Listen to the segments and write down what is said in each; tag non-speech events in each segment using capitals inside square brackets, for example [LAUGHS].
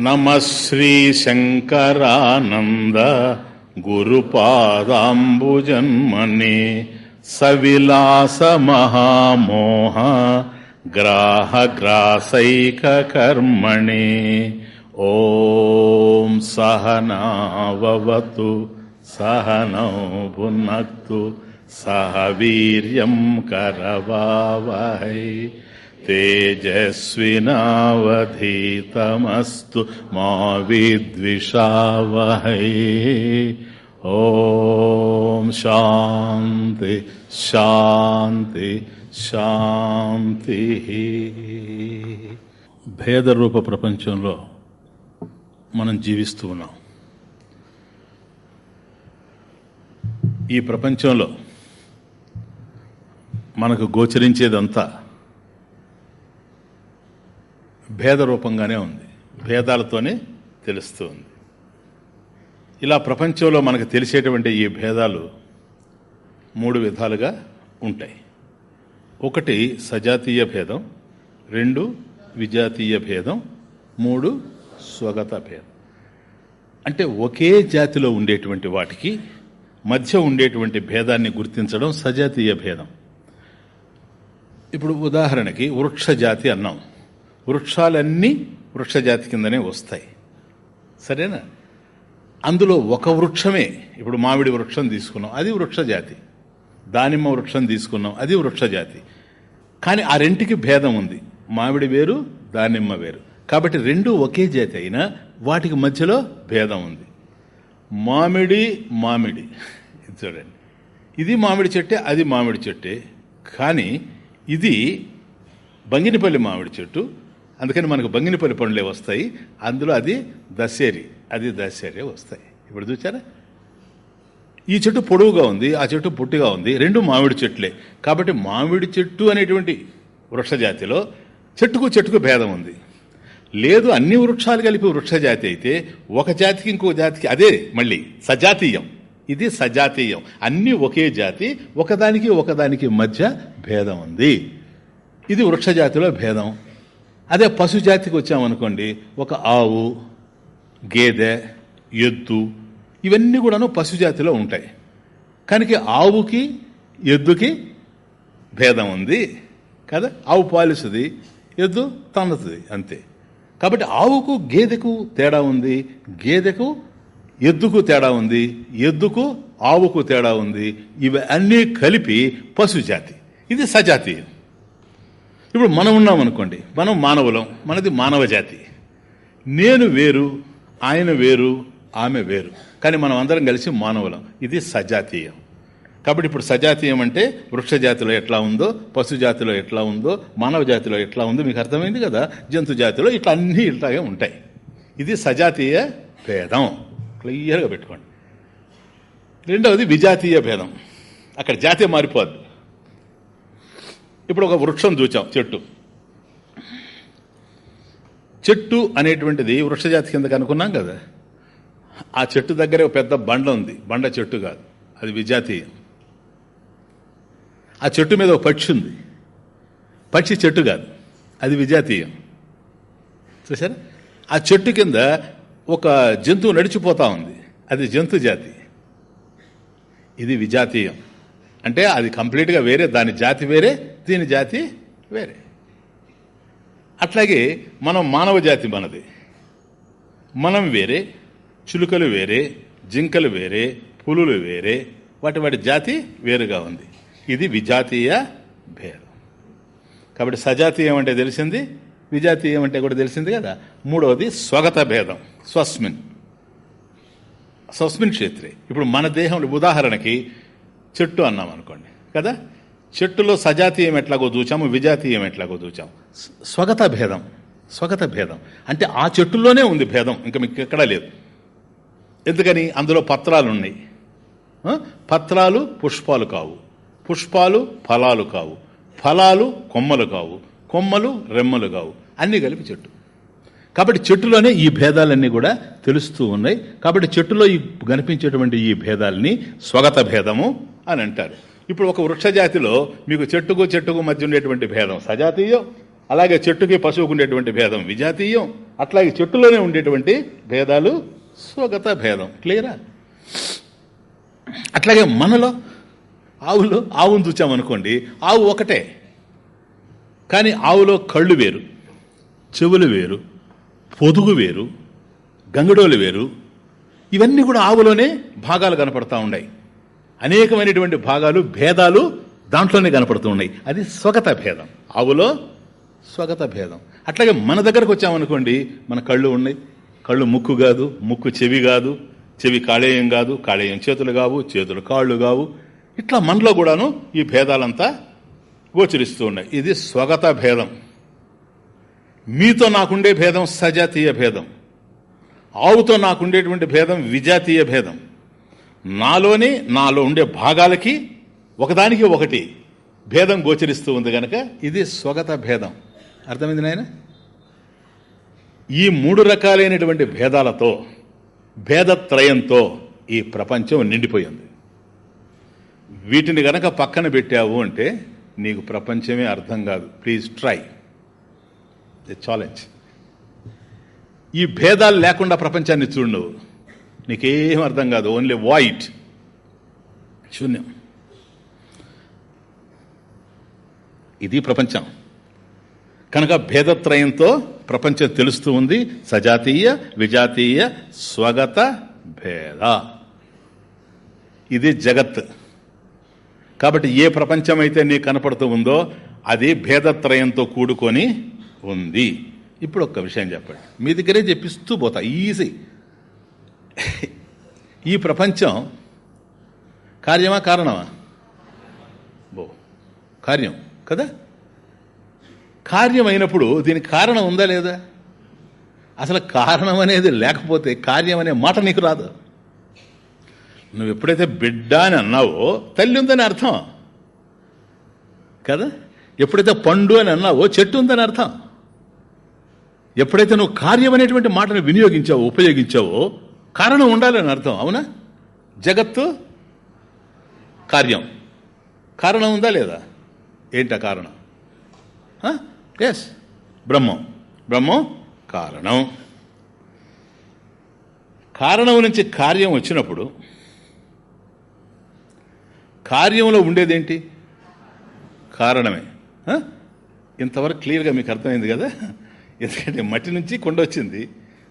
నమ శ్రీ శంకరానంద శ్రీశంకరానంద గురుపాదాంబుజన్మనే సవిలాసమహామోహ గ్రాహగ్రాసైకకర్మణే. ఓం సహనావతు సహనౌ భునక్తు సహ వీర్యం కరవావహై. తేజస్వినావధీతమస్తు మా విద్విషావహై. ఓం శాంతి శాంతి శాంతి. భేదరూప ప్రపంచంలో మనం జీవిస్తూ ఉన్నాం. ఈ ప్రపంచంలో మనకు గోచరించేదంతా భేద రూపంగానే ఉంది. భేదాలతోనే తెలుస్తూ ఉంది ఇలా ప్రపంచంలో మనకు తెలిసేటువంటి ఈ భేదాలు మూడు విధాలుగా ఉంటాయి. ఒకటి సజాతీయ భేదం రెండు విజాతీయ భేదం మూడు స్వగత భేదం. అంటే ఒకే జాతిలో ఉండేటువంటి వాటికి మధ్య ఉండేటువంటి భేదాన్ని గుర్తించడం సజాతీయ భేదం. ఇప్పుడు ఉదాహరణకి వృక్ష జాతి అన్నాం. వృక్షాలన్నీ వృక్షజాతి కిందనే వస్తాయి. సరేనా? అందులో ఒక వృక్షమే ఇప్పుడు మామిడి వృక్షం తీసుకున్నాం అది వృక్షజాతి. దానిమ్మ వృక్షం తీసుకున్నాం అది వృక్షజాతి. కానీ ఆ రెంటికి భేదం ఉంది. మామిడి వేరు దానిమ్మ వేరు. కాబట్టి రెండు ఒకే జాతి అయినా వాటికి మధ్యలో భేదం ఉంది. మామిడి మామిడి. ఇది చూడండి. ఇది మామిడి చెట్టే అది మామిడి చెట్టే. కానీ ఇది బంగినపల్లి మామిడి చెట్టు అందుకని మనకు బంగినపల్లి పండ్లే వస్తాయి. అందులో అది దశేరి. అది దశేరే వస్తాయి. ఇప్పుడు చూచారా ఈ చెట్టు పొడవుగా ఉంది ఆ చెట్టు పొట్టిగా ఉంది. రెండు మామిడి చెట్లే. కాబట్టి మామిడి చెట్టు అనేటువంటి వృక్ష జాతిలో చెట్టుకు చెట్టుకు భేదం ఉంది. లేదు అన్ని వృక్షాలు కలిపి వృక్ష జాతి అయితే ఒక జాతికి ఇంకో జాతికి అదే మళ్ళీ సజాతీయం. ఇది సజాతీయం. అన్ని ఒకే జాతి ఒకదానికి ఒకదానికి మధ్య భేదం ఉంది. ఇది వృక్షజాతిలో భేదం. అదే పశు జాతికి వచ్చామనుకోండి ఒక ఆవు గేదె ఎద్దు ఇవన్నీ కూడాను పశు జాతిలో ఉంటాయి. కనుక ఆవుకి ఎద్దుకి భేదం ఉంది కదా? ఆవు పాలిస్తుంది ఎద్దు తన్నుతుంది అంతే. కాబట్టి ఆవుకు గేదెకు తేడా ఉంది గేదెకు ఎద్దుకు తేడా ఉంది ఎద్దుకు ఆవుకు తేడా ఉంది. ఇవి అన్నీ కలిపి పశుజాతి. ఇది సజాతీయం. ఇప్పుడు మనం ఉన్నాం అనుకోండి. మనం మానవులం. మనది మానవ జాతి. నేను వేరు ఆయన వేరు ఆమె వేరు. కానీ మనం అందరం కలిసి మానవులం. ఇది సజాతీయం. కాబట్టి ఇప్పుడు సజాతీయం అంటే వృక్ష జాతిలో ఎట్లా ఉందో పశు జాతిలో ఎట్లా ఉందో మానవ జాతిలో ఎట్లా ఉందో మీకు అర్థమైంది కదా? జంతు జాతిలో ఇట్లా అన్నీ ఇట్లాగే ఉంటాయి. ఇది సజాతీయ భేదం. క్లియర్గా పెట్టుకోండి. రెండవది విజాతీయ భేదం. అక్కడ జాతి మారిపోద్ది. ఇప్పుడు ఒక వృక్షం చూచాం చెట్టు. చెట్టు అనేటువంటిది వృక్షజాతి కింద కనుక్కున్నాం కదా. ఆ చెట్టు దగ్గరే ఒక పెద్ద బండ ఉంది. బండ చెట్టు కాదు. అది విజాతీయం. ఆ చెట్టు మీద ఒక పక్షి ఉంది. పక్షి చెట్టు కాదు. అది విజాతీయం. చూసారా ఆ చెట్టు కింద ఒక జంతువు నడిచిపోతా ఉంది. అది జంతు జాతి ఇది విజాతీయం. అంటే అది కంప్లీట్గా వేరే దాని జాతి వేరే దీని జాతి వేరే. అట్లాగే మనం మానవ జాతి మనది. మనం వేరే చిలుకలు వేరే జింకలు వేరే పులులు వేరే వాటి వాటి జాతి వేరుగా ఉంది. ఇది విజాతీయ భేదం. కాబట్టి సజాతీయం అంటే తెలిసింది? విజాతీయం అంటే కూడా తెలిసింది కదా? మూడవది స్వగత భేదం స్వస్మిన్. స్వస్మిన్ క్షేత్రే. ఇప్పుడు మన దేహంలో ఉదాహరణకి చెట్టు అన్నాం అనుకోండి. కదా? చెట్టులో సజాతీయం ఎట్లాగో చూచాము విజాతీయం ఎట్లాగో చూచాము స్వగత భేదం స్వగత భేదం. అంటే ఆ చెట్టులోనే ఉంది భేదం ఇంకా మీకు ఎక్కడా లేదు. ఎందుకని? అందులో పత్రాలు ఉన్నాయి పత్రాలు పుష్పాలు కావు. పుష్పాలు ఫలాలు కావు. ఫలాలు కొమ్మలు కావు. కొమ్మలు రెమ్మలు కావు. అన్నీ కలిపి చెట్టు. కాబట్టి చెట్టులోనే ఈ భేదాలన్నీ కూడా తెలుస్తూ ఉన్నాయి. కాబట్టి చెట్టులో ఈ కనిపించేటువంటి ఈ భేదాలని స్వగత భేదము అని అంటారు. ఇప్పుడు ఒక వృక్ష జాతిలో మీకు చెట్టుకు చెట్టుకు మధ్య ఉండేటువంటి భేదం సజాతీయం అలాగే చెట్టుకి పశువుకు ఉండేటువంటి భేదం విజాతీయం అట్లాగే చెట్టులోనే ఉండేటువంటి భేదాలు స్వగత భేదం. క్లియరా అట్లాగే మనలో ఆవులో ఆవును చూచామనుకోండి ఆవు ఒకటే. కానీ ఆవులో కళ్ళు వేరు చెవులు వేరు పొదుగు వేరు గంగడోలు వేరు. ఇవన్నీ కూడా ఆవులోనే భాగాలు కనపడతా ఉన్నాయి. అనేకమైనటువంటి భాగాలు భేదాలు దాంట్లోనే కనపడుతున్నాయి అది స్వగత భేదం. ఆవులో స్వగత భేదం. అట్లాగే మన దగ్గరకు వచ్చామనుకోండి మన కళ్ళు ఉన్నాయి. కళ్ళు ముక్కు కాదు ముక్కు చెవి కాదు చెవి కాళేయం కాదు కాళేయం చేతులు కావు చేతులు కాళ్ళు కావు. ఇట్లా మనలో కూడాను ఈ భేదాలంతా గోచరిస్తూ ఉన్నాయి. ఇది స్వగత భేదం. మీతో నాకుండే భేదం సజాతీయ భేదం. ఆవుతో నాకుండేటువంటి భేదం విజాతీయ భేదం. నాలోనే నాలో ఉండే భాగాలకి ఒకదానికి ఒకటి భేదం గోచరిస్తూ ఉంది గనక ఇది స్వగత భేదం. అర్థమైంది నాయన? ఈ మూడు రకాలైనటువంటి భేదాలతో భేదత్రయంతో ఈ ప్రపంచం నిండిపోయింది. వీటిని గనక పక్కన పెట్టావు అంటే నీకు ప్రపంచమే అర్థం కాదు. ప్లీజ్ ట్రై ఛాలెంజ్ ఈ భేదాలు లేకుండా ప్రపంచాన్ని చూడు నువ్వు. నీకేం అర్థం కాదు ఓన్లీ వైట్ శూన్యం. ఇది ప్రపంచం. కనుక భేదత్రయంతో ప్రపంచం తెలుస్తూ ఉంది. సజాతీయ విజాతీయ స్వగత భేద. ఇది జగత్. కాబట్టి ఏ ప్రపంచం అయితే నీకు కనపడుతూ ఉందో అది భేదత్రయంతో కూడుకొని ఉంది. ఇప్పుడు ఒక్క విషయం చెప్పండి. మీ దగ్గరే చెప్పిస్తూ పోతా. ఈజీ ఈ ప్రపంచం కార్యమా కారణమా? బో కార్యం కదా? కార్యమైనప్పుడు దీనికి కారణం ఉందా లేదా? అసలు కారణం అనేది లేకపోతే కార్యం అనే మాట నీకు రాదు. నువ్వు ఎప్పుడైతే బిడ్డ అని అన్నావో తల్లి ఉందని అర్థం. కదా? ఎప్పుడైతే పండు అని అన్నావో చెట్టు ఉందని అర్థం. ఎప్పుడైతే నువ్వు కార్యం అనేటువంటి మాటను వినియోగించావో ఉపయోగించావో కారణం ఉండాలని అర్థం అవునా? జగత్తు కార్యం. కారణం ఉందా లేదా? ఏంటా కారణం? ఎస్ బ్రహ్మం. బ్రహ్మం కారణం. కారణం నుంచి కార్యం వచ్చినప్పుడు కార్యంలో ఉండేదేంటి? కారణమే. ఇంతవరకు క్లియర్గా మీకు అర్థమైంది కదా? ఎందుకంటే మట్టి నుంచి కొండ వచ్చింది.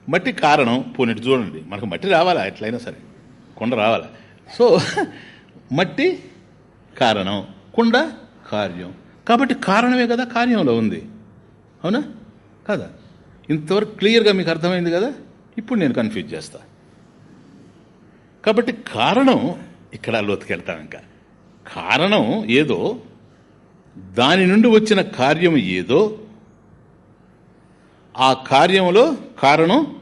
మట్టి కారణం పోనీటి చూడండి. మనకు మట్టి రావాలా? ఎట్లయినా సరే. కొండ రావాలా? సో [LAUGHS] మట్టి కారణం. కుండ కార్యం. కాబట్టి కారణమే కదా కార్యంలో ఉంది. అవునా? కదా? ఇంతవరకు క్లియర్గా మీకు అర్థమైంది కదా? ఇప్పుడు నేను కన్ఫ్యూజ్ చేస్తా. కాబట్టి కారణం ఇక్కడ లోతుకెళ్తాం ఇంకా. కారణం ఏదో దాని నుండి వచ్చిన కార్యం ఏదో ఆ కార్యంలో కారణం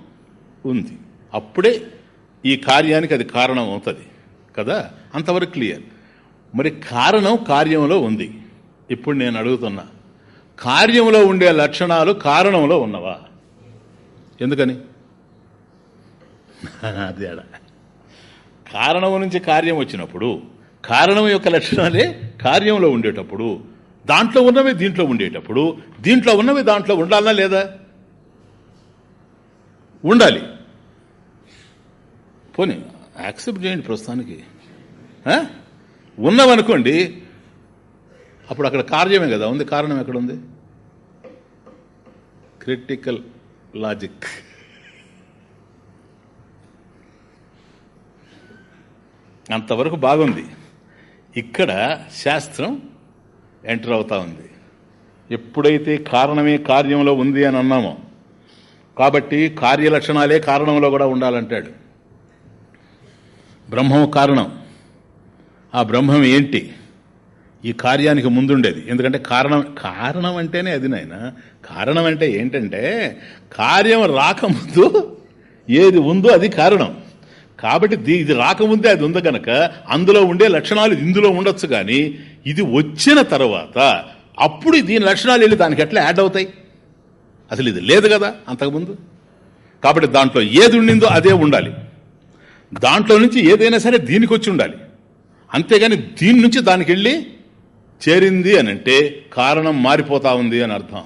ఉంది. అప్పుడే ఈ కార్యానికి అది కారణం అవుతుంది. కదా? అంతవరకు క్లియర్. మరి కారణం కార్యంలో ఉంది. ఇప్పుడు నేను అడుగుతున్నా. కార్యంలో ఉండే లక్షణాలు కారణంలో ఉన్నవా? ఎందుకని? [LAUGHS] అదేడా కారణం నుంచి కార్యం వచ్చినప్పుడు కారణం యొక్క లక్షణాలే కార్యంలో ఉండేటప్పుడు దాంట్లో ఉన్నవి దీంట్లో ఉండేటప్పుడు దీంట్లో ఉన్నవి దాంట్లో ఉండాలనా లేదా? ఉండాలి. పోనీ యాక్సెప్ట్ చేయండి ప్రస్తుతానికి. ఉన్నామనుకోండి అప్పుడు అక్కడ కార్యమే కదా ఉంది కారణం ఎక్కడ ఉంది క్రిటికల్ లాజిక్ అంతవరకు బాగుంది. ఇక్కడ శాస్త్రం ఎంటర్ అవుతా ఉంది. ఎప్పుడైతే కారణమే కార్యంలో ఉంది అని అన్నామో కాబట్టి కార్యలక్షణాలే కారణంలో కూడా ఉండాలంటాడు. బ్రహ్మం కారణం. ఆ బ్రహ్మం ఏంటి? ఈ కార్యానికి ముందుండేది. ఎందుకంటే కారణం కారణం అంటేనే అది నాయన. కారణం అంటే ఏంటంటే కార్యం రాకముందు ఏది ఉందో అది కారణం. కాబట్టి దీ- ఇది రాకముందే అది ఉంది కనుక అందులో ఉండే లక్షణాలు ఇందులో ఉండొచ్చు కానీ ఇది వచ్చిన తర్వాత అప్పుడు దీని లక్షణాలు వెళ్ళి దానికి ఎట్లా యాడ్ అవుతాయి? అసలు ఇది లేదు కదా. అంతకుముందు? కాబట్టి దాంట్లో ఏది ఉండిందో అదే ఉండాలి. దాంట్లో నుంచి ఏదైనా సరే దీనికి వచ్చి ఉండాలి. అంతేగాని దీని నుంచి దానికి వెళ్ళి చేరింది అని అంటే కారణం మారిపోతా ఉంది అని అర్థం.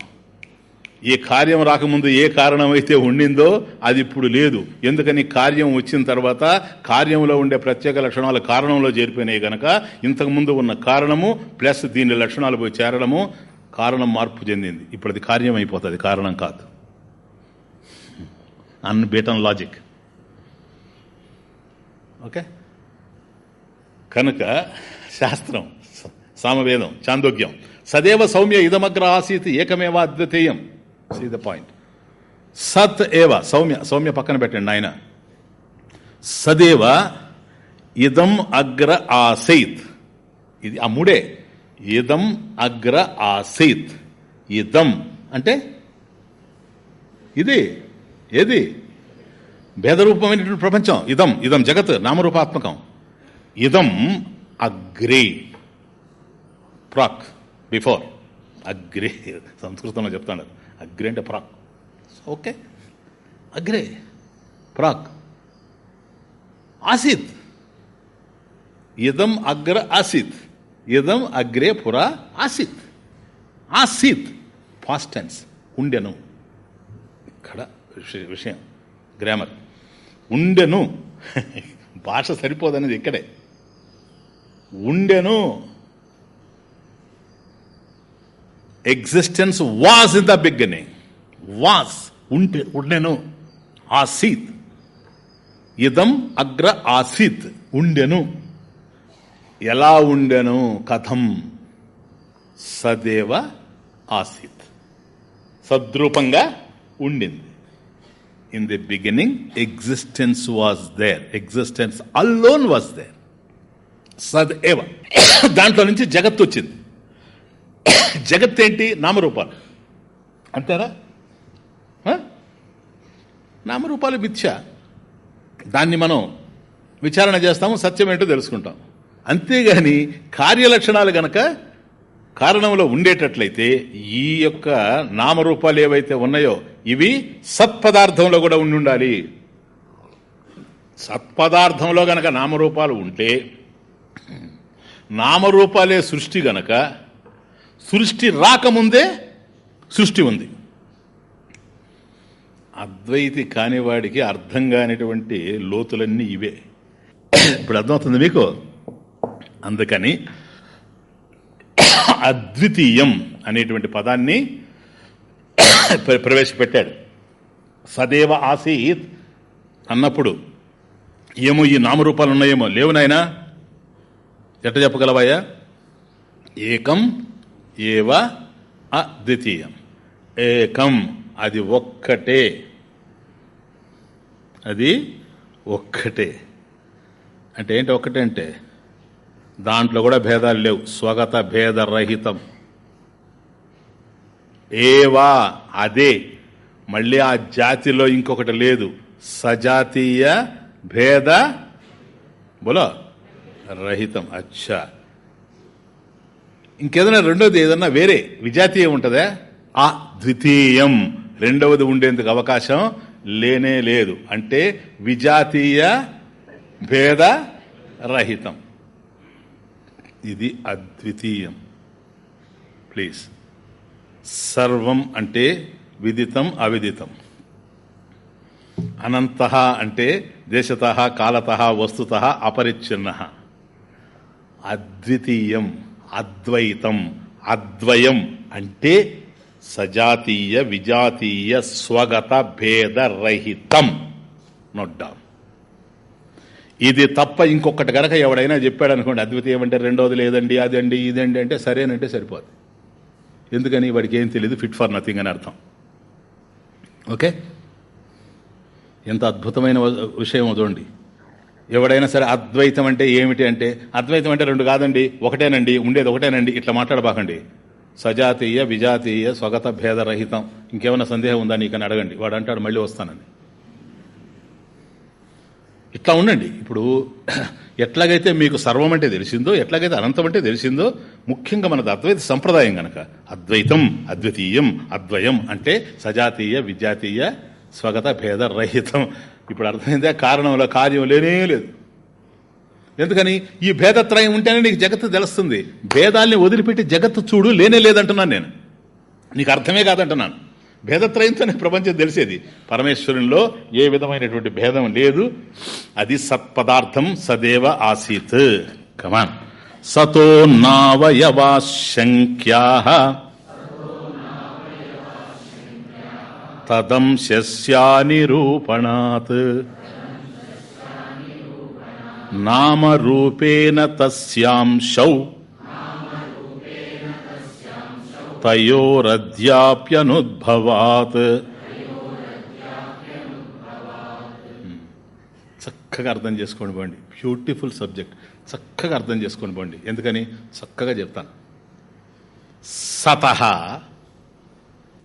ఏ కార్యం రాకముందు ఏ కారణం అయితే ఉండిందో అది ఇప్పుడు లేదు. ఎందుకని కార్యం వచ్చిన తర్వాత కార్యంలో ఉండే ప్రత్యేక లక్షణాలు కారణంలో చేరిపోయినాయి గనక ఇంతకుముందు ఉన్న కారణము ప్లస్ దీని లక్షణాలు పోయి చేరడము కారణం మార్పు చెందింది. ఇప్పుడు అది కార్యం అయిపోతుంది కారణం కాదు అన్బీటన్ లాజిక్ ఓకే కనుక శాస్త్రం సామవేదం చాందోగ్యం. సదేవ సౌమ్య ఇదమగ్ర ఆసీత్ ఏకమేవ అద్వితీయం. సీ ద పాయింట్ సత్ ఏవ సౌమ్య సౌమ్య పక్కన పెట్టండి ఆయన సదేవ ఇదం అగ్ర ఆసీత్. ఇది ఆ మూడే. ఇదం అగ్ర ఆసీత్. ఇదం అంటే ఇది ఏది? భేదరూపమైనటువంటి ప్రపంచం. ఇదం ఇదం జగత్ నామరూపాత్మకం. ఇదం అగ్రే. ప్రాక్ బిఫోర్. అగ్రే సంస్కృతంలో చెప్తాడు అగ్రే అంటే ప్రాక్. ఓకే. అగ్రే ప్రాక్. ఆసీత్. ఇదం అగ్ర ఆసీత్. ఇదం అగ్రే పురా ఆసీత్. ఆసీత్ ఫాస్ట్ ఉండెను. ఇక్కడ విషయం గ్రామర్ ఉండెను. [LAUGHS] భాష సరిపోదనేది ఇక్కడే. ఉండెను. Existence was in the beginning was ఉంటే ఉండెను. ఆసీత్. ఇదం అగ్ర ఆసీత్ ఉండెను. ఎలా ఉండెను కథం సదేవ ఆసీత్. సద్రూపంగా ఉండింది. In the beginning existence was there existence alone was there సద్ ఏవ దాంట్లో నుంచి జగత్ వచ్చింది. [COUGHS] జగత్ ఏంటి నామరూపాలు అంటారా నామరూపాలు మిథ్య. దాన్ని మనం విచారణ చేస్తాము సత్యం ఏంటో తెలుసుకుంటాం. అంతేగాని కార్యలక్షణాలు గనక కారణంలో ఉండేటట్లయితే ఈ యొక్క నామరూపాలు ఏవైతే ఉన్నాయో ఇవి సత్పదార్థంలో కూడా ఉండి ఉండాలి. సత్పదార్థంలో గనక నామరూపాలు ఉంటే నామరూపాలే సృష్టి గనక సృష్టి రాకముందే సృష్టి ఉంది. అద్వైతి కానివాడికి అర్థం కానిటువంటి లోతులన్నీ ఇవే. ఇప్పుడు అర్థమవుతుంది మీకు? అందుకని అద్వితీయం అనేటువంటి పదాన్ని ప్ర- ప్రవేశపెట్టాడు. సదేవ ఆసీత్ అన్నప్పుడు ఏమో ఈ నామరూపాలు ఉన్నాయేమో లేవు నాయనా? ఎట్ట చెప్పగలవాయా ఏకం ఏవ అద్వితీయం. ఏకం అది ఒక్కటే. అది ఒక్కటే. అంటే ఏంటి ఒక్కటే అంటే దాంట్లో కూడా భేదాలు లేవు. స్వగత భేదరహితం. ఏవా అదే. మళ్ళీ ఆ జాతిలో ఇంకొకటి లేదు. సజాతీయ భేద బోలో రహితం. అచ్చా. ఇంకేదైనా రెండోది ఏదన్నా వేరే. విజాతీయం ఉంటుందా? ఆ ద్వితీయం. రెండవది ఉండేందుకు అవకాశం లేనే లేదు. అంటే విజాతీయ భేద రహితం. ఇది అద్వితీయం. ప్లీజ్ సర్వం అంటే విదితం అవిదితం. అనంత అంటే దేశత కాలత వస్తుత అపరిచ్ఛిన్న. అద్వితీయం అద్వైతం అద్వయం అంటే సజాతీయ విజాతీయ స్వగత భేదరహితం నోట్ డౌన్ ఇది తప్ప ఇంకొకటి గనక ఎవడైనా చెప్పాడు అనుకోండి అద్వితీయం అంటే రెండోది లేదండి అదండి ఇదండి అంటే సరేనంటే సరిపోదు. ఎందుకని వాడికి ఏం తెలియదు ఫిట్ ఫర్ నథింగ్ అని అర్థం. ఓకే? ఎంత అద్భుతమైన వ- విషయం చూడండి. ఎవడైనా సరే అద్వైతం అంటే ఏమిటి అంటే అద్వైతం అంటే రెండు కాదండి ఒకటేనండి ఉండేది ఒకటేనండి ఇట్లా మాట్లాడబాకండి. సజాతీయ విజాతీయ స్వగత భేదరహితం ఇంకేమైనా సందేహం ఉందా నీకని అడగండి వాడు అంటాడు మళ్ళీ వస్తానని ఇట్లా ఉండండి. ఇప్పుడు ఎట్లాగైతే మీకు సర్వం అంటే తెలిసిందో ఎట్లాగైతే అనంతం అంటే తెలిసిందో ముఖ్యంగా మనది అద్వైత సంప్రదాయం గనక. అద్వైతం అద్వితీయం అద్వయం అంటే సజాతీయ విజాతీయ స్వగత భేద రహితం. ఇప్పుడు అర్థమైందే? కారణంలో కార్యం లేనే లేదు. ఎందుకని? ఈ భేదత్రయం ఉంటేనే నీకు జగత్తు తెలుస్తుంది. భేదాల్ని వదిలిపెట్టి జగత్తు చూడు లేనే లేదంటున్నాను నేను. నీకు అర్థమే కాదంటున్నాను. భేదత్రయంతోనే ప్రపంచం తెలిసేది. పరమేశ్వరునిలో ఏ విధమైనటువంటి భేదం లేదు. అది సత్పదార్థం సదేవ ఆసీత్. కమాన్ సతో నావయవా శంక్యా తదంశస్యానిరూపణాత్ నామరూపేణ తస్యాంశౌ. తయోరధ్యాప్యనుద్భవాత్. చక్కగా అర్థం చేసుకోండి పోండి బ్యూటిఫుల్ సబ్జెక్ట్ చక్కగా అర్థం చేసుకోండి పోండి ఎందుకని? చక్కగా చెప్తాను. సత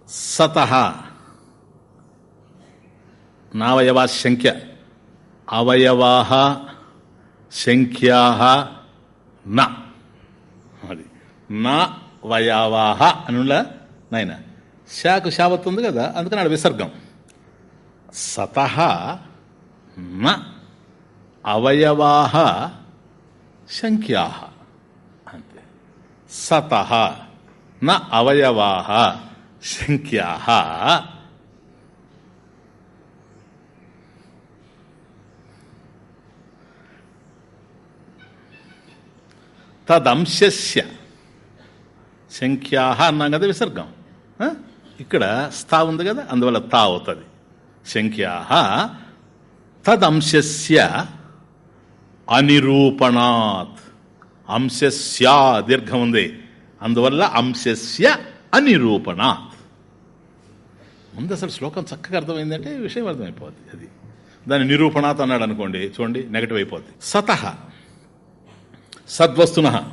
సత నావయవా శంఖ్య. అవయవా శంఖ్యా నా. అది. నా వయావాహ అనులా నాయన. శాకు శావత్ ఉంది కదా అందుకని ఆడ విసర్గం. సత న అవయవాహ శంఖ్యా అంతే. సత న అవయవాహ శంఖ్యా తదంశస్య. సంఖ్యా అన్నాం కదా విసర్గం. ఇక్కడ స్థా ఉంది కదా అందువల్ల తా అవుతుంది. సంఖ్యా తదంశస్య అనిరూపణాత్. అంశస్య దీర్ఘం ఉంది. అందువల్ల అంశస్య అనిరూపణాత్. ముందు అసలు శ్లోకం చక్కగా అర్థమైందంటే విషయం అర్థమైపోద్ది అది. దాని నిరూపణాత్ అన్నాడు అనుకోండి చూడండి నెగటివ్ అయిపోద్ది. సత. సద్వస్తున.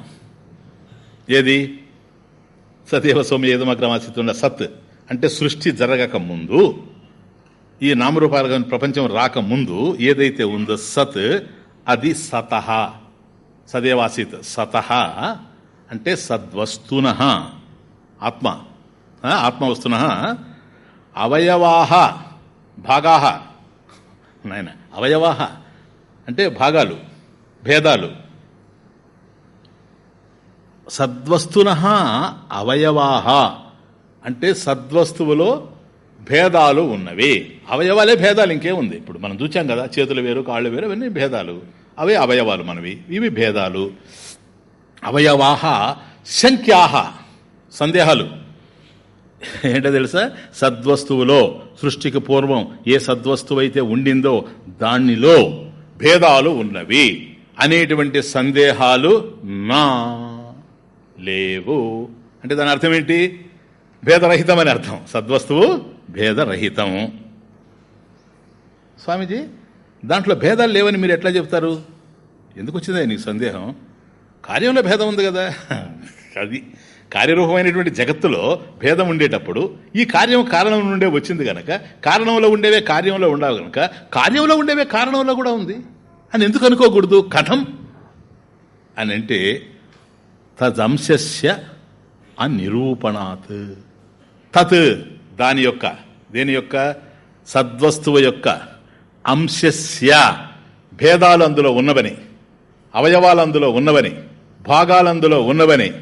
ఏది? సదేవ సౌమ్య ఏదమగ్రమాసితున్న సత్ అంటే సృష్టి జరగక ముందు ఈ నామరూపాల ప్రపంచం రాకముందు ఏదైతే ఉందో సత్ అది సతహ సదేవాసిత్ సతహ అంటే సద్వస్తున. ఆత్మ. ఆత్మవస్తున అవయవాహ భాగాహ. నాయన అవయవాహ అంటే భాగాలు భేదాలు. సద్వస్తున అవయవాహ అంటే సద్వస్తువులో భేదాలు ఉన్నవి. అవయవాలే భేదాలు ఇంకే ఉంది. ఇప్పుడు మనం చూచాం కదా చేతులు వేరు కాళ్ళు వేరు అవన్నీ భేదాలు. అవే అవయవాలు మనవి. ఇవి భేదాలు. అవయవాహ శంక్యాహ సందేహాలు. ఏంటో తెలుసా? సద్వస్తువులో సృష్టికి పూర్వం ఏ సద్వస్తువు అయితే ఉండిందో దానిలో భేదాలు ఉన్నవి. అనేటువంటి సందేహాలు నా లేవు. అంటే దాని అర్థం ఏంటి? భేదరహితం అని అర్థం. సద్వస్తువు భేదరహితం. స్వామీజీ దాంట్లో భేదాలు లేవని మీరు ఎట్లా చెప్తారు? ఎందుకు వచ్చిందా నీకు సందేహం? కార్యంలో భేదం ఉంది కదా. అది కార్యరూపమైనటువంటి జగత్తులో భేదం ఉండేటప్పుడు ఈ కార్యం కారణం నుండే వచ్చింది కనుక కారణంలో ఉండేవే కార్యంలో ఉండవు కనుక కార్యంలో ఉండేవే కారణంలో కూడా ఉంది. అని ఎందుకు అనుకోకూడదు? కథం. అని అంటే తదంశస్య అనిరూపణాత్. తత్ దాని యొక్క దేని యొక్క? సద్వస్తువు యొక్క అంశస్య. భేదాలు అందులో ఉన్నవని అవయవాలు అందులో ఉన్నవని భాగాలు అందులో ఉన్నవని.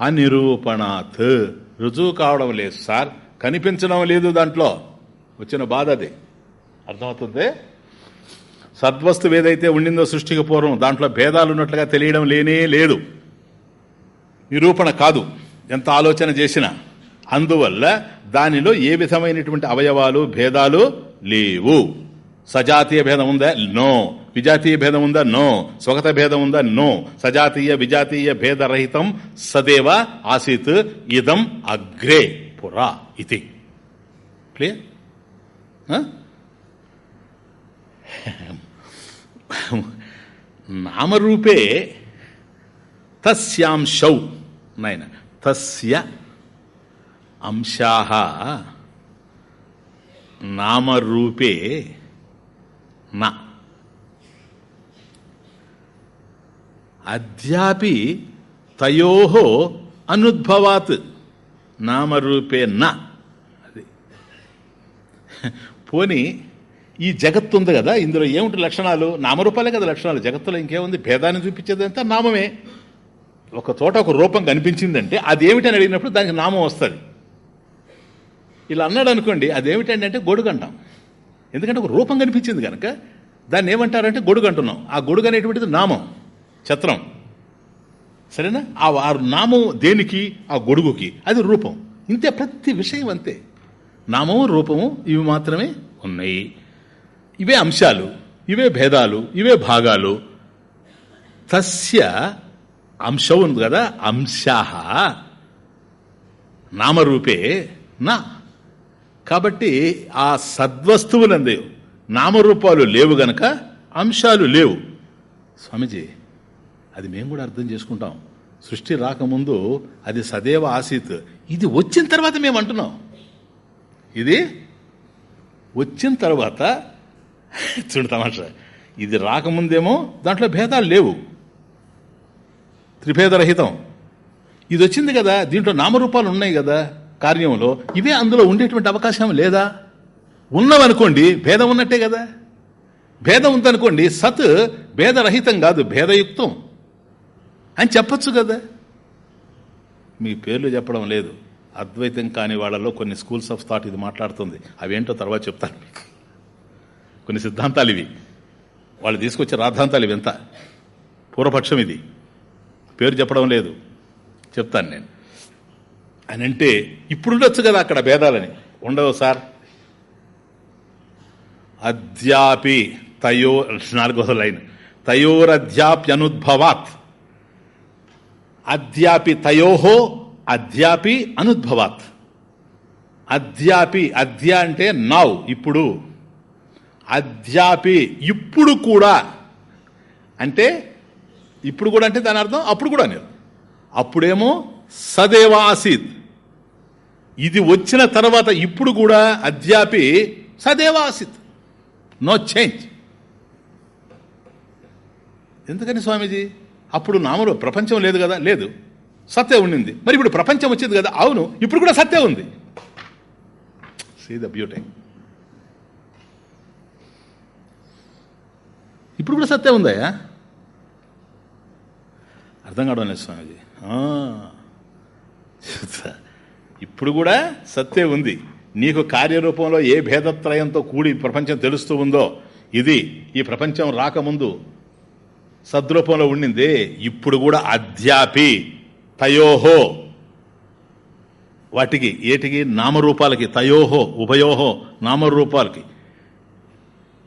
అనిరూపణాత్. రుజువు కావడం లేదు సార్ కనిపించడం లేదు దాంట్లో. వచ్చిన బాధ అది. అర్థమవుతుంది? సద్వస్తువు ఏదైతే ఉండిందో సృష్టికి పూర్వం దాంట్లో భేదాలు ఉన్నట్లుగా తెలియడం లేనే లేదు. నిరూపణ కాదు. ఎంత ఆలోచన చేసినా. అందువల్ల దానిలో ఏ విధమైనటువంటి అవయవాలు భేదాలు లేవు. సజాతీయ భేదం ఉందా? నో. విజాతీయ భేదం ఉందా? నో. స్వగత భేదం ఉందా? నో. సజాతీయ విజాతీయ భేదరహితం సదేవ ఆసీత్ ఇదం అగ్రే పురా ఇది. క్లియర్? నామరూపే తస్యాంశౌ నాయన తస్య అంశా. నామరూపే నా. అద్యాపి తయో అనుద్భవాత్. నామరూపే నా. అది. పోని ఈ జగత్తు ఉంది కదా ఇందులో ఏమిటి లక్షణాలు? నామరూపాలే కదా లక్షణాలు. జగత్తులో ఇంకేముంది? భేదాన్ని చూపించేది అంతా నామమే. ఒక చోట ఒక రూపం కనిపించిందంటే అదేమిటని అడిగినప్పుడు దానికి నామం వస్తుంది. ఇలా అన్నాడు అనుకోండి అదేమిటండి అంటే గొడుగు అంటాం. ఎందుకంటే ఒక రూపం కనిపించింది కనుక దాన్ని ఏమంటారంటే గొడుగు అంటున్నాం. ఆ గొడుగు అనేటువంటిది నామం ఛత్రం. సరేనా? ఆ నామం దేనికి? ఆ గొడుగుకి. అది రూపం. ఇంతే ప్రతి విషయం అంతే. నామము రూపము ఇవి మాత్రమే ఉన్నాయి. ఇవే అంశాలు ఇవే భేదాలు ఇవే భాగాలు. తస్య అంశం ఉంది కదా అంశా నామరూపే నా. కాబట్టి ఆ సద్వస్తువులందే. నామరూపాలు లేవు గనక అంశాలు లేవు. స్వామిజీ అది మేము కూడా అర్థం చేసుకుంటాం. సృష్టి రాకముందు అది సదేవ ఆసీత్. ఇది వచ్చిన తర్వాత మేము అంటున్నాం. ఇది వచ్చిన తర్వాత చూడు తమాషా ఇది రాకముందేమో దాంట్లో భేదాలు లేవు. త్రిభేదరహితం. ఇది వచ్చింది కదా దీంట్లో నామరూపాలు ఉన్నాయి కదా కార్యంలో ఇవే అందులో ఉండేటువంటి అవకాశం లేదా? ఉన్నవనుకోండి భేదం ఉన్నట్టే కదా. భేదం ఉందనుకోండి సత్ భేదరహితం కాదు భేదయుక్తం అని చెప్పచ్చు కదా. మీ పేర్లు చెప్పడం లేదు. అద్వైతం కాని వాళ్ళలో కొన్ని స్కూల్స్ ఆఫ్ థాట్ ఇది మాట్లాడుతుంది. అవేంటో తర్వాత చెప్తాను మీకు. కొన్ని సిద్ధాంతాలు ఇవి. వాళ్ళు తీసుకొచ్చే రాద్ధాంతాలు ఇవి ఎంత? పూర్వపక్షం ఇది. పేరు చెప్పడం లేదు. చెప్తాను నేను. అని అంటే ఇప్పుడుండొచ్చు కదా అక్కడ భేదాలని. ఉండవు సార్. అద్యాపి తయో నాలుగో లైన్. తయోరధ్యాప్యనుద్భవాత్. అద్యాపి తయోహో అద్యాపి అనుద్భవాత్. అద్యాపి అధ్య అంటే నావ్ ఇప్పుడు. అద్యాపి ఇప్పుడు కూడా. అంటే ఇప్పుడు కూడా అంటే దాని అర్థం? అప్పుడు కూడా అనేది అప్పుడేమో సదేవ ఆసీత్. ఇది వచ్చిన తర్వాత ఇప్పుడు కూడా అద్యాపి సదేవ ఆసీత్. No change. ఎందుకని స్వామీజీ? అప్పుడు నామలో ప్రపంచం లేదు కదా? లేదు. సత్య ఉండింది. మరి ఇప్పుడు ప్రపంచం వచ్చింది కదా? అవును. ఇప్పుడు కూడా సత్య ఉంది. సీ ద బ్యూటీ ఇప్పుడు కూడా సత్య ఉందయా అర్థం కావడం లేదు స్వామిజీ. ఇప్పుడు కూడా సత్తే ఉంది. నీకు కార్యరూపంలో ఏ భేదత్రయంతో కూడి ప్రపంచం తెలుస్తూ ఉందో ఇది ఈ ప్రపంచం రాకముందు సద్రూపంలో ఉండింది. ఇప్పుడు కూడా అధ్యాపి తయోహో. వాటికి ఏటికి? నామరూపాలకి తయోహో ఉభయోహో నామరూపాలకి.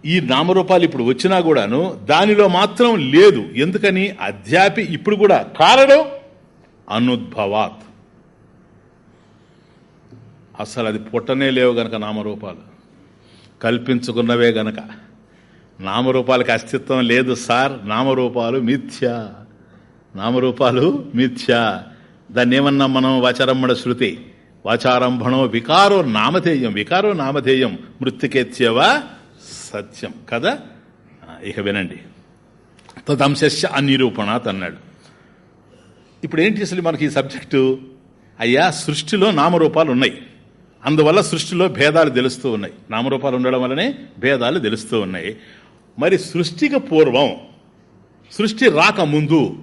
ఈ నామరూపాలు ఇప్పుడు వచ్చినా కూడాను దానిలో మాత్రం లేదు. ఎందుకని? అధ్యాపి ఇప్పుడు కూడా కారణం అనుద్భవాత్. అసలు అది పుట్టనే లేవు గనక నామరూపాలు. కల్పించుకున్నవే గనక. నామరూపాలకి అస్తిత్వం లేదు సార్. నామరూపాలు మిథ్య. నామరూపాలు మిథ్య. దాన్ని ఏమన్నా మనం వాచారంభణ శృతి? వాచారంభణో వికారో నామధేయం. వికారో నామధేయం. మృత్తికేత్యవా సత్యం. కదా? ఇక వినండి. తదంశస్య అనిరూపణాత్ అన్నాడు. ఇప్పుడు ఏంటి అసలు మనకి ఈ సబ్జెక్టు? అయ్యా సృష్టిలో నామరూపాలు ఉన్నాయి. అందువల్ల సృష్టిలో భేదాలు తెలుస్తూ ఉన్నాయి. నామరూపాలు ఉండడం వల్లనే భేదాలు తెలుస్తూ ఉన్నాయి. మరి సృష్టికి పూర్వం సృష్టి రాకముందు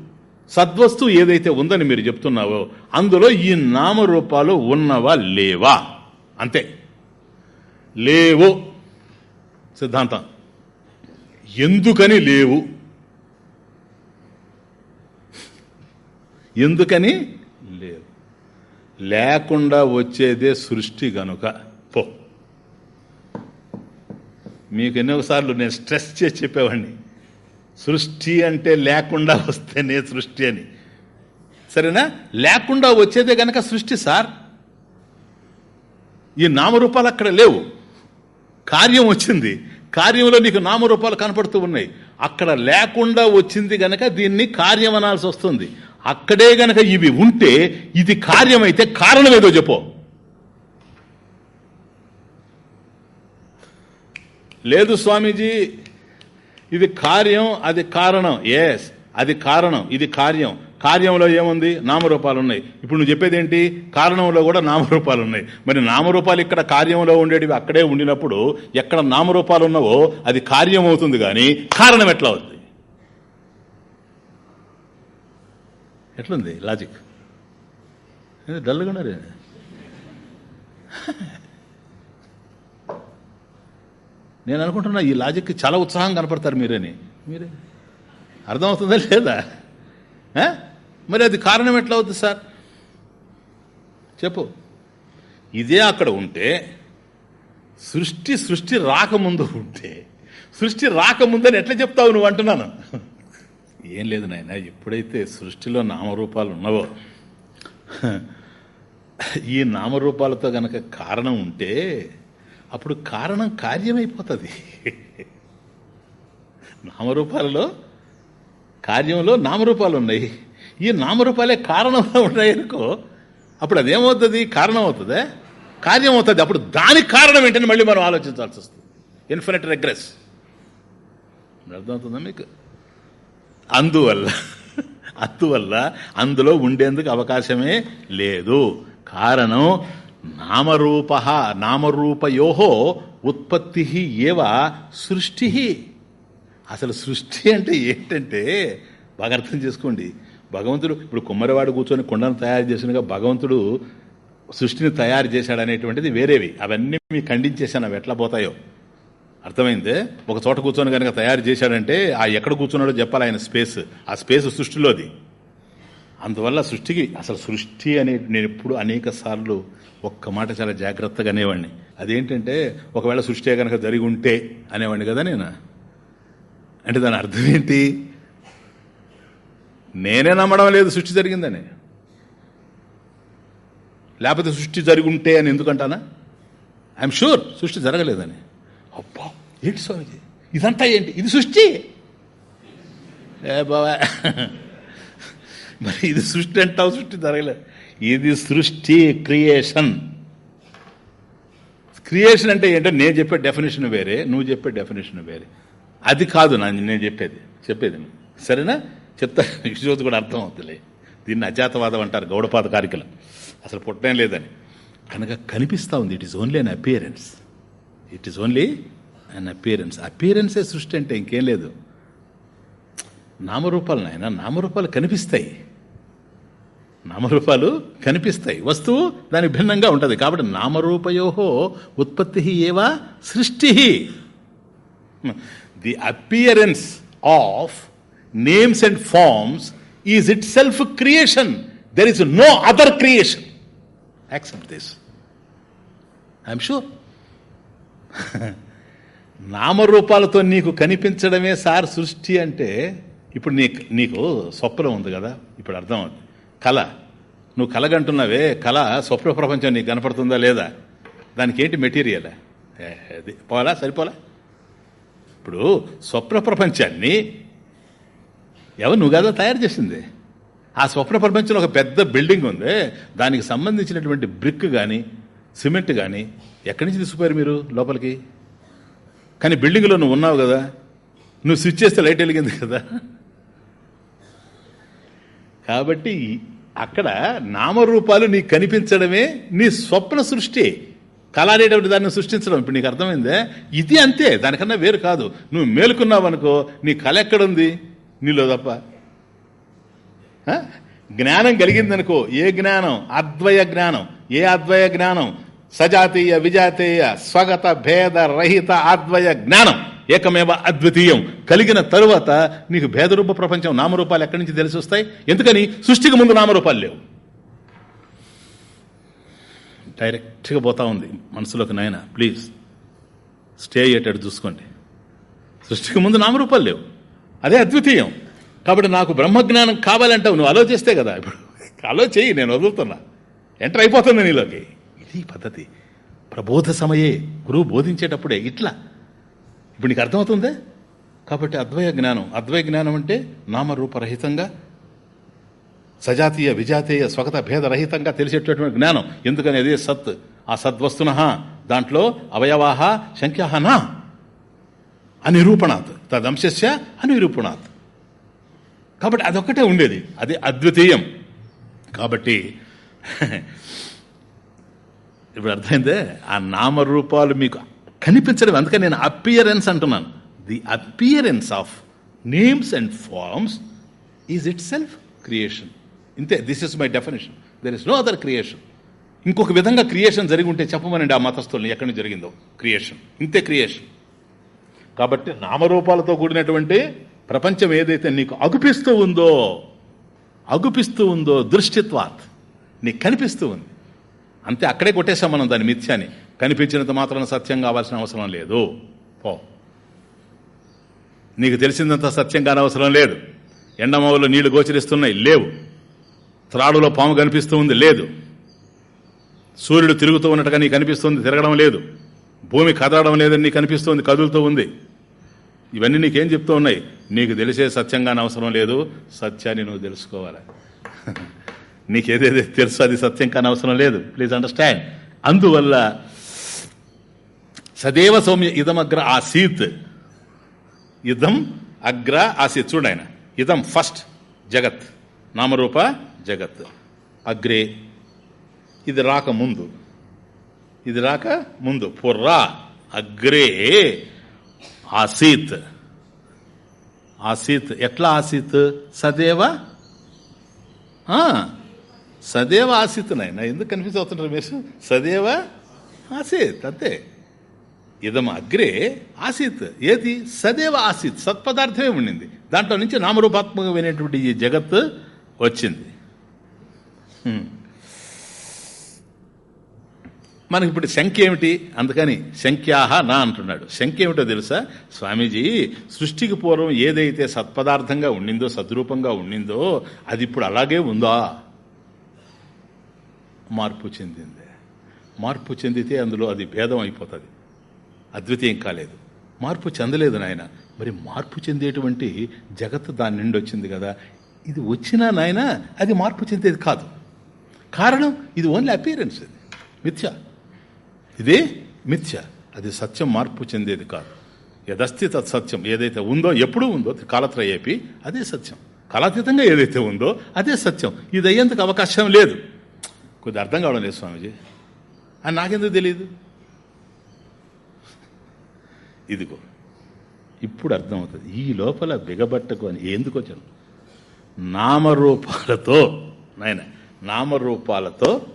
సద్వస్తు ఏదైతే ఉందని మీరు చెప్తున్నావో అందులో ఈ నామరూపాలు ఉన్నవా లేవా? అంతే. లేవో. సిద్ధాంతం. ఎందుకని లేవు? ఎందుకని లేవు? లేకుండా వచ్చేదే సృష్టి గనుక. పో. మీకు ఎన్నోసార్లు నేను స్ట్రెస్ చేసి చెప్పేవాడిని. సృష్టి అంటే లేకుండా వస్తేనే సృష్టి అని. సరేనా? లేకుండా వచ్చేదే గనక సృష్టి సార్. ఈ నామరూపాలు అక్కడ లేవు. కార్యం వచ్చింది. కార్యంలో నీకు నామరూపాలు కనపడుతూ ఉన్నాయి. అక్కడ లేకుండా వచ్చింది గనక దీన్ని కార్యం అనాల్సి వస్తుంది. అక్కడే గనక ఇవి ఉంటే ఇది కార్యమైతే కారణం ఏదో చెప్పు. లేదు స్వామీజీ ఇది కార్యం అది కారణం. ఎస్ అది కారణం ఇది కార్యం. కార్యంలో ఏముంది? నామరూపాలు ఉన్నాయి ఇప్పుడు నువ్వు చెప్పేది ఏంటి కారణంలో కూడా నామరూపాలు ఉన్నాయి మరి నామరూపాలు ఇక్కడ కార్యంలో ఉండేటివి అక్కడే ఉండినప్పుడు ఎక్కడ నామరూపాలు ఉన్నావో అది కార్యం అవుతుంది కానీ కారణం ఎట్లా అవుతుంది ఎట్లుంది? లాజిక్. డల్గా ఉన్నారే? నేను అనుకుంటున్నా ఈ లాజిక్ చాలా ఉత్సాహం కనపడతారు మీరని. మీరే. అర్థమవుతుందా లేదా? మరి అది కారణం ఎట్లా అవుతుంది సార్? చెప్పు. ఇదే అక్కడ ఉంటే సృష్టి సృష్టి రాకముందు ఉంటే సృష్టి రాకముందని ఎట్లా చెప్తావు నువ్వు అంటున్నాను? ఏం లేదు నాయన ఎప్పుడైతే సృష్టిలో నామరూపాలు ఉన్నావో ఈ నామరూపాలతో గనక కారణం ఉంటే అప్పుడు కారణం కార్యమైపోతుంది. నామరూపాలలో కార్యంలో నామరూపాలు ఉన్నాయి ఈ నామరూపాలే కారణంగా ఉన్నాయనుకో అప్పుడు అదేమవుతుంది? కారణం అవుతుందే కార్యం అవుతుంది అప్పుడు దానికి కారణం ఏంటని మళ్ళీ మనం ఆలోచించాల్సి వస్తుంది. ఇన్ఫినిట్ రెగ్రెస్ అర్థమవుతుందా మీకు? అందువల్ల అందువల్ల అందులో ఉండేందుకు అవకాశమే లేదు. కారణం నామరూప నామరూపయో ఉత్పత్తి ఏవ సృష్టి. అసలు సృష్టి అంటే ఏంటంటే బాగా అర్థం చేసుకోండి. భగవంతుడు ఇప్పుడు కుమ్మరివాడు కూర్చొని కుండను తయారు చేసినగా భగవంతుడు సృష్టిని తయారు చేశాడు అనేటువంటిది వేరేవి. అవన్నీ మీకు ఖండించేసాను అవి ఎట్లా పోతాయో. అర్థమైందే? ఒక చోట కూర్చొని కనుక తయారు చేశాడంటే ఆ ఎక్కడ కూర్చున్నాడో చెప్పాలి ఆయన స్పేస్. ఆ స్పేస్ సృష్టిలోది. అందువల్ల సృష్టికి అసలు సృష్టి అనే నేను ఎప్పుడు అనేక సార్లు ఒక్క మాట చాలా జాగ్రత్తగా అనేవాడిని అదేంటంటే ఒకవేళ సృష్టి కనుక జరిగి ఉంటే అనేవాడిని కదా నేను. అంటే దాని అర్థం ఏంటి? నేనే నమ్మడం లేదు సృష్టి జరిగిందని. లేకపోతే సృష్టి జరిగి ఉంటే అని ఎందుకంటానా? ఐఎమ్ షూర్ సృష్టి జరగలేదని. అబ్బా ఏంటి స్వామిజీ? ఇదంతా ఏంటి? ఇది సృష్టి? ఏ బాబా మరి ఇది సృష్టి అంటావు సృష్టి జరగలేదు ఇది సృష్టి క్రియేషన్. క్రియేషన్ అంటే ఏంటో నేను చెప్పే డెఫినేషన్ వేరే నువ్వు చెప్పే డెఫినేషన్ వేరే. అది కాదు నా నేను చెప్పేది చెప్పేది. సరేనా? చెప్తా ఈరోజు కూడా అర్థం అవుతుంది దీన్ని అజాతవాదం అంటారు గౌడపాద కారికలు. అసలు పుట్టడం లేదని. కనుక కనిపిస్తూ ఉంది it is only an appearance it is only an appearance అపియరెన్సే సృష్టి అంటే ఇంకేం లేదు. నామరూపాలు నాయన నామరూపాలు కనిపిస్తాయి. నామరూపాలు కనిపిస్తాయి. వస్తువు దానికి భిన్నంగా ఉంటుంది. కాబట్టి నామరూపయోహో ఉత్పత్తి ఏవా? సృష్టి the appearance of names and forms is itself creation there is no other creation accept this I'm sure నామరూపాలతో నీకు కనిపించడమే సార్ సృష్టి అంటే ఇప్పుడు నీ నీకు స్వప్నం ఉంది కదా ఇప్పుడు అర్థం అవుతుంది కళ నువ్వు కలగంటున్నావే కళ స్వప్న ప్రపంచం నీకు కనపడుతుందా లేదా దానికి ఏంటి మెటీరియల్ అది పోలా సరిపోలా ఇప్పుడు స్వప్న ప్రపంచాన్ని ఎవరు? నువ్వు కదా తయారు చేసింది. ఆ స్వప్న ప్రపంచంలో ఒక పెద్ద బిల్డింగ్ ఉంది. దానికి సంబంధించినటువంటి బ్రిక్ కానీ సిమెంట్ కానీ ఎక్కడి నుంచి తీసుకుపోయారు మీరు లోపలికి? కానీ బిల్డింగ్లో నువ్వు ఉన్నావు కదా. నువ్వు స్విచ్ చేస్తే లైట్ వెలిగింది కదా. కాబట్టి అక్కడ నామరూపాలు నీకు కనిపించడమే నీ స్వప్న సృష్టి. కళ అనేటువంటి దాన్ని సృష్టించడం. ఇప్పుడు నీకు అర్థమైందే? ఇది అంతే. దానికన్నా వేరు కాదు. నువ్వు మేలుకున్నావు అనుకో నీ కళ ఎక్కడుంది? నీలో తప్ప. జ్ఞానం కలిగిందనుకో ఏ జ్ఞానం? అద్వయ జ్ఞానం. ఏ అద్వయ జ్ఞానం? సజాతీయ విజాతీయ స్వగత భేద రహిత అద్వయ జ్ఞానం. ఏకమేవ అద్వితీయం. కలిగిన తరువాత నీకు భేదరూప ప్రపంచం నామరూపాలు ఎక్కడి నుంచి తెలిసి వస్తాయి? ఎందుకని? సృష్టికి ముందు నామరూపాలు లేవు. డైరెక్ట్గా పోతా ఉంది మనసులోకి నాయన. ప్లీజ్. స్టే అయ్యేటట్టు చూసుకోండి. సృష్టికి ముందు నామరూపాలు లేవు. అదే అద్వితీయం. కాబట్టి నాకు బ్రహ్మజ్ఞానం కావాలంటావు నువ్వు ఆలోచిస్తే కదా ఇప్పుడు. ఆలో నేను వదులుతున్నా. ఎంటర్ అయిపోతుంది నీలోకి. ఇది పద్ధతి. ప్రబోధ సమయే గురువు బోధించేటప్పుడే ఇట్లా. ఇప్పుడు నీకు అర్థమవుతుందే? కాబట్టి అద్వయ జ్ఞానం అద్వయ జ్ఞానం అంటే నామరూపరహితంగా సజాతీయ విజాతీయ స్వగత భేదరహితంగా తెలిసేటటువంటి జ్ఞానం. ఎందుకని అదే సత్ ఆ సద్వస్తున దాంట్లో అవయవాహ సంఖ్యాహనా అనిరూపణాత్. తదంశస్య అనిరూపణాత్. కాబట్టి అదొక్కటే ఉండేది. అది అద్వితీయం. కాబట్టి [LAUGHS] ఇప్పుడు అర్థమైందే? ఆ నామరూపాలు మీకు కనిపించడం అందుకని నేను అపియరెన్స్ అంటున్నాను. The appearance of names and forms is itself creation ఇంతే this is my definition there is no other creation ఇంకొక విధంగా క్రియేషన్ జరిగి ఉంటే చెప్పమనండి ఆ మతస్థుల్ని. ఎక్కడి నుంచి జరిగిందో? క్రియేషన్ ఇంతే క్రియేషన్ కాబట్టి నామరూపాలతో కూడినటువంటి ప్రపంచం ఏదైతే నీకు అగుపిస్తూ ఉందో అగుపిస్తూ ఉందో దృష్టిత్వాత్ నీకు కనిపిస్తూ ఉంది. అంతే అక్కడే కొట్టేశాం మనం దాని మిథ్యాన్ని కనిపించినంత మాత్రం సత్యం కావాల్సిన అవసరం లేదు. పో. నీకు తెలిసిందంత సత్యం కానవసరం లేదు. ఎండమావులో నీళ్ళు గోచరిస్తున్నాయి లేవు. త్రాడులో పాము కనిపిస్తూ ఉంది లేదు. సూర్యుడు తిరుగుతూ ఉన్నట్టుగా నీకు కనిపిస్తుంది తిరగడం లేదు. భూమి కదలడం లేదని నీకు అనిపిస్తుంది కదులుతూ ఉంది. ఇవన్నీ నీకేం చెప్తూ ఉన్నాయి? నీకు తెలిసే సత్యంగానే అవసరం లేదు. సత్యాన్ని నువ్వు తెలుసుకోవాలి. [LAUGHS] నీకేదేదో తెలుసు అది సత్యం కాని అవసరం లేదు. ప్లీజ్ అండర్స్టాండ్ అందువల్ల సదేవ సౌమ్య ఇదమగ్ర ఆసీత్. ఇదం అగ్ర ఆసీత్. చూడాయన ఇదం ఫస్ట్ జగత్. నామరూప జగత్. అగ్రే. ఇది రాకముందు. ఇది రాక ముందు పుర్రా అగ్రే ఆసీత్. ఆసీత్ ఎట్లా ఆసీత్? సదేవ? సదేవ ఆసీత్ నాయన ఎందుకు కన్ఫ్యూజ్ అవుతుంటారు మీరు సదేవ ఆసీత్ అంతే. ఇదం అగ్రే ఆసీత్. ఏది? సదేవ ఆసీత్ సత్పదార్థమే ఉండింది. దాంట్లో నుంచి నామరూపాత్మకమైనటువంటి ఈ జగత్ వచ్చింది. మనకి ఇప్పుడు శంఖ్య ఏమిటి? అందుకని శంఖ్యాహ నా అంటున్నాడు. శంఖ్య ఏమిటో తెలుసా? స్వామీజీ సృష్టికి పూర్వం ఏదైతే సత్పదార్థంగా ఉండిందో సద్రూపంగా ఉండిందో అది ఇప్పుడు అలాగే ఉందా? మార్పు చెందింది. మార్పు చెందితే అందులో అది భేదం అయిపోతుంది. అద్వితీయం కాలేదు. మార్పు చెందలేదు నాయన. మరి మార్పు చెందేటువంటి జగత్తు దాని నుండి వచ్చింది కదా. ఇది వచ్చినా నాయన అది మార్పు చెందేది కాదు. కారణం ఇది ఓన్లీ అపీరెన్స్ ఇది మిథ్య. ఇది మిథ్య. అది సత్యం మార్పు చెందేది కాదు. యదస్తి తత్ సత్యం ఏదైతే ఉందో ఎప్పుడూ ఉందో కాలత్రయేపి అదే సత్యం. కాలాతీతంగా ఏదైతే ఉందో అదే సత్యం. ఇది అయ్యేందుకు అవకాశం లేదు. కొద్ది అర్థం కావడం లేదు స్వామీజీ. అని నాకెందుకు తెలియదు ఇదిగో ఇప్పుడు అర్థమవుతుంది. ఈ లోపల బిగబట్టకు అని ఎందుకు వచ్చాను? నామరూపాలతో నాయన నామరూపాలతో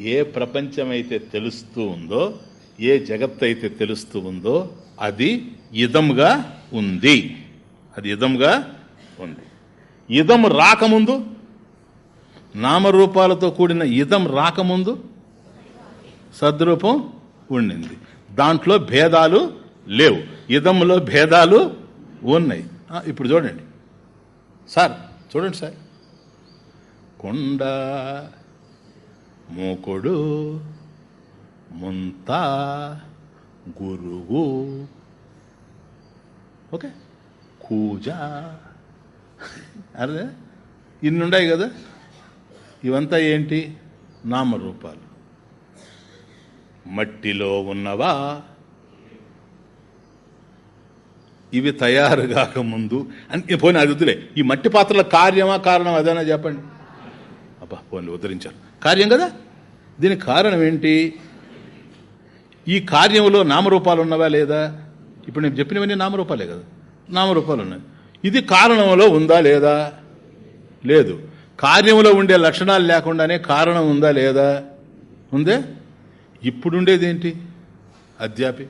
ఏ ప్రపంచమైతే తెలుస్తూ ఉందో ఏ జగత్ అయితే తెలుస్తూ ఉందో అది ఇదంగా ఉంది. అది ఇదంగా ఉంది. ఇదం రాకముందు నామరూపాలతో కూడిన ఇదం రాకముందు సద్రూపం ఉండింది. దాంట్లో భేదాలు లేవు. ఇదంలో భేదాలు ఉన్నాయి. ఇప్పుడు చూడండి. సార్ చూడండి సార్. కొండ మూకుడు ముంత గురువు. ఓకే? కూజ. అదే ఇన్ని ఉన్నాయి కదా? ఇవంతా ఏంటి? నామరూపాలు. మట్టిలో ఉన్నవా? ఇవి తయారు కాకముందు. అని పోయిన అది వద్దులే. ఈ మట్టి పాత్రల కార్యమా కారణం అదేనా చెప్పండి. అబ్బా పోనీ ఉద్ధరించారు కార్యం కదా? దీనికి కారణం ఏంటి? ఈ కార్యంలో నామరూపాలు ఉన్నవా లేదా? ఇప్పుడు నేను చెప్పినవన్నీ నామరూపాలే కదా. నామరూపాలు ఉన్నాయి ఇది కారణంలో ఉందా లేదా? లేదు. కార్యంలో ఉండే లక్షణాలు లేకుండానే కారణం ఉందా లేదా? ఉందే? ఇప్పుడుండేది ఏంటి? ఇప్పుడుండేదేంటి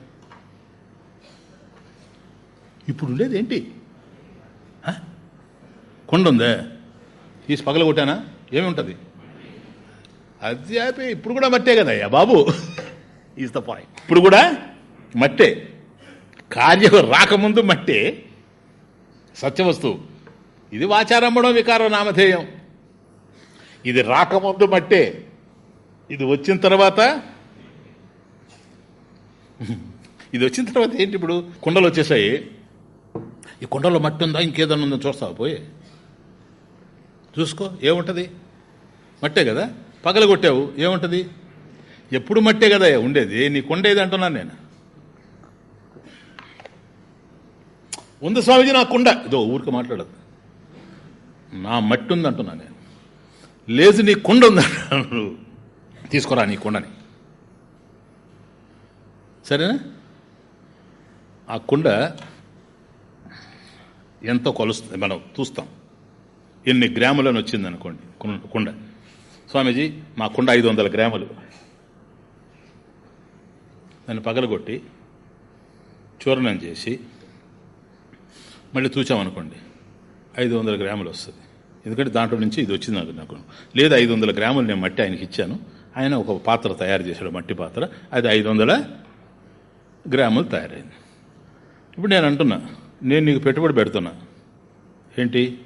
ఇప్పుడుండేది ఏంటి? కొండ ఉందే తీసి పగలగొట్టానా? ఏమి ఉంటుంది? అధ్యాపి ఇప్పుడు కూడా మట్టే కదయ్యా బాబు. ఈజ్ ద పాయింట్ ఇప్పుడు కూడా మట్టే. కార్యం రాకముందు మట్టే. సత్యవస్తువు. ఇది వాచారంభడం వికారం నామధేయం. ఇది రాకముందు మట్టే. ఇది వచ్చిన తర్వాత ఇది వచ్చిన తర్వాత ఏంటి ఇప్పుడు? కుండలు వచ్చేసాయి. ఈ కుండలో మట్టి ఉందా? ఇంకేదన్నా ఉందో? చూస్తావా పోయి? చూసుకో ఏముంటుంది? మట్టే కదా. పగలగొట్టావు ఏముంటుంది? ఎప్పుడు మట్టే కదా ఉండేది నీ కొండ అంటున్నాను నేను. ఉంది స్వామీజీ నా కుండ. ఇదో ఊరికి మాట్లాడదు. నా మట్టి ఉంది అంటున్నాను నేను. లేదు నీ కుండ ఉందంటాను తీసుకురా నీ కుండని. సరేనా? ఆ కుండ ఎంతో కొలుస్తుంది. మనం చూస్తాం. ఎన్ని గ్రాములను వచ్చింది అనుకోండి కుండ. స్వామీజీ మా కుండ ఐదు వందల గ్రాములు. దాన్ని పగలగొట్టి చూర్ణం చేసి మళ్ళీ చూచామనుకోండి ఐదు వందల గ్రాములు వస్తుంది. ఎందుకంటే దాంట్లో నుంచి ఇది వచ్చింది నాకు నాకు. లేదు ఐదు వందల గ్రాములు నేను మట్టి ఆయనకి ఇచ్చాను. ఆయన ఒక పాత్ర తయారు చేశాడు మట్టి పాత్ర. అది ఐదు వందల గ్రాములు తయారైంది. ఇప్పుడు నేను అంటున్నా నేను నీకు పెట్టుబడి పెడుతున్నా. ఏంటి?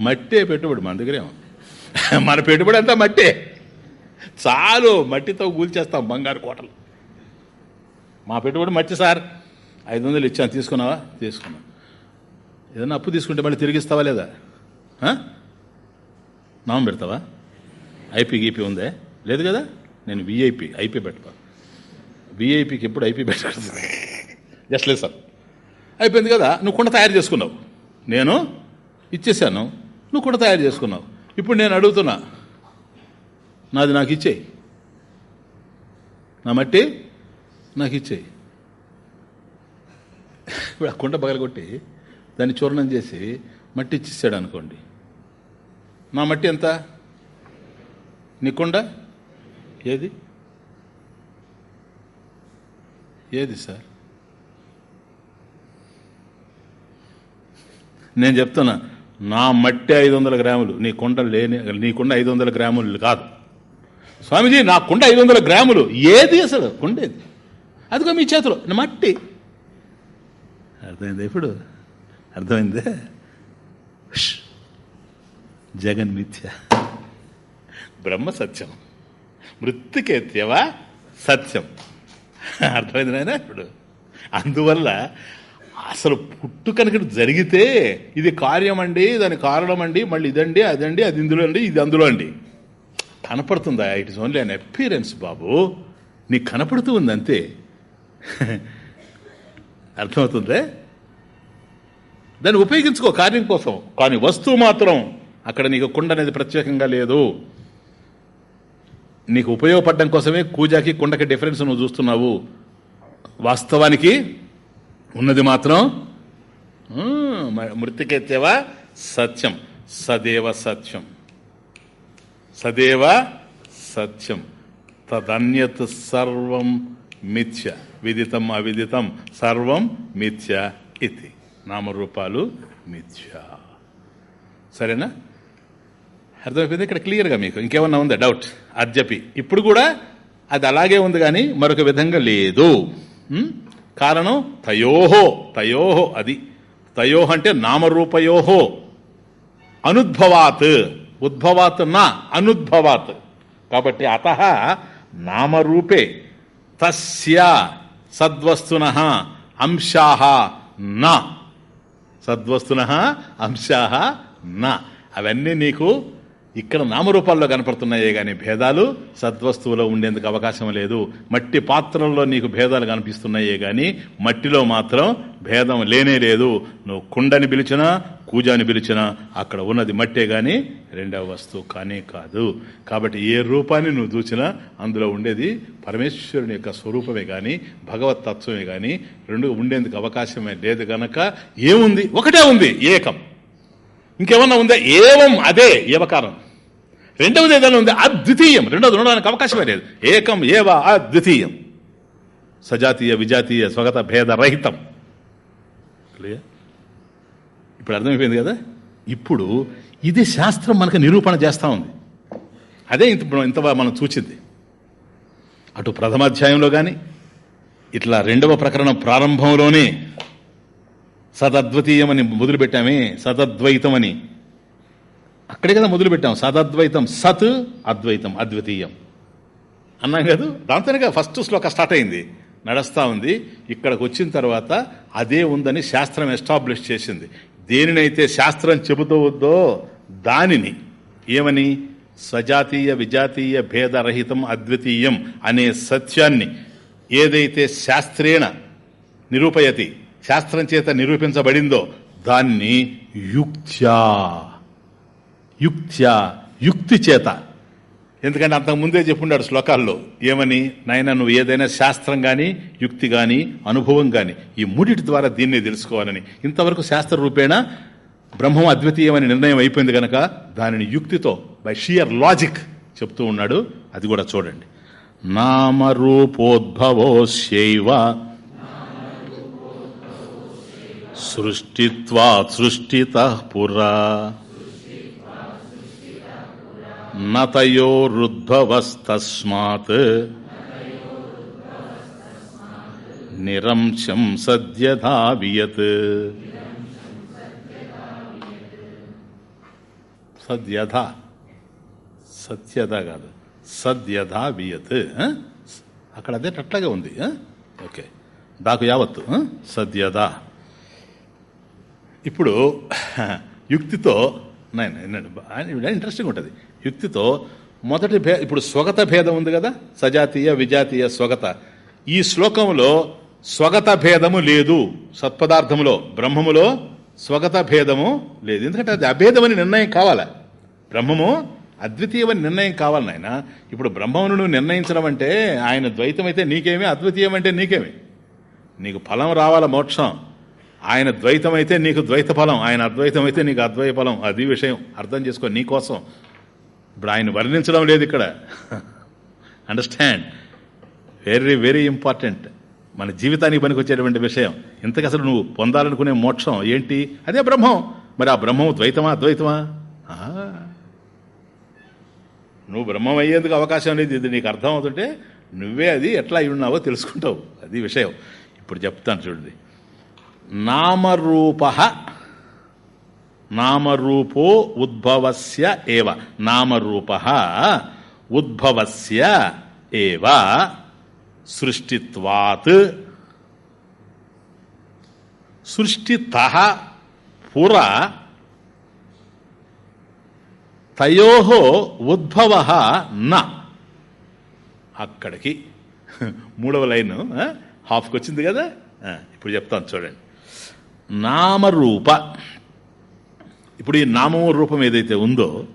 మట్టే పెట్టుబడి మన దగ్గరే ఉంది. [LAUGHS] మన పెట్టుబడి అంతా మట్టే. చాలు మట్టితో కూల్చేస్తాం బంగారు కోటలు. మా పెట్టుబడి మట్టి సార్. ఐదు వందలు ఇచ్చాను. తీసుకున్నావా? తీసుకున్నా ఏదైనా అప్పు తీసుకుంటే మళ్ళీ తిరిగిస్తావా లేదా? నామం పెడతావా? ఐపీ గీపీ ఉందే? లేదు కదా? నేను విఐపి ఐపీ పెట్టుకో. విఐపికి ఎప్పుడు ఐపీ పెట్టకూడదు జస్ట్ లేదు సార్. అయిపోయింది కదా? నువ్వు కుండ తయారు చేసుకున్నావు. నేను ఇచ్చేసాను. నువ్వు కుండ తయారు చేసుకున్నావు. ఇప్పుడు నేను అడుగుతున్నా. నాది నాకు ఇచ్చేయి నా మట్టి నాకు ఇచ్చేయి ఇప్పుడు ఆ కుండ పగలగొట్టి దాన్ని చూర్ణం చేసి మట్టి ఇచ్చిస్తాడు అనుకోండి. నా మట్టి ఎంత? నీ కుండ? ఏది? ఏది సార్? నేను చెప్తున్నా. నా మట్టి ఐదు వందల గ్రాములు నీ కుండ లేని నీ కుండ ఐదు వందల గ్రాములు కాదు. స్వామీజీ నా కుండ ఐదు వందల గ్రాములు ఏది అసలు? కుండేది. అదిగో మీ చేతిలో మట్టి. అర్థమైంది ఇప్పుడు? అర్థమైందే? జగన్ మిథ్య. బ్రహ్మ సత్యం. మృతికేత్యవా సత్యం. అర్థమైంది నాయన ఇప్పుడు? అందువల్ల అసలు పుట్టు కనుక జరిగితే ఇది కార్యం అండి దాని కారణం అండి మళ్ళీ ఇదండి అదండి అది ఇందులో అండి ఇది అందులో అండి. కనపడుతుందా? It is only an appearance బాబు. నీకు కనపడుతూ ఉంది అంతే [LAUGHS] అర్థమవుతుందే? దాన్ని ఉపయోగించుకో కార్యం కోసం. కానీ వస్తువు మాత్రం అక్కడ నీకు కుండ అనేది ప్రత్యేకంగా లేదు. నీకు ఉపయోగపడడం కోసమే కూజాకి కుండకి డిఫరెన్స్ నువ్వు చూస్తున్నావు. వాస్తవానికి ఉన్నది మాత్రం మృతికెత్తేవా? సత్యం. సదేవ సత్యం. సదేవ సత్యం. తదన్యత్ సర్వం మిథ్య. విదితం అవిదితం సర్వం మిథ్య ఇది నామరూపాలు మిథ్య. సరేనా? అర్థమైపోయింది? ఇక్కడ క్లియర్గా మీకు. ఇంకేమన్నా ఉందా? డౌట్. అద్యపి. ఇప్పుడు కూడా అది అలాగే ఉంది కానీ మరొక విధంగా లేదు. కారణం తయోహో తయోహో అది. తయోహ అంటే నామరూపయోహో. అనుద్భవాత్ ఉద్భవాత్ నా అనుద్భవాత్. కాబట్టి అత నామరూపే. తస్య సద్వస్తున అంశా నా. సద్వస్తున అంశా నా. అవన్నీ నీకు ఇక్కడ నామరూపాల్లో కనపడుతున్నాయే కానీ భేదాలు సద్వస్తువులో ఉండేందుకు అవకాశం లేదు. మట్టి పాత్రల్లో నీకు భేదాలు కనిపిస్తున్నాయే కానీ మట్టిలో మాత్రం భేదం లేనే లేదు. నువ్వు కుండని పిలిచినా కూజాని పిలిచినా అక్కడ ఉన్నది మట్టే కానీ రెండవ వస్తువు కానే కాదు. కాబట్టి ఏ రూపాన్ని నువ్వు చూసినా అందులో ఉండేది పరమేశ్వరుని యొక్క స్వరూపమే కానీ భగవత్ తత్వమే కానీ రెండు ఉండేందుకు అవకాశమే లేదు గనక ఏముంది? ఒకటే ఉంది ఏకం. ఇంకేమన్నా ఉందా? ఏవం అదే ఏవకారం రెండవది ఏదైనా ఉంది? అద్వితీయం. రెండవది ఉండడానికి అవకాశమే లేదు. ఏకం ఏవ అద్వితీయం. సజాతీయ విజాతీయ స్వగత భేద రహితం. ఇప్పుడు అర్థమైపోయింది కదా? ఇప్పుడు ఇది శాస్త్రం మనకు నిరూపణ చేస్తూ ఉంది. అదే ఇంత ఇంత మనం చూచింది. అటు ప్రథమాధ్యాయంలో కానీ ఇట్లా రెండవ ప్రకరణం ప్రారంభంలోనే సదద్వితీయమని మొదలుపెట్టామే సతద్వైతం అని అక్కడే కదా మొదలుపెట్టాం సదద్వైతం సత్ అద్వైతం అద్వితీయం. అన్నాం కాదు? దాంతోనే ఫస్ట్ శ్లోక స్టార్ట్ అయింది. నడుస్తూ ఉంది ఇక్కడికి వచ్చిన తర్వాత అదే ఉందని శాస్త్రం ఎస్టాబ్లిష్ చేసింది. దేనినైతే శాస్త్రం చెబుతూ వద్దో దానిని. ఏమని? సజాతీయ విజాతీయ భేదరహితం అద్వితీయం అనే సత్యాన్ని ఏదైతే శాస్త్రేణ నిరూపయతి శాస్త్రం చేత నిరూపించబడిందో దాన్ని యుక్త్యా. యుక్త్యా యుక్తి చేత. ఎందుకంటే అంతకు ముందే చెప్పున్నాడు శ్లోకాల్లో ఏమని? నాయన నువ్వు ఏదైనా శాస్త్రం కానీ యుక్తి కానీ అనుభవం కానీ ఈ మూడిటి ద్వారా దీన్ని తెలుసుకోవాలని. ఇంతవరకు శాస్త్ర రూపేణ బ్రహ్మం అద్వితీయమని నిర్ణయం అయిపోయింది కనుక దానిని యుక్తితో బై షియర్ లాజిక్ చెప్తూ ఉన్నాడు. అది కూడా చూడండి. నామరూపోద్భవోశైవ సృష్టిత్వా సృష్టిత పురా. నతయోరుద్భవస్తస్మాత్ నిరంశం సద్యధావియత్. సద్యథ సత్యథ కాదు. సద్యథా వియత్ అక్కడ అదే అట్లాగే ఉంది. ఓకే. దాకు యావత్తు సద్యథ ఇప్పుడు [LAUGHS] యుక్తితో ఇంట్రెస్టింగ్ ఉంటుంది. యుక్తితో మొదటి భే ఇప్పుడు స్వగత భేదం ఉంది కదా? సజాతీయ విజాతీయ స్వగత. ఈ శ్లోకంలో స్వగత భేదము లేదు. సత్పదార్థములో బ్రహ్మములో స్వగత భేదము లేదు. ఎందుకంటే అది అభేదమని నిర్ణయం కావాలా? బ్రహ్మము అద్వితీయమని నిర్ణయం కావాలి నాయన. ఇప్పుడు బ్రహ్మమును నువ్వు నిర్ణయించడం అంటే ఆయన ద్వైతం అయితే నీకేమి అద్వితీయం అంటే నీకేమి? నీకు ఫలం రావాల మోక్షం? ఆయన ద్వైతం అయితే నీకు ద్వైత ఫలం ఆయన అద్వైతం అయితే నీకు అద్వైత ఫలం అది విషయం. అర్థం చేసుకో నీ కోసం. ఇప్పుడు ఆయన వర్ణించడం లేదు ఇక్కడ. అండర్స్టాండ్ వెరీ వెరీ ఇంపార్టెంట్ మన జీవితానికి పనికొచ్చేటువంటి విషయం. ఇంతకు అసలు నువ్వు పొందాలనుకునే మోక్షం ఏంటి? అదే బ్రహ్మం. మరి ఆ బ్రహ్మం ద్వైతమా అద్వైతమా? ఆ. నువ్వు బ్రహ్మం అయ్యేందుకు అవకాశం లేదు. ఇది నీకు అర్థం అవుతుంటే నువ్వే అది ఎట్లా అయి ఉన్నావో తెలుసుకుంటావు. అది విషయం. ఇప్పుడు చెప్తాను చూడండి. నామరూప నామరూపో ఉద్భవస్య ఏవ. నామరూప ఉద్భవస్య ఏవ. సృష్టిత్వాత్ సృష్టిత పుర తయో ఉద్భవ న. అక్కడికి మూడవ లైన్ హాఫ్కి వచ్చింది కదా? ఇప్పుడు చెప్తాను చూడండి. నామరూప. ఇప్పుడు ఈ నామము రూపం ఏదైతే ఉందో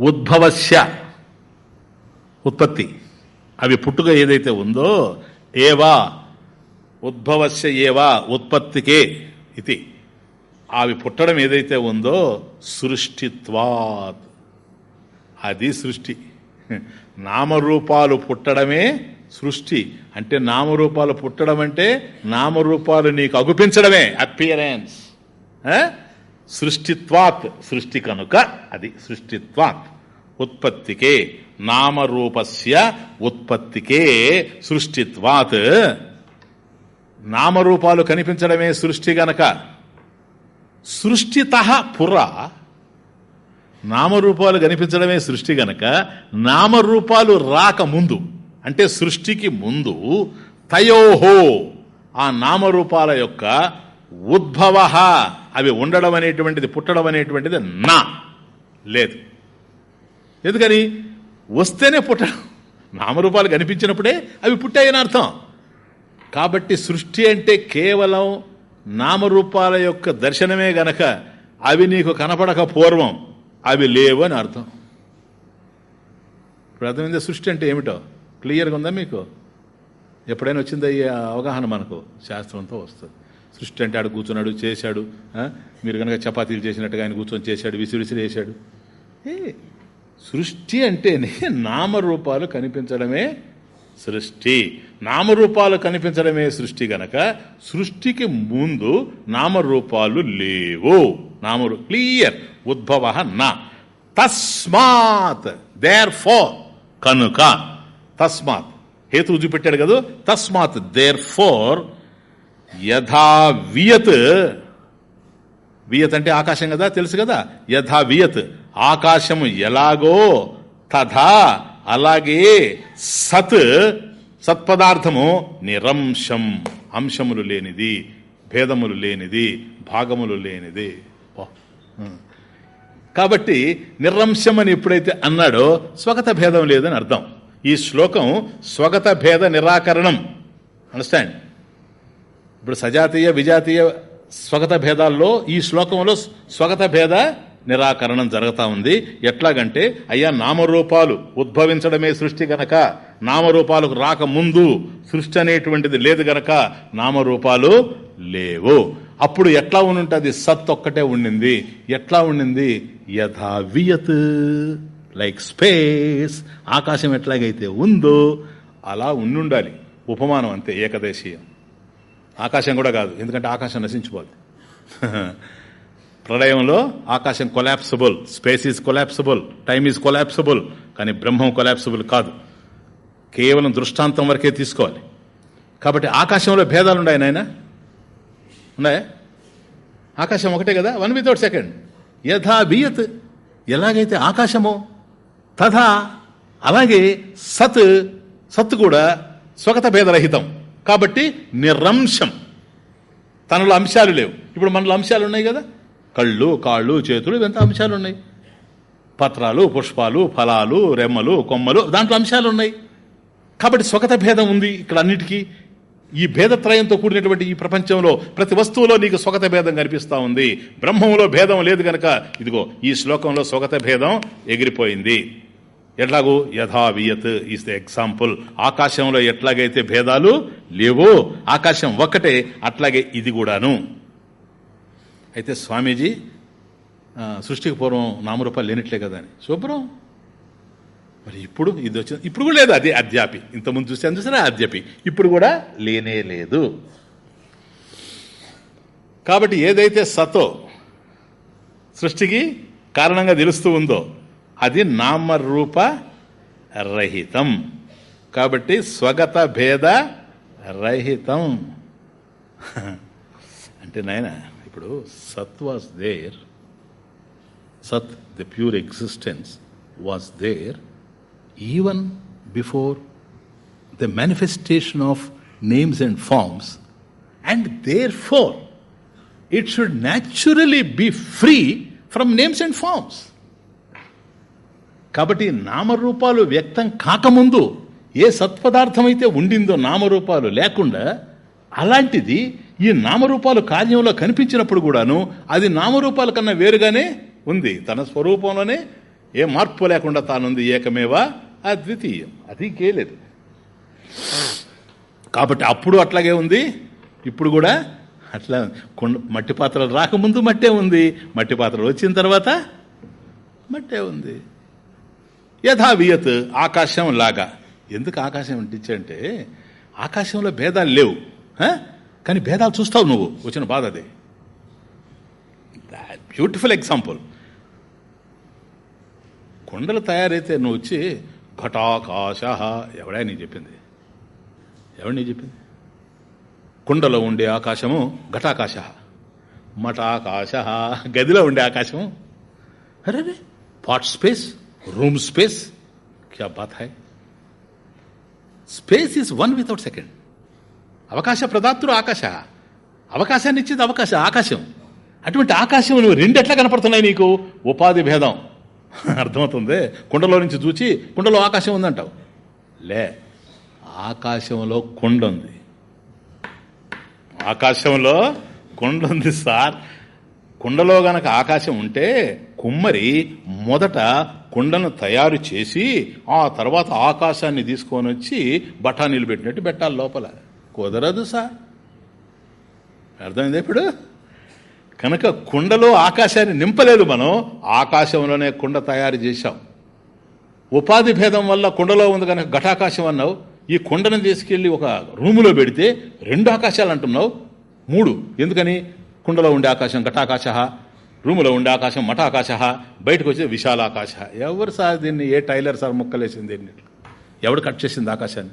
ఉద్భవస్య ఉత్పత్తి. అవి పుట్టుక ఏదైతే ఉందో ఏవా ఉద్భవస్య ఏవా ఉత్పత్తికే ఇది. అవి పుట్టడం ఏదైతే ఉందో సృష్టిత్వాత్. అది సృష్టి. నామరూపాలు పుట్టడమే సృష్టి అంటే నామరూపాలు పుట్టడం అంటే నామరూపాలు నీకు అగుపించడమే అపియరెన్స్. సృష్టిత్వాత్ సృష్టి కనుక అది సృష్టిత్వాత్. ఉత్పత్తికే నామరూపస్య ఉత్పత్తికే సృష్టిత్వాత్. నామరూపాలు కనిపించడమే సృష్టి గనక. సృష్టిత పుర. నామరూపాలు కనిపించడమే సృష్టి గనక. నామరూపాలు రాకముందు. అంటే సృష్టికి ముందు తయోహో ఆ నామరూపాల యొక్క ఉద్భవ అవి ఉండడం అనేటువంటిది పుట్టడం అనేటువంటిది నా లేదు. ఎందుకని? వస్తేనే పుట్టడం. నామరూపాలు కనిపించినప్పుడే అవి పుట్టాయని అర్థం. కాబట్టి సృష్టి అంటే కేవలం నామరూపాల యొక్క దర్శనమే గనక అవి నీకు కనపడక పూర్వం అవి లేవు అని అర్థం. ఇప్పుడు అర్థమైంది సృష్టి అంటే ఏమిటో? క్లియర్గా ఉందా మీకు? ఎప్పుడైనా వచ్చిందా ఈ అవగాహన మనకు? శాస్త్రంతో వస్తుంది. సృష్టి అంటే ఆడు కూర్చున్నాడు చేశాడు మీరు కనుక చపాతీలు చేసినట్టుగా ఆయన కూర్చొని చేశాడు విసిరిసిరి వేశాడు. ఏ సృష్టి అంటేనే నామరూపాలు కనిపించడమే సృష్టి. నామరూపాలు కనిపించడమే సృష్టి గనక సృష్టికి ముందు నామరూపాలు లేవు. నామరు క్లియర్. ఉద్భవ నా. తస్మాత్ దేర్ ఫోర్ కనుక. తస్మాత్. హేతు చూపెట్టాడు కదా? తస్మాత్ దేర్ ఫోర్ యథా వియత్. వియత్ అంటే ఆకాశం కదా? తెలుసు కదా? యథా వియత్. ఆకాశము ఎలాగో తథా అలాగే సత్. సత్పదార్థము నిరంశం. అంశములు లేనిది భేదములు లేనిది భాగములు లేనిది. కాబట్టి నిరంశం అని ఎప్పుడైతే అన్నాడో స్వగత భేదం లేదని అర్థం. ఈ శ్లోకం స్వగత భేద నిరాకరణం. అండర్స్టాండ్ ఇప్పుడు సజాతీయ విజాతీయ స్వగత భేదాల్లో ఈ శ్లోకంలో స్వగత భేద నిరాకరణం జరుగుతూ ఉంది. ఎట్లాగంటే అయ్యా నామరూపాలు ఉద్భవించడమే సృష్టి గనక నామరూపాలకు రాకముందు సృష్టి అనేటువంటిది లేదు గనక నామరూపాలు లేవు. అప్పుడు ఎట్లా ఉండుంటుంది? సత్ ఒక్కటే ఉండింది. ఎట్లా ఉండింది? యథావియత్ లైక్ స్పేస్ ఆకాశం ఎట్లాగైతే ఉందో అలా ఉండుండాలి. ఉపమానం అంతే ఏకదేశీయం. ఆకాశం కూడా కాదు ఎందుకంటే ఆకాశం నశించిపోద్ది. [LAUGHS] ప్రళయంలో ఆకాశం collapsible space is collapsible time is collapsible కానీ బ్రహ్మం కొలాప్సబుల్ కాదు. కేవలం దృష్టాంతం వరకే తీసుకోవాలి. కాబట్టి ఆకాశంలో భేదాలు ఉన్నాయి నాయన? ఉన్నాయా? ఆకాశం ఒకటే కదా వన్ వితౌట్ సెకండ్ యథా బియత్ ఎలాగైతే ఆకాశమో తథా అలాగే సత్ సత్ కూడా స్వగత భేదరహితం. కాబట్టి నిరంశం. తనలో అంశాలు లేవు. ఇప్పుడు మనలో అంశాలు ఉన్నాయి కదా? కళ్ళు కాళ్ళు చేతులు ఇవంత అంశాలు ఉన్నాయి. పత్రాలు పుష్పాలు ఫలాలు రెమ్మలు కొమ్మలు దాంట్లో అంశాలు ఉన్నాయి. కాబట్టి స్వగత భేదం ఉంది ఇక్కడ అన్నిటికీ. ఈ భేదత్రయంతో కూడినటువంటి ఈ ప్రపంచంలో ప్రతి వస్తువులో నీకు స్వగత భేదం కనిపిస్తా ఉంది. బ్రహ్మంలో భేదం లేదు గనక ఇదిగో ఈ శ్లోకంలో స్వగత భేదం ఎగిరిపోయింది. ఎట్లాగూ యథావియత్ ఈస్ ద ఎగ్జాంపుల్. ఆకాశంలో ఎట్లాగైతే భేదాలు లేవో ఆకాశం ఒక్కటే అట్లాగే ఇది కూడాను. అయితే స్వామీజీ సృష్టికి పూర్వం నామరూపాలు లేనట్లే కదా అని. శుభ్రం. మరి ఇప్పుడు ఇది వచ్చింది ఇప్పుడు కూడా లేదు అది అద్యాపి ఇంతకుముందు చూస్తే చూసినా అద్యాపి ఇప్పుడు కూడా లేనే లేదు. కాబట్టి ఏదైతే సతో సృష్టికి కారణంగా తెలుస్తూ ఉందో అది నామరూప రహితం. కాబట్టి స్వగత భేద రహితం. అంటే నాయన ఇప్పుడు సత్ వాజ్ దేర్ సత్ the pure existence was there even before the manifestation of names and forms. And therefore it should naturally be free from names and forms. కాబట్టి నామరూపాలు వ్యక్తం కాకముందు ఏ సత్పదార్థం అయితే ఉండిందో నామరూపాలు లేకుండా అలాంటిది ఈ నామరూపాలు కార్యంలో కనిపించినప్పుడు కూడాను అది నామరూపాల కన్నా వేరుగానే ఉంది. తన స్వరూపంలోనే ఏ మార్పు లేకుండా తానుంది ఏకమేవా? అద్వితీయం. అది కేలేదు. కాబట్టి అప్పుడు అట్లాగే ఉంది. ఇప్పుడు కూడా అట్లా కొండ మట్టి పాత్రలు రాకముందు మట్టే ఉంది. మట్టి పాత్రలు వచ్చిన తర్వాత మట్టే ఉంది. యథావియత్ ఆకాశం లాగా. ఎందుకు ఆకాశం అంటే ఆకాశంలో భేదాలు లేవు. కానీ భేదాలు చూస్తావు నువ్వు. వచ్చిన బాధ అది. బ్యూటిఫుల్ ఎగ్జాంపుల్ కొండలు తయారైతే నువ్వు వచ్చి ఘటాకాశ ఎవడా నీ చెప్పింది? ఎవడు నీ చెప్పింది? కుండలో ఉండే ఆకాశము ఘటాకాశ. మఠాకాశ గదిలో ఉండే ఆకాశము. అరే పాట్ స్పేస్. రూమ్ స్పేస్ क्या बात है? Space is one without second అవకాశ ప్రదాతుడు ఆకాశ. అవకాశాన్ని ఇచ్చేది అవకాశం ఆకాశం. అటువంటి ఆకాశం నువ్వు రెండు ఎట్లా కనపడుతున్నాయి నీకు? ఉపాధి భేదం. అర్థమవుతుంది? కుండలో నుంచి చూచి కుండలో ఆకాశం ఉందంటావు. లే ఆకాశంలో కొండ ఉంది. ఆకాశంలో కొండ ఉంది సార్. కుండలో గనక ఆకాశం ఉంటే కుమ్మరి మొదట కుండను తయారు చేసి ఆ తర్వాత ఆకాశాన్ని తీసుకొని వచ్చి బఠానీలు పెట్టినట్టు పెట్టాలి లోపల. కుదరదు సార్. అర్థమైంది ఇప్పుడు? కనుక కుండలో ఆకాశాన్ని నింపలేదు మనం. ఆకాశంలోనే కుండ తయారు చేశాం. ఉపాధి భేదం వల్ల కుండలో ఉంది కనుక ఘటాకాశం అన్నావు. ఈ కుండను తీసుకెళ్ళి ఒక రూములో పెడితే రెండు ఆకాశాలు అంటున్నావు. మూడు. ఎందుకని? కుండలో ఉండే ఆకాశం ఘటాకాశ. రూములో ఉండే ఆకాశం మఠాకాశ బయటకు వచ్చే విశాలాకాశ. ఎవరు సార్ దీన్ని? ఏ టైలర్ సార్ ముక్కలేసింది దీన్ని? ఎవడు కట్ చేసింది ఆకాశాన్ని?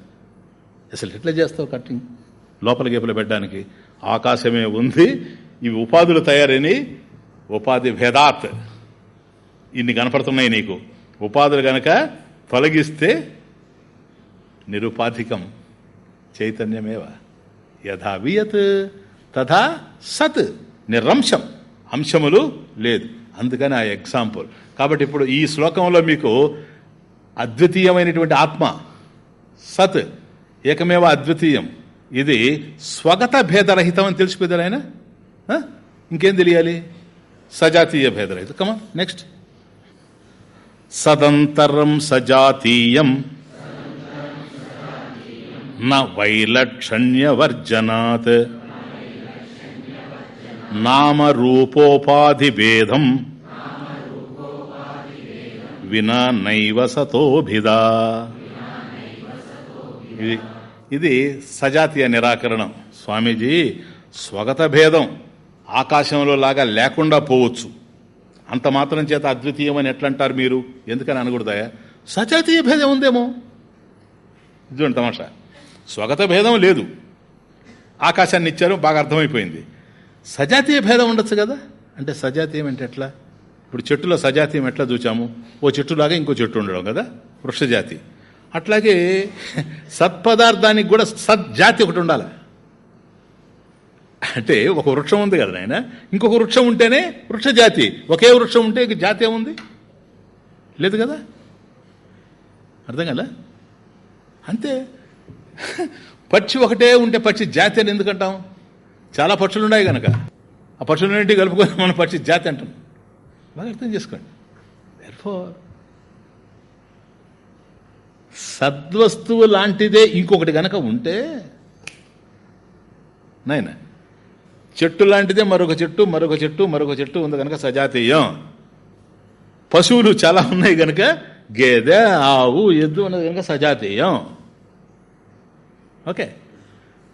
అసలు ఎట్లా చేస్తావు కట్టింగ్ లోపల గేపలు పెట్టడానికి ఆకాశమే ఉంది ఇవి ఉపాధులు తయారని ఉపాధి భేదాత్ ఇన్ని కనపడుతున్నాయి నీకు. ఉపాధులు గనక తొలగిస్తే నిరుపాధికం చైతన్యమేవ. యథా వియత్ తథా సత్ నిరంశం. అంశములు లేదు. అందుకని ఆ ఎగ్జాంపుల్ కాబట్టి ఇప్పుడు ఈ శ్లోకంలో మీకు అద్వితీయమైనటువంటి ఆత్మ సత్ ఏకమేవ అద్వితీయం. ఇది స్వగత భేదరహితం అని తెలిసిపోయింది ఆయన? ఇంకేం తెలియాలి? సజాతీయ భేదరహితం. కమా నెక్స్ట్ సదంతరం సజాతీయం. న వైలక్షణ్యవర్జనాత్. నామరూపోపాధిభేదం. వినా నైవ సతోభిదా. ఇది ఇది సజాతీయ నిరాకరణం. స్వామీజీ స్వగత భేదం ఆకాశంలో లాగా లేకుండా పోవచ్చు. అంత మాత్రం చేత అద్వితీయమని ఎట్లంటారు మీరు? ఎందుకని అనకూడదాయా సజాతీయ భేదం ఉందేమో? ఇది తమాషా. స్వగత భేదం లేదు. ఆకాశాన్ని ఇచ్చారు బాగా అర్థమైపోయింది. సజాతీయ భేదం ఉండొచ్చు కదా? అంటే సజాతీయం అంటే ఎట్లా? ఇప్పుడు చెట్టులో సజాతీయం ఎట్లా చూచాము ఓ చెట్టులాగా ఇంకో చెట్టు ఉండడం కదా? వృక్షజాతి అట్లాగే సత్పదార్థానికి కూడా సజ్జాతి ఒకటి ఉండాలి. అంటే ఒక వృక్షం ఉంది కదా నాయన? ఇంకొక వృక్షం ఉంటేనే వృక్షజాతి ఒకే వృక్షం ఉంటే ఇంక జాతి ఏముంది? లేదు కదా? అర్థం కదా అంతే. పక్షి ఒకటే ఉంటే పక్షి జాతి అని ఎందుకంటాం? చాలా పక్షులు ఉన్నాయి కనుక ఆ పక్షులన్నింటి కలుపుకొని మన పక్షి జాతి అంటాం. బాగా అర్థం చేసుకోండి. Therefore, సద్వస్తువు లాంటిదే ఇంకొకటి గనక ఉంటే నాయన చెట్టు లాంటిదే మరొక చెట్టు మరొక చెట్టు మరొక చెట్టు ఉంది కనుక సజాతీయం. పశువులు చాలా ఉన్నాయి కనుక గేదె ఆవు ఎద్దు ఉన్నది కనుక సజాతీయం. ఓకే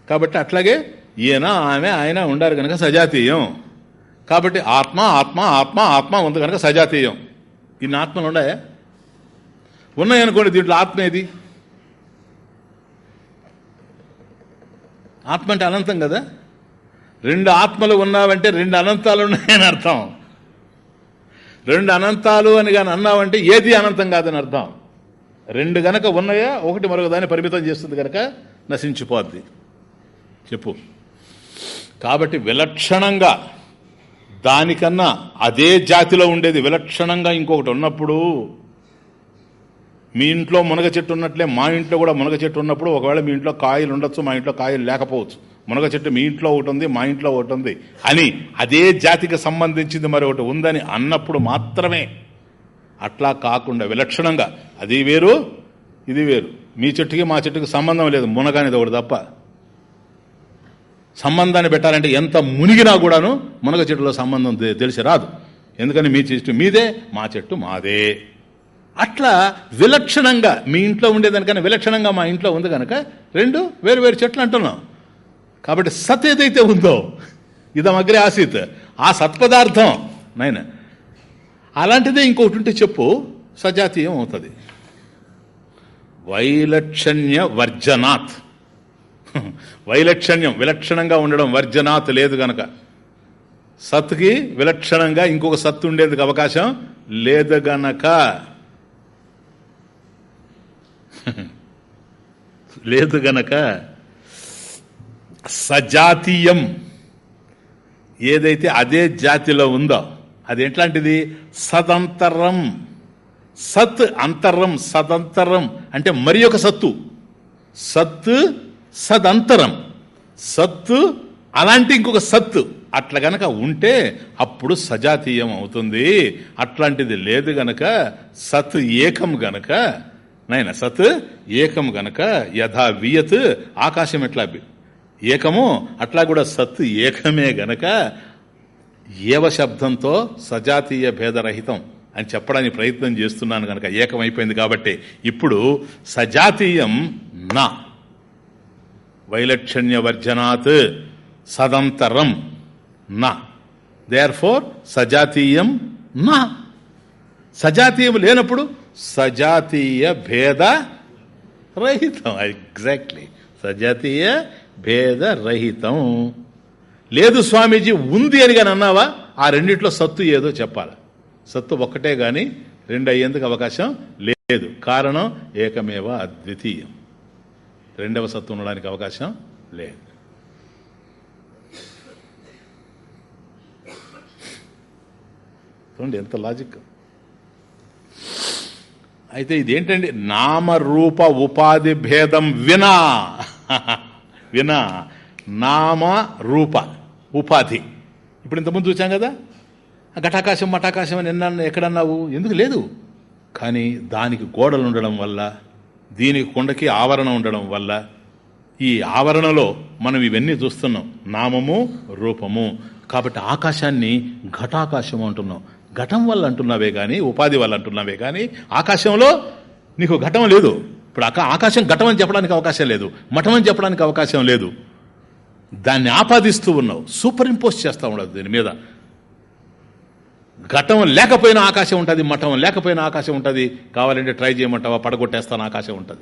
కాబట్టి అట్లాగే ఈయన ఆమె ఆయన ఉండారు కనుక సజాతీయం. కాబట్టి ఆత్మ ఆత్మ ఆత్మ ఆత్మ ఉంది కనుక సజాతీయం. ఇన్ని ఆత్మలు ఉన్నాయా ఉన్నాయనుకోండి దీంట్లో ఆత్మ ఏది? ఆత్మ అంటే అనంతం కదా? రెండు ఆత్మలు ఉన్నావంటే రెండు అనంతాలు ఉన్నాయని అర్థం. రెండు అనంతాలు అని కానీ అన్నావంటే ఏది అనంతం కాదని అర్థం. రెండు గనక ఉన్నాయా? ఒకటి మరొక దాన్ని పరిమితం చేస్తుంది కనుక నశించిపోద్ది. చెప్పు. కాబట్టి విలక్షణంగా దానికన్నా అదే జాతిలో ఉండేది. విలక్షణంగా ఇంకొకటి ఉన్నప్పుడు మీ ఇంట్లో మునగ చెట్టు ఉన్నట్లే మా ఇంట్లో కూడా మునగ చెట్టు ఉన్నప్పుడు ఒకవేళ మీ ఇంట్లో కాయలు ఉండొచ్చు మా ఇంట్లో కాయలు లేకపోవచ్చు. మునగ చెట్టు మీ ఇంట్లో ఒకటి ఉంది మా ఇంట్లో ఒకటి ఉంది అని అదే జాతికి సంబంధించింది మరి ఒకటి ఉందని అన్నప్పుడు మాత్రమే అట్లా కాకుండా విలక్షణంగా అది వేరు ఇది వేరు. మీ చెట్టుకి మా చెట్టుకి సంబంధం లేదు మునగ అనేది ఒకటి తప్ప. సంబంధాన్ని పెట్టాలంటే ఎంత మునిగినా కూడాను మునగ చెట్టులో సంబంధం తెలిసి రాదు. ఎందుకని మీ చెట్టు మీదే మా చెట్టు మాదే. అట్లా విలక్షణంగా మీ ఇంట్లో ఉండేదానికన్నా విలక్షణంగా మా ఇంట్లో ఉంది కనుక రెండు వేరు వేరు చెట్లు అంటున్నాం. కాబట్టి సత్ ఏదైతే ఉందో అగ్రే ఆసీత్. ఆ సత్పదార్థం నైన్. అలాంటిదే ఇంకొకటి ఉంటే చెప్పు సజాతీయం అవుతుంది. వైలక్షణ్య వర్జనాత్. వైలక్షణ్యం విలక్షణంగా ఉండడం వర్జనాత్ లేదు గనక. సత్కి విలక్షణంగా ఇంకొక సత్తు ఉండేందుకు అవకాశం లేదు గనక. లేదు గనక. సజాతీయం. ఏదైతే అదే జాతిలో ఉందో అది ఎట్లాంటిది? సదంతరం. సత్ అంతరం సదంతరం. అంటే మరి ఒక సత్తు. సత్ సదంతరం. సత్తు అలాంటి ఇంకొక సత్తు. అట్లా గనక ఉంటే అప్పుడు సజాతీయం అవుతుంది. అట్లాంటిది లేదు గనక సత్ ఏకం గనక నాయన సత్ ఏకం గనక యథా వియత్ ఆకాశం ఎట్లా ఏకము అట్లా కూడా సత్ ఏకమే గనక ఏవ శబ్దంతో సజాతీయ భేదరహితం అని చెప్పడానికి ప్రయత్నం చేస్తున్నాను కనుక ఏకమైపోయింది కాబట్టి ఇప్పుడు సజాతీయం నా. వైలక్షణ్యవర్జనాత్ సదంతరం నా. దేర్ ఫోర్ సజాతీయం నా. సజాతీయం లేనప్పుడు సజాతీయ భేద రహితం. ఎగ్జాక్ట్లీ సజాతీయ భేద రహితం. లేదు స్వామీజీ ఉంది అని కానీ అన్నావా? ఆ రెండిట్లో సత్తు ఏదో చెప్పాలి. సత్తు ఒక్కటే కానీ రెండు అయ్యేందుకు అవకాశం లేదు. కారణం ఏకమేవ అద్వితీయం. రెండవ సత్తు ఉండడానికి అవకాశం లేదు. చూడండి ఎంత లాజిక్ అయితే ఇదేంటండి? నామరూప ఉపాధి భేదం వినా. వినా. నామ రూప ఉపాధి. ఇప్పుడు ఇంతకుముందు చూసాం కదా? ఘటాకాశం మఠాకాశం అని ఎన్న ఎక్కడన్నావు? ఎందుకు లేదు? కానీ దానికి గోడలు ఉండడం వల్ల దీనికి కొండకి ఆవరణ ఉండడం వల్ల ఈ ఆవరణలో మనం ఇవన్నీ చూస్తున్నాం. నామము రూపము. కాబట్టి ఆకాశాన్ని ఘటాకాశం అంటున్నాం. ఘటం వల్ల అంటున్నావే కానీ ఉపాధి వల్ల అంటున్నావే కానీ ఆకాశంలో నీకు ఘటం లేదు. ఇప్పుడు ఆకాశం ఘటం అని చెప్పడానికి అవకాశం లేదు. మఠం అని చెప్పడానికి అవకాశం లేదు. దాన్ని ఆపాదిస్తూ ఉన్నావు. సూపర్ ఇంపోజ్ చేస్తూ ఉండదు దీని మీద. ఘటం లేకపోయినా ఆకాశం ఉంటుంది మఠం లేకపోయినా ఆకాశం ఉంటుంది. కావాలంటే ట్రై చేయమంటావా? పడగొట్టేస్తాను ఆకాశం ఉంటుంది.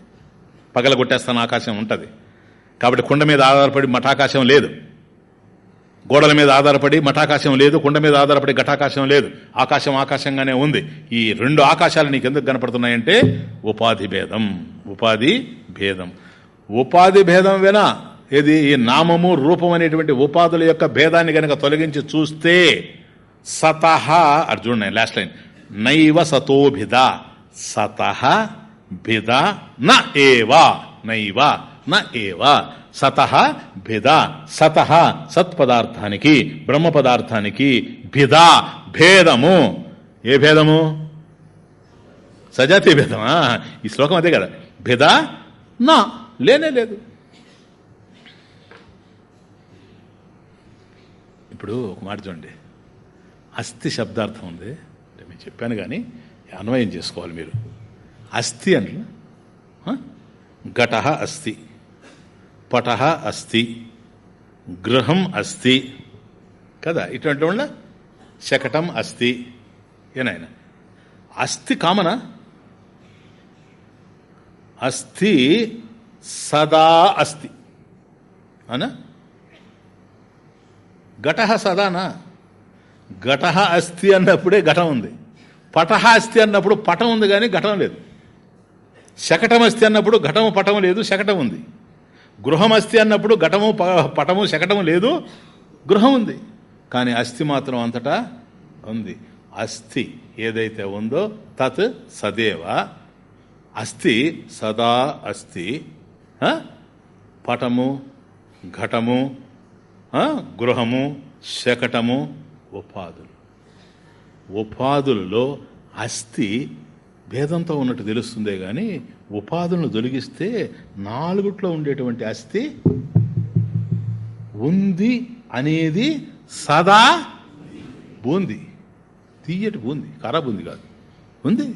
పగలగొట్టేస్తాను ఆకాశం ఉంటుంది. కాబట్టి కుండ మీద ఆధారపడి మఠాకాశం లేదు. గోడల మీద ఆధారపడి మఠాకాశం లేదు కుండ మీద ఆధారపడి ఘటాకాశం లేదు. ఆకాశం ఆకాశంగానే ఉంది. ఈ రెండు ఆకాశాలు నీకు ఎందుకు కనపడుతున్నాయంటే ఉపాధి భేదం. ఉపాధి భేదం. ఉపాధి భేదం వినా ఏది? ఈ నామము రూపం అనేటువంటి ఉపాధుల యొక్క భేదాన్ని గనక తొలగించి చూస్తే సతహ అర్జున్ లాస్ట్ లైన్ నైవ సతోభిద సతహ భిద న ఏవా. నైవ న ఏవా. సతహ భిద సతహ సత్పదార్థానికి బ్రహ్మ పదార్థానికి భిద భేదము. ఏ భేదము? సజాతి భేదమా? ఈ శ్లోకం అదే కదా. భిద నా. లేనే లేదు. ఇప్పుడు ఒక మాట చూడండి. అస్థి శబ్దార్థం ఉంది. అంటే నేను చెప్పాను కానీ అన్వయం చేసుకోవాలి మీరు. అస్థి అంటే ఘట అస్థి పట అస్థి గృహం అస్థి కదా? ఇటువంటి వాళ్ళ శకటం అస్థి ఏనాయన అస్థి కామనా? అస్థి సదా అస్థి. అనా ఘట సదానా? ఘట అస్థి అన్నప్పుడే ఘటం ఉంది. పటహ అస్థి అన్నప్పుడు పటం ఉంది కానీ ఘటం లేదు. శకటం అస్థి అన్నప్పుడు ఘటము పటము లేదు శకటం ఉంది. గృహం అస్థి అన్నప్పుడు ఘటము పటము శకటం లేదు గృహం ఉంది. కానీ అస్థి మాత్రం అంతటా ఉంది. అస్థి ఏదైతే ఉందో తత్ సదేవ. అస్థి సదా అస్థి. పటము ఘటము గృహము శకటము ఉపాధులు. ఉపాధులలో అస్థి భేదంతో ఉన్నట్టు తెలుస్తుందే కానీ ఉపాధులను తొలగిస్తే నాలుగుట్లో ఉండేటువంటి అస్థి ఉంది అనేది సదా బూంది తీయటి బూంది ఖరాబ్ ఉంది కాదు. ఉంది.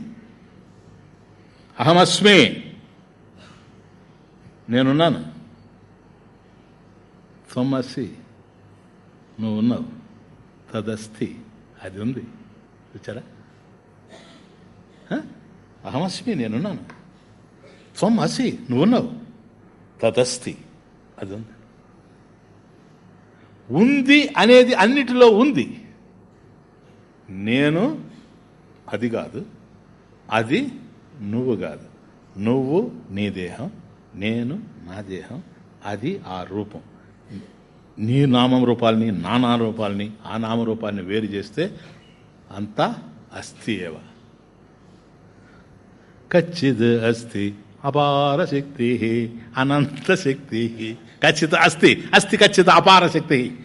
అహమస్మే. నేనున్నాను. త్వమసి నువ్వు ఉన్నావు తదస్థి అది ఉంది. చూచారా? అహమస్మి నేనున్నాను. త్వం అసి నువ్వున్నావు? తదస్థి అది ఉంది. ఉంది అనేది అన్నిటిలో ఉంది. నేను అది కాదు. అది నువ్వు కాదు. నువ్వు నీ దేహం నేను నా దేహం. అది ఆ రూపం. నీ నామం రూపాలని నా నామరూపాలని ఆ నామరూపాన్ని వేరు చేస్తే అంతా అస్థి ఏవ. కచ్చిద్ అస్థి అపార శక్తి అనంత శక్తి ఖచ్చిత అస్థి అస్థి ఖచ్చిత అపార శక్తి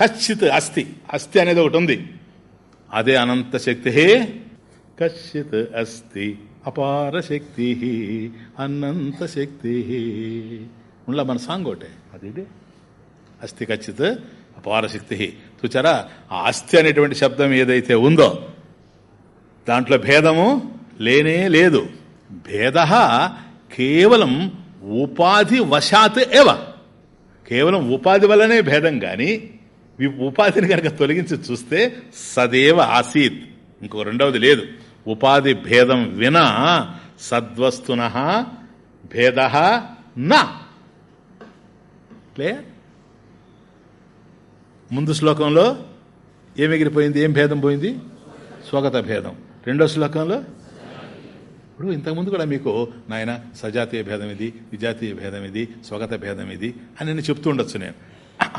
ఖచ్చిత అస్థి అస్థి అనేది ఒకటి ఉంది. అదే అనంత శక్తి కచ్చిత్ అస్థి అపార శక్తి అనంత శక్తి. ఉండ మన సాంగ్ ఒకటే. అది అస్థి ఖచ్చిత అపారశక్తి. చూచారా? ఆ అస్థి అనేటువంటి శబ్దం ఏదైతే ఉందో దాంట్లో భేదము లేనే లేదు. భేద కేవలం ఉపాధి వశాత్ ఏవ కేవలం ఉపాధి వల్లనే భేదం కానీ ఉపాధిని కనుక తొలగించి చూస్తే సదేవ ఆసీత్. ఇంకో రెండవది లేదు. ఉపాధి భేదం వినా సద్వస్తున భేద నా. క్లియర్? ముందు శ్లోకంలో ఏం ఎగిరిపోయింది ఏం భేదం పోయింది? స్వగత భేదం. రెండో శ్లోకంలో? ఇప్పుడు ఇంతకుముందు కూడా మీకు నాయన సజాతీయ భేదం ఇది విజాతీయ భేదం ఇది స్వగత భేదం ఇది అని నేను చెప్తూ ఉండొచ్చు నేను.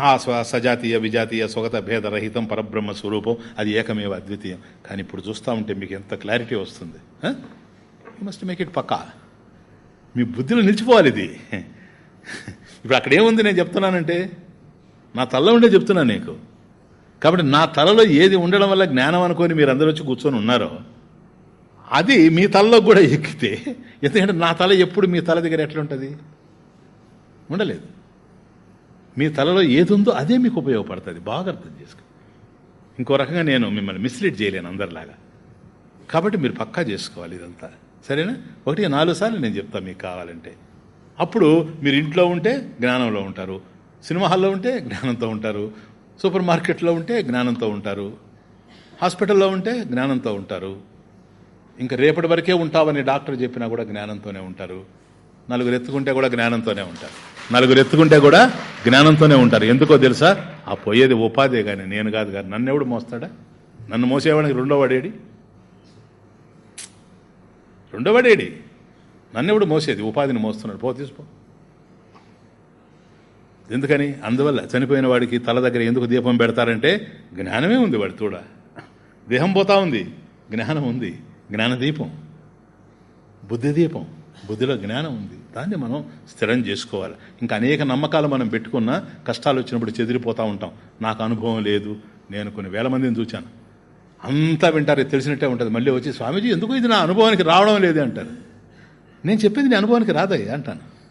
ఆ స్వ సజాతీయ విజాతీయ స్వగత భేదరహితం పరబ్రహ్మ స్వరూపం అది ఏకమేవ అద్వితీయం. కానీ ఇప్పుడు చూస్తూ ఉంటే మీకు ఎంత క్లారిటీ వస్తుంది యూ మస్ట్ మేక్ ఇట్ పక్కా. మీ బుద్ధిలో నిలిచిపోవాలి ఇది. ఇప్పుడు అక్కడ ఏముంది నేను చెప్తున్నానంటే? నా తలలో ఉండే చెప్తున్నాను నీకు. కాబట్టి నా తలలో ఏది ఉండడం వల్ల జ్ఞానం అనుకొని మీరు అందరూ వచ్చి కూర్చొని ఉన్నారో అది మీ తలలో కూడా ఎక్కితే ఎందుకంటే నా తల ఎప్పుడు మీ తల దగ్గర ఎట్లా ఉంటుంది ఉండలేదు. మీ తలలో ఏది ఉందో అదే మీకు ఉపయోగపడుతుంది. బాగా అర్థం చేసుకో. ఇంకో రకంగా నేను మిమ్మల్ని మిస్లీడ్ చేయలేను అందరిలాగా. కాబట్టి మీరు పక్కా చేసుకోవాలి ఇదంతా. సరేనా? ఒకటి నాలుగు సార్లు నేను చెప్తాను మీకు కావాలంటే. అప్పుడు మీరు ఇంట్లో ఉంటే జ్ఞానంలో ఉంటారు. సినిమా హాల్లో ఉంటే జ్ఞానంతో ఉంటారు సూపర్ మార్కెట్లో ఉంటే జ్ఞానంతో ఉంటారు హాస్పిటల్లో ఉంటే జ్ఞానంతో ఉంటారు. ఇంకా రేపటి వరకే ఉంటావని డాక్టర్ చెప్పినా కూడా జ్ఞానంతోనే ఉంటారు. నలుగురు ఎత్తుకుంటే కూడా జ్ఞానంతోనే ఉంటారు. నలుగురు ఎత్తుకుంటే కూడా జ్ఞానంతోనే ఉంటారు. ఎందుకో తెలుసా? ఆ పోయేది ఉపాధి కానీ నేను కాదు కానీ నన్ను ఎవడు మోస్తాడా? నన్ను మోసేవాడికి రెండో వాడేడి? రెండో వాడేడి. నన్ను ఎవడు మోసేది? ఉపాధిని మోస్తున్నాడు. పో తీసుకో. ఎందుకని? అందువల్ల చనిపోయిన వాడికి తల దగ్గర ఎందుకు దీపం పెడతారంటే జ్ఞానమే ఉంది వాడి తోడ. దేహం పోతా ఉంది. జ్ఞానం ఉంది. జ్ఞానదీపం బుద్ధి దీపం. బుద్ధిలో జ్ఞానం ఉంది. దాన్ని మనం స్థిరం చేసుకోవాలి. ఇంకా అనేక నమ్మకాలు మనం పెట్టుకున్న కష్టాలు వచ్చినప్పుడు చెదిరిపోతూ ఉంటాం. నాకు అనుభవం లేదు. నేను కొన్ని వేల మందిని చూచాను. అంతా వింటారు. తెలిసినట్టే ఉంటుంది. మళ్ళీ వచ్చి స్వామీజీ ఎందుకు ఇది నా అనుభవానికి రావడం లేదు అంటారు. నేను చెప్పేది నీ అనుభవానికి రాదయ్యా అంటాను.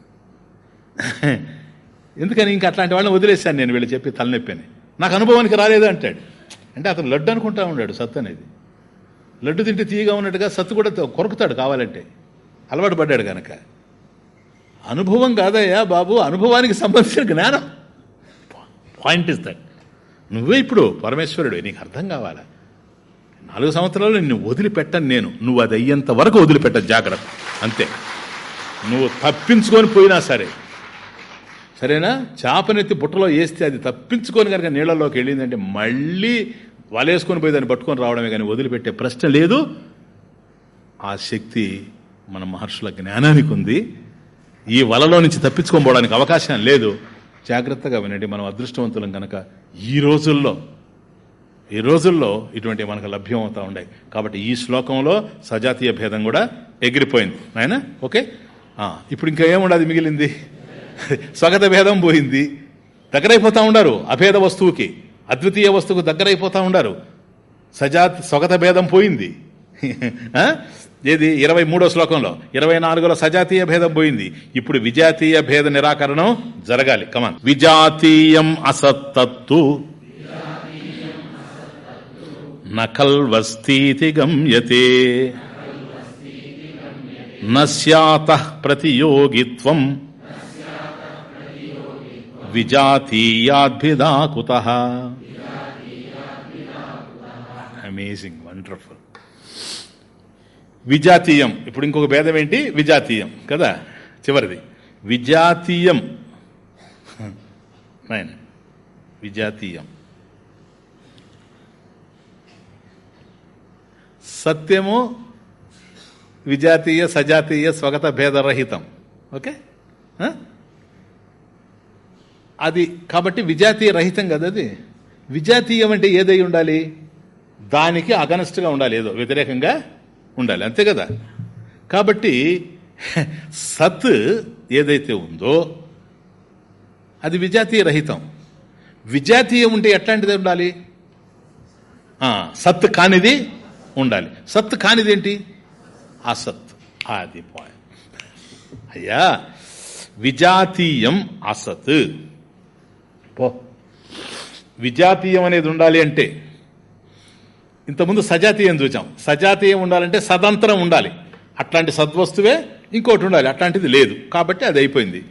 ఎందుకని ఇంకా అట్లాంటి వాళ్ళని వదిలేశాను నేను వీళ్ళు చెప్పి తలనొప్పిని. నాకు అనుభవానికి రాలేదు అంటాడు. అంటే అతను లడ్డు అనుకుంటా ఉన్నాడు సత్తు అనేది. లడ్డు తింటే తీయగా ఉన్నట్టుగా సత్తు కూడా కొరుకుతాడు కావాలంటే. అలవాటు పడ్డాడు కనుక అనుభవం కాదయ్యా బాబు అనుభవానికి సంబంధించిన జ్ఞానం. పాయింట్ ఇస్ దట్ నువ్వే ఇప్పుడు పరమేశ్వరుడు నీకు అర్థం కావాలా? నాలుగు సంవత్సరాలు నిన్ను వదిలిపెట్టను నేను. నువ్వు అది అయ్యేంత వరకు వదిలిపెట్ట జాగ్రత్త. అంతే. నువ్వు తప్పించుకొని పోయినా సరే సరేనా? చేపనెత్తి బుట్టలో వేస్తే అది తప్పించుకొని కనుక నీళ్ళలోకి వెళ్ళిందంటే మళ్ళీ వలేసుకొని పోయి దాన్ని పట్టుకొని రావడమే కానీ వదిలిపెట్టే ప్రశ్న లేదు. ఆ శక్తి మన మహర్షుల జ్ఞానానికి ఉంది. ఈ వలలో నుంచి తప్పించుకోబోవడానికి అవకాశం లేదు. జాగ్రత్తగా వినండి మనం అదృష్టవంతులం కనుక ఈ రోజుల్లో ఈ రోజుల్లో ఇటువంటి మనకు లభ్యం అవుతా ఉండే. కాబట్టి ఈ శ్లోకంలో సజాతీయ భేదం కూడా ఎగిరిపోయింది. నాయన? ఓకే? ఇప్పుడు ఇంకా ఏముండదు మిగిలింది? స్వగత భేదం పోయింది. దగ్గరైపోతూ ఉండారు అభేద వస్తువుకి. అద్వితీయ వస్తువుకు దగ్గరైపోతూ ఉండారు. సజాత్ స్వగత భేదం పోయింది ఏది? ఇరవై మూడో శ్లోకంలో. ఇరవై నాలుగులో సజాతీయ భేదం పోయింది. ఇప్పుడు విజాతీయ భేద నిరాకరణం జరగాలి. కమాన్ విజాతీయం అసత్తత్తు. నకల్వస్తీతి గమ్యతే. నశ్యాత ప్రతియోగిత్వం. విజాతీయాద్భిదా కుత అమేజింగ్ వండర్ఫుల్ విజాతీయం. ఇప్పుడు ఇంకొక భేదం ఏంటి? విజాతీయం కదా? చివరిది. విజాతీయం. నైన్ విజాతీయం. సత్యము విజాతీయ సజాతీయ స్వగత భేదరహితం. ఓకే అది కాబట్టి విజాతీయ రహితం కదా అది. విజాతీయం అంటే ఏదై ఉండాలి? దానికి అగనస్ట్గా ఉండాలి ఏదో వ్యతిరేకంగా ఉండాలి అంతే కదా. కాబట్టి [LAUGHS] సత్ ఏదైతే ఉందో అది విజాతీయ రహితం. విజాతీయం ఉంటే ఎట్లాంటిది ఉండాలి? సత్ కానిది ఉండాలి. సత్ కానిది ఏంటి అసత్. అది పాయింట్ అయ్యా విజాతీయం అసత్. పో. విజాతీయం అనేది ఉండాలి అంటే ఇంతకుముందు సజాతీయం చూచాం. సజాతీయం ఉండాలంటే సదంతరం ఉండాలి. అట్లాంటి సద్వస్తువే ఇంకోటి ఉండాలి. అట్లాంటిది లేదు. కాబట్టి అది అయిపోయింది.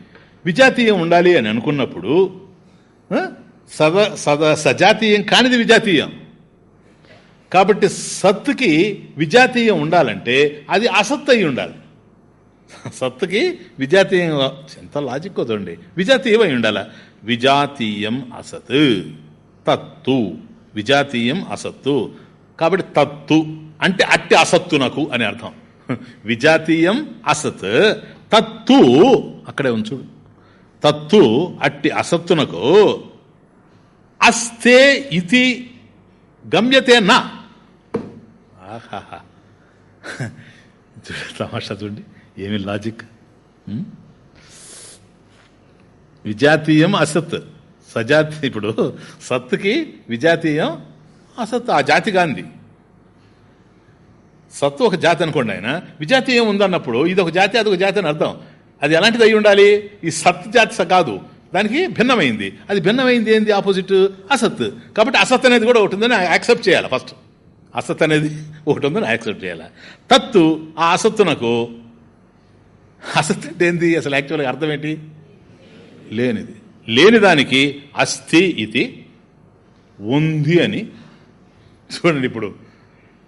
విజాతీయం ఉండాలి అని అనుకున్నప్పుడు సద సద సజాతీయం కానిది విజాతీయం. కాబట్టి సత్తుకి విజాతీయం ఉండాలంటే అది అసత్ అయి ఉండాలి. సత్తుకి విజాతీయం ఎంత లాజిక్ కుదండి విజాతీయం అయి ఉండాలా? విజాతీయం అసత్. తత్తు. విజాతీయం అసత్తు. కాబట్టి తత్తు అంటే అట్టి అసత్తునకు అని అర్థం. విజాతీయం అసత్. తత్తు అక్కడే ఉంచుడు తత్తు అట్టి అసత్తునకు అస్తే ఇది గమ్యతే నా. ఆహాహా. తమాషా చూడండి. ఏమి లాజిక్ విజాతీయం అసత్. సజాతి ఇప్పుడు సత్తుకి విజాతీయం అసత్. ఆ జాతి గాంధీ. సత్తు ఒక జాతి అనుకోండి ఆయన. విజాతీయం ఉందన్నప్పుడు ఇది ఒక జాతి అది ఒక జాతి అని అర్థం. అది ఎలాంటిది అయి ఉండాలి? ఈ సత్ జాతి స- కాదు. దానికి భిన్నమైంది. అది భిన్నమైంది ఏంది? ఆపోజిట్ అసత్. కాబట్టి అసత్ అనేది కూడా ఒకటి ఉందని యాక్సెప్ట్ చేయాలి ఫస్ట్. అసత్ అనేది ఒకటి ఉందని యాక్సెప్ట్ చేయాలి. తత్తు ఆ అసత్తునకు అసత్ అంటే ఏంది? అసలు యాక్చువల్గా అర్థం ఏంటి? లేనిది. లేనిదానికి అస్థి ఇది ఉంది అని. చూడండి ఇప్పుడు.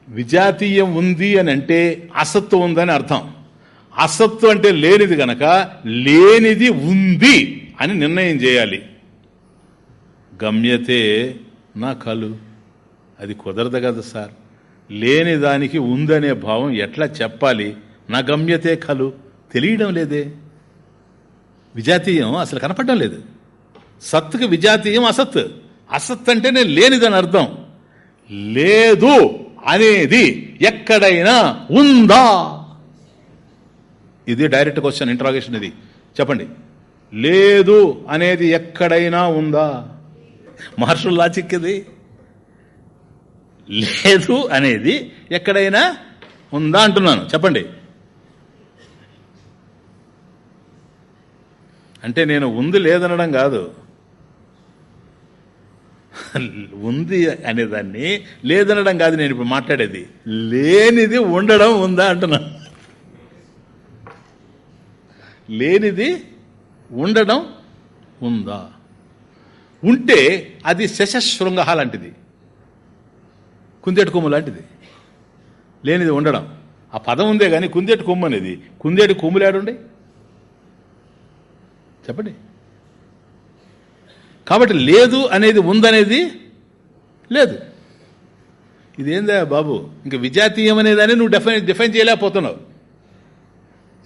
విజాతీయం ఉంది అని అంటే అసత్తు ఉందని అర్థం. అసత్తు అంటే లేనిది గనక లేనిది ఉంది అని నిర్ణయం చేయాలి. గమ్యతే నా కలు అది కుదరదు కదా సార్. లేని దానికి ఉందనే భావం ఎట్లా చెప్పాలి? నా గమ్యతే కలు. తెలియడం లేదే. విజాతీయం అసలు కనపడడం లేదు. సత్తుకి విజాతీయం అసత్. అసత్ అంటేనే లేనిదని అర్థం. లేదు అనేది ఎక్కడైనా ఉందా? ఇది డైరెక్ట్ క్వశ్చన్ ఇంట్రాగేషన్ ఇది. చెప్పండి. లేదు అనేది ఎక్కడైనా ఉందా? మహర్షుల లాజిక్ ఇది. లేదు అనేది ఎక్కడైనా ఉందా అంటున్నాను. చెప్పండి. అంటే నేను ఉంది లేదనడం కాదు. ఉంది అనేదాన్ని లేదనడం కాదు నేను ఇప్పుడు మాట్లాడేది. లేనిది ఉండడం ఉందా అంటున్నా. లేనిది ఉండడం ఉందా? ఉంటే అది శశశృంగ లాంటిది. కుందేటి కొమ్ము లాంటిది. లేనిది ఉండడం. ఆ పదం ఉందే కానీ కుందేటి కొమ్ము అనేది. కుందేటి కొమ్ములాడుండే చెప్పండి. కాబట్టి లేదు అనేది ఉందనేది లేదు. ఇదేందా బాబు? ఇంకా విజాతీయం అనేదాన్ని నువ్వు డెఫైన్ డిఫైన్ చేయలేకపోతున్నావు.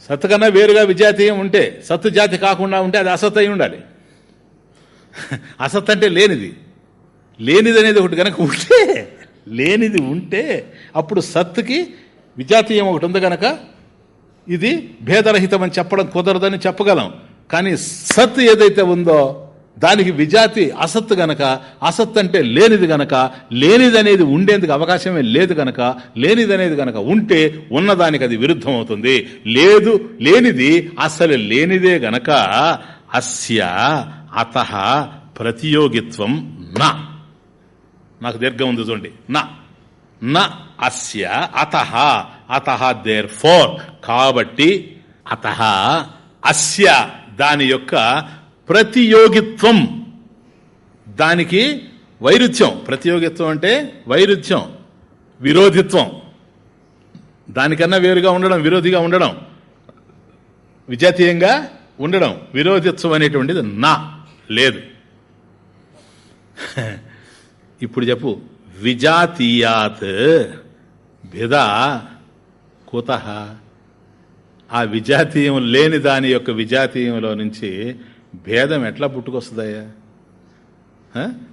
సత్తు కన్నా వేరుగా విజాతీయం ఉంటే సత్తు జాతి కాకుండా ఉంటే అది అసత్ అయి ఉండాలి. అసత్ అంటే లేనిది. లేనిది అనేది ఒకటి కనుక ఉంటే లేనిది ఉంటే అప్పుడు సత్తుకి విజాతీయం ఒకటి ఉంది కనుక ఇది భేదరహితం అని చెప్పడం కుదరదని చెప్పగలం. కానీ సత్ ఏదైతే ఉందో దానికి విజాతి అసత్ గనక అసత్ అంటే లేనిది గనక లేనిది అనేది ఉండేందుకు అవకాశమే లేదు గనక లేనిది అనేది గనక ఉంటే ఉన్నదానికి అది విరుద్ధం అవుతుంది లేదు లేనిది అసలు లేనిదే గనక అస్య అత ప్రతియోగిత్వం నా. నాకు దీర్ఘం ఉంది చూడండి. నా. నా అస్య అత. అత దేర్ ఫోర్ కాబట్టి అత అస్య దాని యొక్క ప్రతియోగిత్వం. దానికి వైరుధ్యం. ప్రతియోగిత్వం అంటే వైరుధ్యం. విరోధిత్వం. దానికన్నా వేరుగా ఉండడం విరోధిగా ఉండడం. విజాతీయంగా ఉండడం. విరోధిత్వం అనేటువంటిది నా లేదు. ఇప్పుడు చెప్పు. విజాతీయాత్. భిద కుత. ఆ విజాతీయం లేని దాని యొక్క విజాతీయంలో నుంచి భేదం ఎట్లా పుట్టుకొస్తుందయ్యా?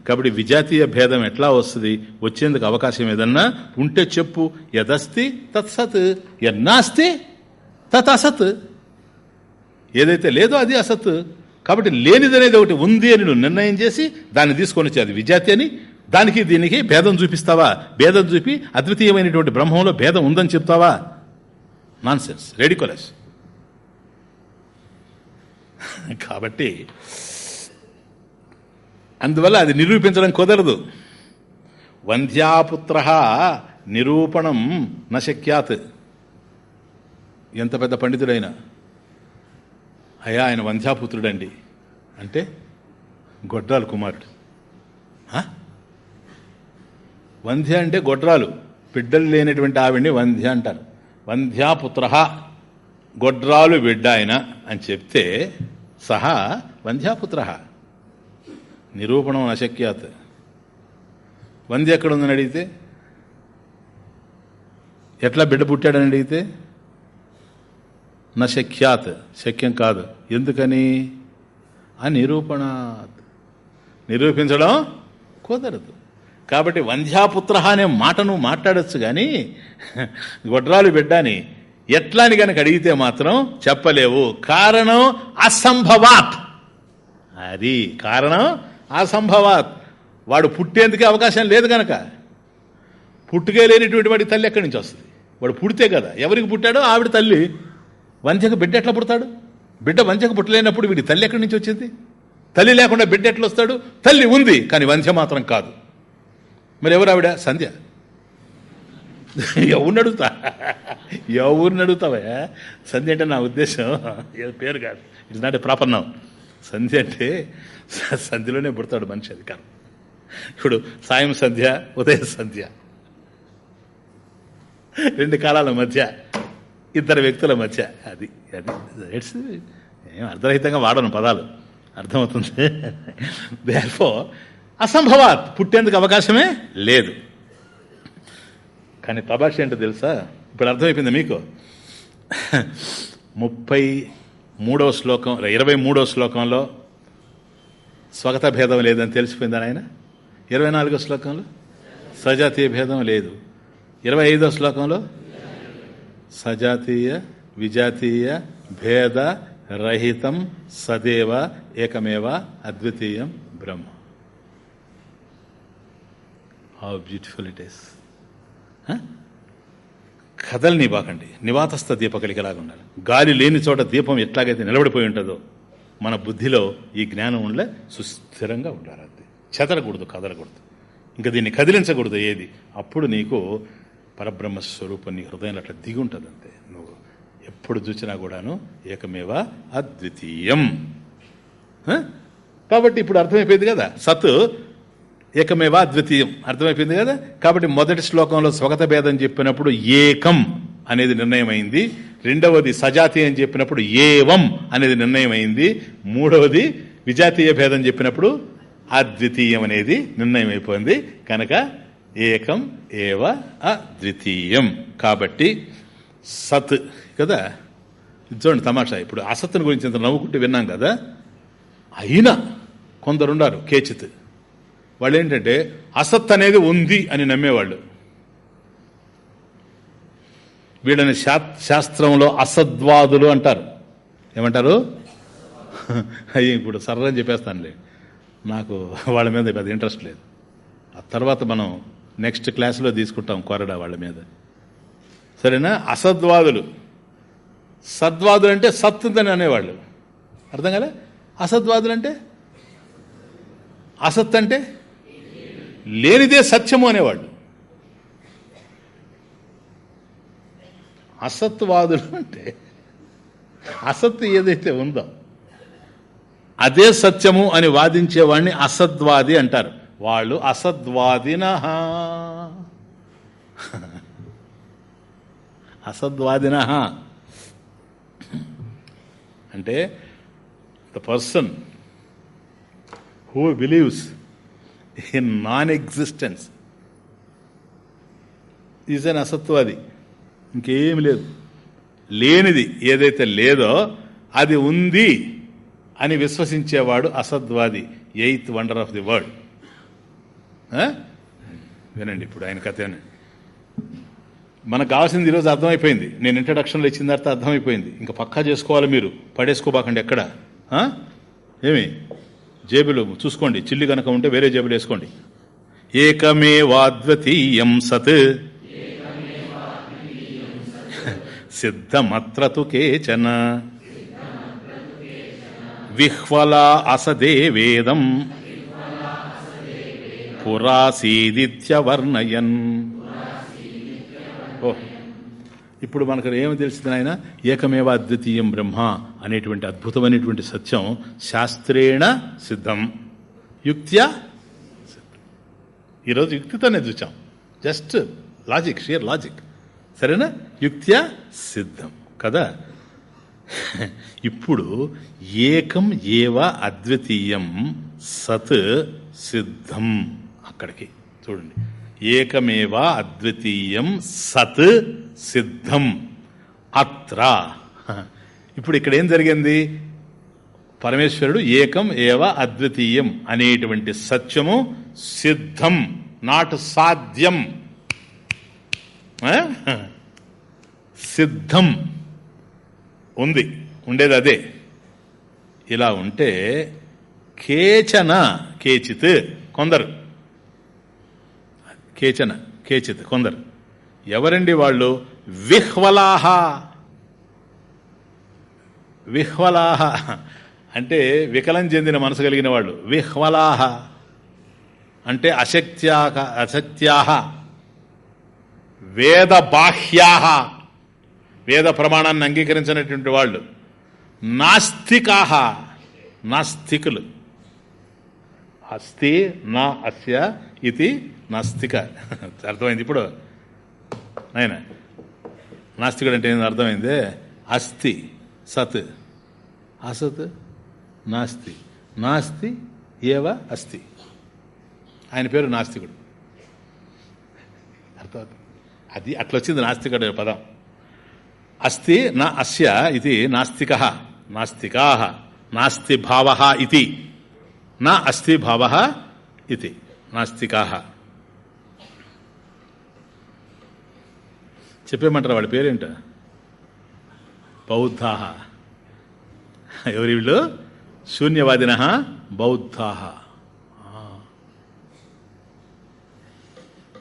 కాబట్టి విజాతీయ భేదం ఎట్లా వస్తుంది? వచ్చేందుకు అవకాశం ఏదన్నా ఉంటే చెప్పు. యదస్తి తత్సత్ యన్నాస్తి తత్ అసత్ ఏదైతే లేదో అది అసత్. కాబట్టి లేనిదనేది ఒకటి ఉంది అని నువ్వు నిర్ణయం చేసి దాన్ని తీసుకొని వచ్చి అది విజాతి అని దానికి దీనికి భేదం చూపిస్తావా? భేదం చూపి అద్వితీయమైనటువంటి బ్రహ్మంలో భేదం ఉందని చెప్తావా? నాన్ సెన్స్ రెడికోలెస్ కాబట్టి అందువల్ల అది నిరూపించడం కుదరదు వంధ్యాపుత్ర నిరూపణం నశక్యాత్ ఎంత పెద్ద పండితుడైనా అయ్యా ఆయన వంధ్యాపుత్రుడండి అంటే గొడ్రాలు కుమారుడు వంధ్య అంటే గొడ్రాలు బిడ్డలు లేనటువంటి ఆవిడ్ని వంధ్య అంటారు వంధ్యాపుత్ర గొడ్రాలు బిడ్డ ఆయన అని చెప్తే సహా వంధ్యాపుత్ర. నిరూపణం అశక్యాత్. వంధ్య ఎక్కడ ఉందని అడిగితే? ఎట్లా బిడ్డ పుట్టాడని అడిగితే? నా శక్యాత్ శక్యం కాదు. ఎందుకని? ఆ నిరూపణ నిరూపించడం కుదరదు. కాబట్టి వంధ్యాపుత్ర అనే మాటను మాట్లాడచ్చు కానీ గొడ్రాలు బిడ్డని ఎట్లా అని కనుక అడిగితే మాత్రం చెప్పలేవు. కారణం అసంభవాత్. అది కారణం అసంభవాత్. వాడు పుట్టేందుకే అవకాశం లేదు కనుక పుట్టుకే లేనిటువంటి వాడి తల్లి ఎక్కడి నుంచి వస్తుంది? వాడు పుడితే కదా. ఎవరికి పుట్టాడో? ఆవిడ తల్లి. వంధ్యకు బిడ్డ ఎట్లా పుడతాడు? బిడ్డ వంధ్యకు పుట్టలేనప్పుడు వీడి తల్లి ఎక్కడి నుంచి వచ్చింది? తల్లి లేకుండా బిడ్డ ఎట్లా వస్తాడు తల్లి ఉంది కానీ వంధ్య మాత్రం కాదు. మరి ఎవరు ఆవిడ? సంధ్య. ఎవరిని అడుగుతా? ఎవరిని అడుగుతావా? సంధ్య అంటే నా ఉద్దేశం. పేరు కాదు. It's not a proper now సంధ్య అంటే సంధ్యలోనే పుడతాడు మనిషి అది కాదు ఇప్పుడు సాయం సంధ్య ఉదయ సంధ్య. రెండు కాలాల మధ్య ఇద్దరు వ్యక్తుల మధ్య. అది అది ఇట్స్ ఏం అర్థరహితంగా వాడను పదాలు. అర్థమవుతుంది? దేర్ఫో అసంభవాత్. పుట్టేందుకు అవకాశమే లేదు. కానీ తబాష ఏంటో తెలుసా? ఇప్పుడు అర్థమైపోయింది మీకు. ముప్పై మూడవ శ్లోకం ఇరవై మూడవ శ్లోకంలో స్వగత భేదం లేదని తెలిసిపోయిందని ఆయన ఇరవై నాలుగో శ్లోకంలో సజాతీయ భేదం లేదు. ఇరవై ఐదో శ్లోకంలో సజాతీయ విజాతీయ భేద రహితం సదేవ ఏకమేవ అద్వితీయం బ్రహ్మ. హౌ బ్యూటిఫుల్ ఇట్ ఈస్ కథల్ని బాకండి నివాతస్థ దీపకలికలాగా ఉండాలి. గాలి లేని చోట దీపం ఎట్లాగైతే నిలబడిపోయి ఉంటుందో మన బుద్ధిలో ఈ జ్ఞానం ఉండే సుస్థిరంగా ఉండాలి అది చెదరకూడదు కదలకూడదు. ఇంకా దీన్ని కదిలించకూడదు ఏది? అప్పుడు నీకు పరబ్రహ్మ స్వరూపం నీ హృదయంలో అట్లా దిగి ఉంటుంది అంతే. నువ్వు ఎప్పుడు చూసినా కూడాను ఏకమేవ అద్వితీయం. కాబట్టి ఇప్పుడు అర్థమైపోయింది కదా? సత్ ఏకమేవా అద్వితీయం అర్థమైపోయింది కదా? కాబట్టి మొదటి శ్లోకంలో స్వగత భేదం చెప్పినప్పుడు ఏకం అనేది నిర్ణయమైంది. రెండవది సజాతి అని చెప్పినప్పుడు ఏవం అనేది నిర్ణయమైంది. మూడవది విజాతీయ భేదం చెప్పినప్పుడు అద్వితీయం అనేది నిర్ణయం అయిపోయింది కనుక ఏకం ఏవ అద్వితీయం. కాబట్టి సత్ కదా? చూడండి తమాషా. ఇప్పుడు అసత్తుని గురించి ఇంత నవ్వుకుంటూ విన్నాం కదా? అయినా కొందరున్నారు కేచిత్. వాళ్ళు ఏంటంటే అసత్ అనేది ఉంది అని నమ్మేవాళ్ళు. వీళ్ళని శా- శాస్త్రంలో అసద్వాదులు అంటారు. ఏమంటారు? అయ్యి ఇప్పుడు సర్రని చెప్పేస్తానులే. నాకు వాళ్ళ మీద పెద్ద ఇంట్రెస్ట్ లేదు. ఆ తర్వాత మనం నెక్స్ట్ క్లాస్లో తీసుకుంటాం కొరడా వాళ్ళ మీద. సరేనా? అసద్వాదులు. సద్వాదులు అంటే సత్ ఉందని అనేవాళ్ళు. అర్థం కదా అసద్వాదులు అంటే? అసత్ అంటే? లేనిదే సత్యము అనేవాళ్ళు. అసత్వాదులు అంటే అసత్తు ఏదైతే ఉందో అదే సత్యము అని వాదించేవాడిని అసద్వాది అంటారు. వాళ్ళు అసద్వాదిన అసద్వాదిన అంటే the person who believes in non existence is an అసత్వాది ఇంకేం లేదు. లేనిది ఏదైతే లేదో అది ఉంది అని విశ్వసించేవాడు అసద్వాది eighth wonder of the world. వినండి ఇప్పుడు ఆయన కథ మనకు కావాల్సింది ఈరోజు అర్థమైపోయింది. నేను ఇంట్రడక్షన్లో ఇచ్చిన తర్వాత అర్థమైపోయింది. ఇంకా పక్కా చేసుకోవాలి మీరు. పడేసుకోబాకండి ఎక్కడ? ఏమి? జేబులు చూసుకోండి. చిల్లి కనుక ఉంటే వేరే జేబులు వేసుకోండి. ఏకమేవాద్వతీయం సత్. సిద్ధమత్రతు కేచన. విహ్వలా అసదే వేదం. పురాసీదిత్యవర్ణయన్. ఇప్పుడు మనకు ఏమి తెలిసింది ఆయన ఏకమేవ అద్వితీయం బ్రహ్మ అనేటువంటి అద్భుతమైనటువంటి సత్యం శాస్త్రేణ సిద్ధం. యుక్త్యా ఈరోజు యుక్తితోనే చూచాం. Just logic sheer logic. సరేనా? యుక్త్యా సిద్ధం. కదా? ఇప్పుడు ఏకం ఏవ అద్వితీయం సత్ సిద్ధం అక్కడికి. చూడండి. ఏకమేవ అద్వితీయం సత్ సిద్ధం అత్ర. ఇప్పుడు ఇక్కడ ఏం జరిగింది? పరమేశ్వరుడు ఏకం ఏవ అద్వితీయం అనేటువంటి సత్యము సిద్ధం నాట్ సాధ్యం. సిద్ధం ఉంది ఉండేది అదే. ఇలా ఉంటే కేచన కేచిత్ కొందరు. కేచన కేచిత్ కొందరు. ఎవరండి వాళ్ళు? విహ్వలాహ. విహ్వలాహ. అంటే వికలం చెందిన మనసు కలిగిన వాళ్ళు. విహ్వలాహ. అంటే అశక్త్యాహ. అసత్యాహ వేద బాహ్యాహ. వేద ప్రమాణాన్ని అంగీకరించినటువంటి వాళ్ళు. నాస్తికాహ. నాస్తికులు. అస్తి నా అస్య ఇది నాస్తిక. అర్థమైంది ఇప్పుడు? నాయన నాస్తికుడు అంటే ఏంది? అర్థమైంది? అస్థి సత్. అసత్ నాస్తి. నాస్తి ఏవ అస్థి. ఆయన పేరు నాస్తికుడు. అర్థమవుతుంది అది అట్లొచ్చింది నాస్తికుడు పదం. అస్తి నా అస్య ఇది నాస్తిక. నాస్తికా. నాస్తి భావ ఇది. నా అస్థి భావ ఇది. నాస్తికా. చెప్పేమంటారు వాళ్ళ పేరేంట? బౌద్ధాహ. ఎవరి వీళ్ళు? శూన్యవాదిన బౌద్ధాహ.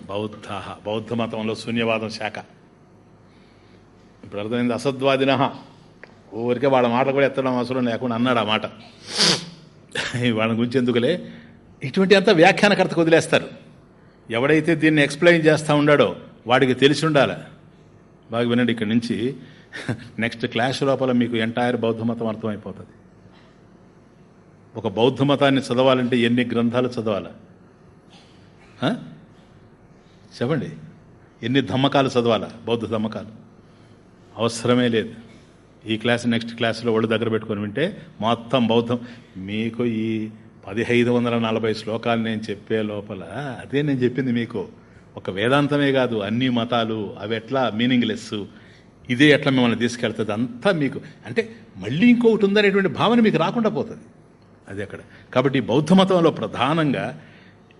బౌద్ధ బౌద్ధ మతంలో శూన్యవాదం శాఖ. ఇప్పుడు అర్థమైంది అసద్వాదిన ఊరికే వాళ్ళ మాటలు కూడా ఎత్తడం అవసరం లేకుండా అన్నాడు ఆ మాట. వాళ్ళ గురించి ఎందుకులే? ఇటువంటి అంతా వ్యాఖ్యానకర్తకు వదిలేస్తారు. ఎవడైతే దీన్ని ఎక్స్ప్లెయిన్ చేస్తూ ఉన్నాడో వాడికి తెలిసి ఉండాలి. బాగా వినండి ఇక్కడి నుంచి నెక్స్ట్ క్లాస్ లోపల మీకు ఎంటైర్ బౌద్ధ మతం అర్థమైపోతుంది. ఒక బౌద్ధ మతాన్ని చదవాలంటే ఎన్ని గ్రంథాలు చదవాలి? చెప్పండి. ఎన్ని ధమ్మకాలు చదవాలా? బౌద్ధ ధమ్మకాలు? అవసరమే లేదు. ఈ క్లాస్ నెక్స్ట్ క్లాస్లో వాళ్ళు దగ్గర పెట్టుకొని వింటే మొత్తం బౌద్ధం. మీకు ఈ పదిహైదు వందల నలభై శ్లోకాలు నేను చెప్పే లోపల అదే నేను చెప్పింది మీకు. ఒక వేదాంతమే కాదు అన్ని మతాలు అవి ఎట్లా మీనింగ్లెస్? ఇదే ఎట్లా మిమ్మల్ని తీసుకెళ్తుంది అంతా మీకు అంటే మళ్ళీ ఇంకొకటి ఉందనేటువంటి భావన మీకు రాకుండా పోతుంది. అది అక్కడ. కాబట్టి బౌద్ధ మతంలో ప్రధానంగా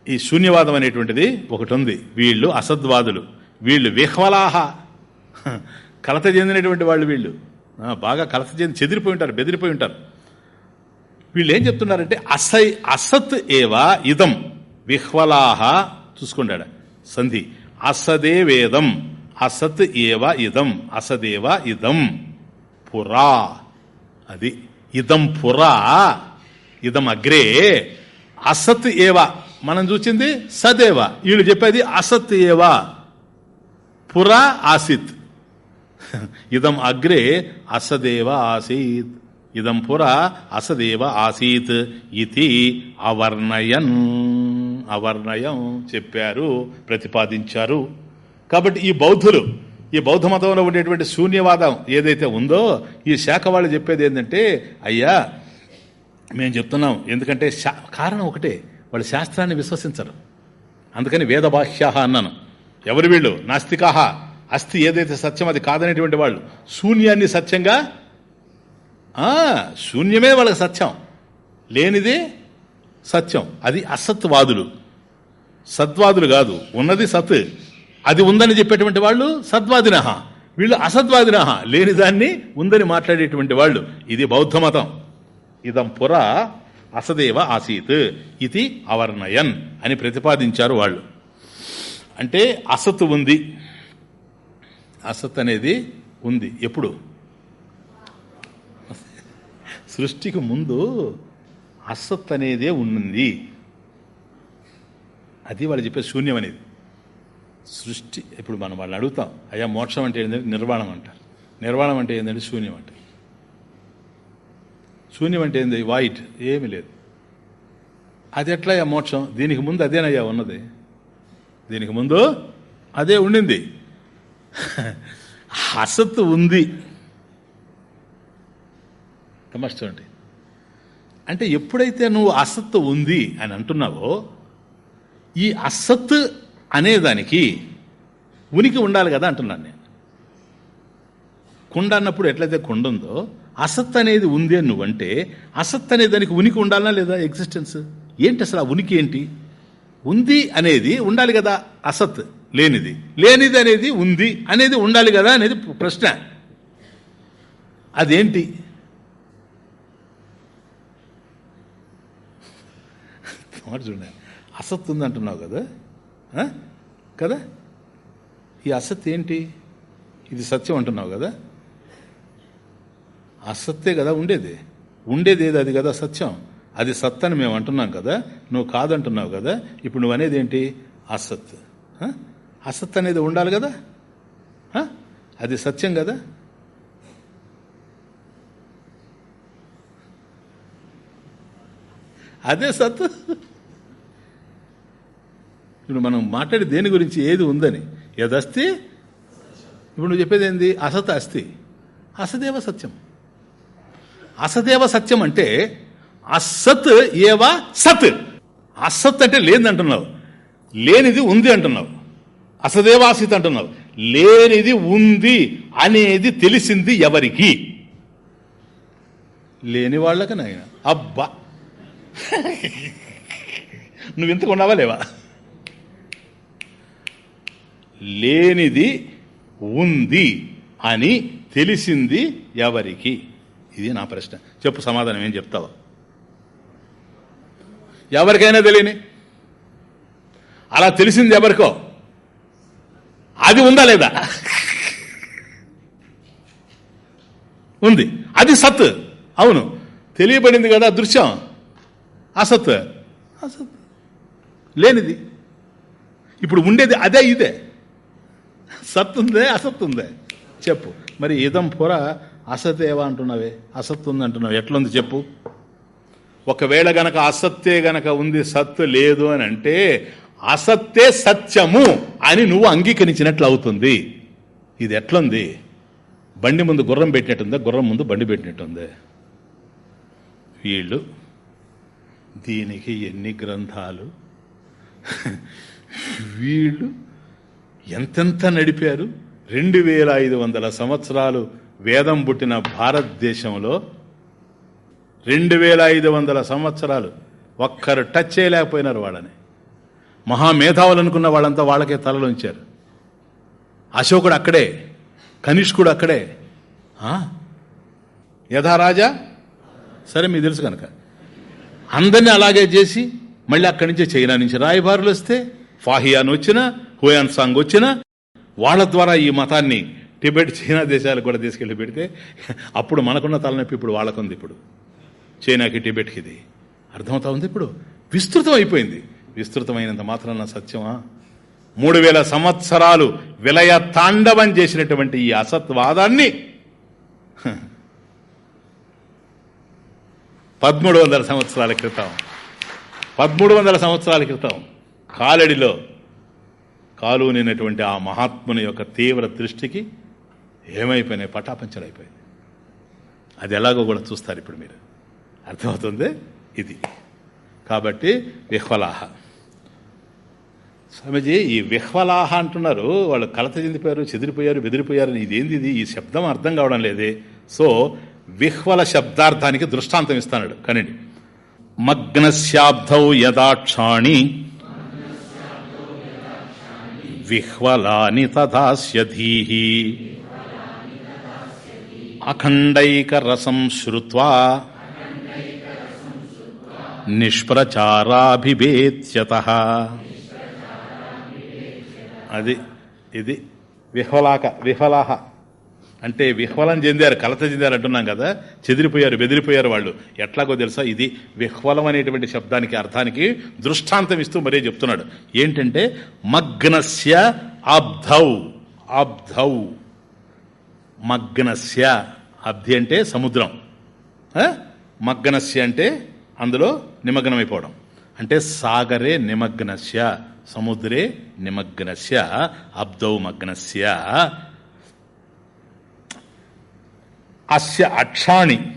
ఈ శూన్యవాదం అనేటువంటిది ఒకటి ఉంది. వీళ్ళు అసద్వాదులు. వీళ్ళు విహ్వలాహ. కలత చెందినటువంటి వాళ్ళు వీళ్ళు. బాగా కలత చెంది చెదిరిపోయి ఉంటారు బెదిరిపోయి ఉంటారు. వీళ్ళు ఏం చెప్తున్నారంటే అసై అసత్ ఏవా ఇదం. విహ్వలాహ. చూసుకుంటాడు సంధి. అసదే వేదం. అసత్ ఏవ ఇదం. అసదేవ ఇదం. పురా. అది ఇదం పురా. ఇదం అగ్రే. అసత్ ఏవ. మనం చూసింది సదేవ. వీళ్ళు చెప్పేది అసత్ ఏవ. పురా ఆసిత్. [LAUGHS] ఇదం అగ్రే అసదేవ ఆసీత్. ఇదం పురా అసదేవ ఆసీత్. ఇది అవర్ణయన్. అవర్ణయం చెప్పారు ప్రతిపాదించారు. కాబట్టి ఈ బౌద్ధులు ఈ బౌద్ధ మతంలో ఉండేటువంటి శూన్యవాదం ఏదైతే ఉందో ఈ శాఖ వాళ్ళు చెప్పేది ఏంటంటే అయ్యా మేము చెప్తున్నాం. ఎందుకంటే శా- కారణం ఒకటే వాళ్ళు శాస్త్రాన్ని విశ్వసించరు. అందుకని వేదబాహ్యాహ అన్నాను. ఎవరు వీళ్ళు? నాస్తికాహ. అస్థి ఏదైతే సత్యం అది కాదనేటువంటి వాళ్ళు. శూన్యాన్ని సత్యంగా? ఆ, శూన్యమే వాళ్ళకి సత్యం. లేనిది సత్యం. అది అసత్వాదులు. సద్వాదులు కాదు. ఉన్నది సత్. అది ఉందని చెప్పేటువంటి వాళ్ళు సద్వాదినహ వీళ్ళు అసద్వాదినహ లేని దాన్ని ఉందని మాట్లాడేటువంటి వాళ్ళు. ఇది బౌద్ధ మతం. ఇదం పుర అసదేవ ఆసీత్. ఇది అవర్ణయన్ అని ప్రతిపాదించారు వాళ్ళు. అంటే అసత్ ఉంది. అసత్ అనేది ఉంది. ఎప్పుడు? సృష్టికి ముందు అసత్ అనేదే ఉన్నది. అది వాళ్ళు చెప్పే శూన్యం అనేది. సృష్టి ఇప్పుడు మనం వాళ్ళని అడుగుతాం అయ్యా మోక్షం అంటే ఏంటంటే నిర్వాణం అంటారు నిర్వాణం అంటే ఏంటంటే శూన్యం అంటారు శూన్యం అంటే ఏంది? వైట్ ఏమీ లేదు. అది ఎట్లా అయ్యా మోక్షం? దీనికి ముందు అదేనయ్యా ఉన్నది? దీనికి ముందు అదే ఉండింది. [LAUGHS] అసత్తు ఉంది. చూడండి అంటే ఎప్పుడైతే నువ్వు అసత్తు ఉంది అని అంటున్నావో ఈ అసత్ అనేదానికి ఉనికి ఉండాలి కదా అంటున్నాను నేను. కుండ అన్నప్పుడు ఎట్లయితే కుండ ఉందో అసత్ అనేది ఉంది అని నువ్వంటే అసత్ అనే దానికి ఉనికి ఉండాలనా లేదా ఎగ్జిస్టెన్స్ ఏంటి అసలు ఆ ఉనికి ఏంటి? ఉంది అనేది ఉండాలి కదా అసత్ లేనిది. లేనిది అనేది ఉంది అనేది ఉండాలి కదా అనేది ప్రశ్న. అదేంటి? మాట చూడండి. అసత్ ఉంది అంటున్నావు కదా కదా? ఈ అసత్ ఏంటి? ఇది సత్యం అంటున్నావు కదా? అసత్తే కదా ఉండేది. ఉండేది ఏది? అది కదా సత్యం. అది సత్ అని మేము అంటున్నాం కదా? నువ్వు కాదంటున్నావు కదా? ఇప్పుడు నువ్వు అనేది ఏంటి? అసత్ అసత్ అనేది ఉండాలి కదా? అది సత్యం కదా? అదే సత్ ఇప్పుడు మనం మాట్లాడి దేని గురించి ఏది ఉందని? యదస్తి? ఇప్పుడు నువ్వు చెప్పేది ఏంది? అసత్ అస్తి. అసదేవ సత్యం. అసదేవ సత్యం అంటే అసత్ ఏవా సత్. అసత్ అంటే లేదంటున్నావు లేనిది ఉంది అంటున్నావు. అసదేవాసిత్ అంటున్నావు. లేనిది ఉంది అనేది తెలిసింది ఎవరికి? లేని వాళ్ళకి అబ్బా. నువ్వు ఇంతకు ఉన్నావా లేవా? లేనిది ఉంది అని తెలిసింది ఎవరికి? ఇది నా ప్రశ్న. చెప్పు సమాధానం ఏం చెప్తావు? ఎవరికైనా తెలియని? అలా తెలిసింది ఎవరికో? అది ఉందా లేదా? ఉంది. అది సత్. అవును. తెలియబడింది కదా దృశ్యం. అసత్. అసత్. లేనిది. ఇప్పుడు ఉండేది అదే ఇదే. సత్ ఉందే అసత్ ఉందే చెప్పు. మరి ఇదం పొర అసతేవా అంటున్నావే అసత్ ఉంది అంటున్నావు ఎట్లుంది చెప్పు? ఒకవేళ గనక అసత్తే గనక ఉంది సత్ లేదు అని అంటే అసత్తే సత్యము అని నువ్వు అంగీకరించినట్లు అవుతుంది. ఇది ఎట్లుంది? బండి ముందు గుర్రం పెట్టినట్టుందా? గుర్రం ముందు బండి పెట్టినట్టుంది? వీళ్ళు దీనికి ఎన్ని గ్రంథాలు? వీళ్ళు ఎంతెంత నడిపారు? రెండు వేల ఐదు వందల సంవత్సరాలు వేదం పుట్టిన భారతదేశంలో రెండు వేల ఐదు వందల సంవత్సరాలు ఒక్కరు టచ్ చేయలేకపోయినారు వాళ్ళని. మహామేధావులు అనుకున్న వాళ్ళంతా వాళ్ళకే తలలు ఉంచారు. అశోకుడు అక్కడే కనిష్కుడు అక్కడే. యథారాజా సరే మీకు తెలుసు కనుక. అందరినీ అలాగే చేసి మళ్ళీ అక్కడి నుంచి చైనా నుంచి రాయబారులు వస్తే ఫాహియాన్ వచ్చినా హుయాన్ సాంగ్ వచ్చినా వాళ్ళ ద్వారా ఈ మతాన్ని టిబెట్ చైనా దేశాలకు కూడా తీసుకెళ్ళి పెడితే అప్పుడు మనకున్న తలనొప్పి ఇప్పుడు వాళ్ళకుంది ఇప్పుడు. చైనాకి టిబెట్కి ఇది. అర్థమవుతా ఉంది ఇప్పుడు? విస్తృతం అయిపోయింది. విస్తృతమైనంత మాత్రాన సత్యమా? మూడు వేల సంవత్సరాలు విలయ తాండవం చేసినటువంటి ఈ అసత్వాదాన్ని పదమూడు వందల సంవత్సరాల క్రితం. పదమూడు వందల సంవత్సరాల క్రితం. కాలడిలో కాలునినటువంటి ఆ మహాత్ముని యొక్క తీవ్ర దృష్టికి ఏమైపోయినాయి? పటాపంచలైపోయింది అది ఎలాగో కూడా చూస్తారు ఇప్పుడు మీరు. అర్థమవుతుంది? ఇది. కాబట్టి విహ్వలాహ. స్వామీజీ ఈ విహ్వలాహ అంటున్నారు. వాళ్ళు కలత చెందిపోయారు చెదిరిపోయారు బెదిరిపోయారు. ఇదేంది ఇది? ఈ శబ్దం అర్థం కావడం లేదే. సో విహ్వల శబ్దార్థానికి దృష్టాంతం ఇస్తాడు. కనండి మగ్నశాబ్దౌ యదాక్షాణి విహ్వలాని తదాస్యధీ అఖండైకరసం శ్రుత్వా నిష్ప్రచారాభిభేత్యత అది ఇది విహ్వలాక విహ్వలాహ. అంటే విహ్వలం చెందారు కలత చెందారు అంటున్నాం కదా. చెదిరిపోయారు బెదిరిపోయారు వాళ్ళు. ఎట్లాగో తెలుసా? ఇది విహ్వలం అనేటువంటి శబ్దానికి అర్థానికి దృష్టాంతం ఇస్తూ మరే చెప్తున్నాడు. ఏంటంటే మగ్నస్య అబ్ధౌ అబ్ధౌ మగ్నస్య. అబ్ధి అంటే సముద్రం. మగ్నస్య అంటే అందులో నిమగ్నమైపోవడం. అంటే సాగరే నిమగ్నస్య సముద్రే నిమగ్నస్య అబ్ధౌ మగ్నస్య. అస్య అక్షాణి.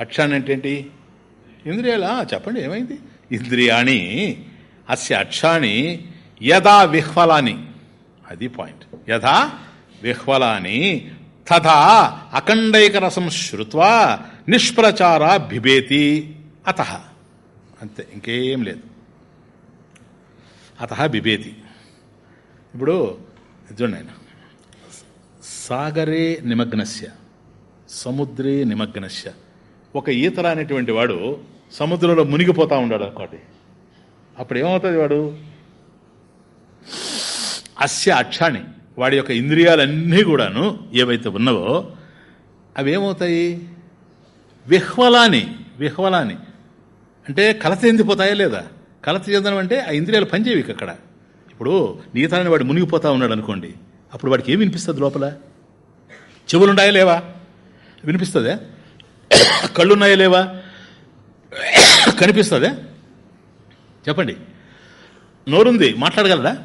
అక్షాణి అంటే ఏంటి ఇంద్రియాలా? చెప్పండి ఏమైంది? ఇంద్రియాణి అస్య అక్షాణి యథా విహ్వలాని. అది పాయింట్. యథా విహ్వలాని తథా అఖండైక రసం శ్రుత్వా నిష్ప్రచార బిభేతి. అత. అంతే ఇంకేం లేదు. అత బిభేతి. ఇప్పుడు చూడండి ఆయన. సాగరే నిమగ్నస్య. సముద్రే నిమగ్నశ ఒక ఈతర అనేటువంటి వాడు సముద్రంలో మునిగిపోతా ఉన్నాడు ఒకటి అప్పుడు ఏమవుతుంది వాడు? అస్య అక్షాణి. వాడి యొక్క ఇంద్రియాలన్నీ కూడాను ఏవైతే ఉన్నవో అవి ఏమవుతాయి విహ్వలాని విహ్వలాని. అంటే కలత చెందిపోతాయా లేదా? కలత చెందడం అంటే ఆ ఇంద్రియాలు పనిచేయవి అక్కడ. ఇప్పుడు నీతాన్ని వాడు మునిగిపోతా ఉన్నాడు అనుకోండి అప్పుడు వాడికి ఏం వినిపిస్తుంది లోపల? చెవులుండాయా లేవా? వినిపిస్తుందే? కళ్ళున్నాయా లేవా? కనిపిస్తుందే? చెప్పండి. నోరుంది మాట్లాడగలరా?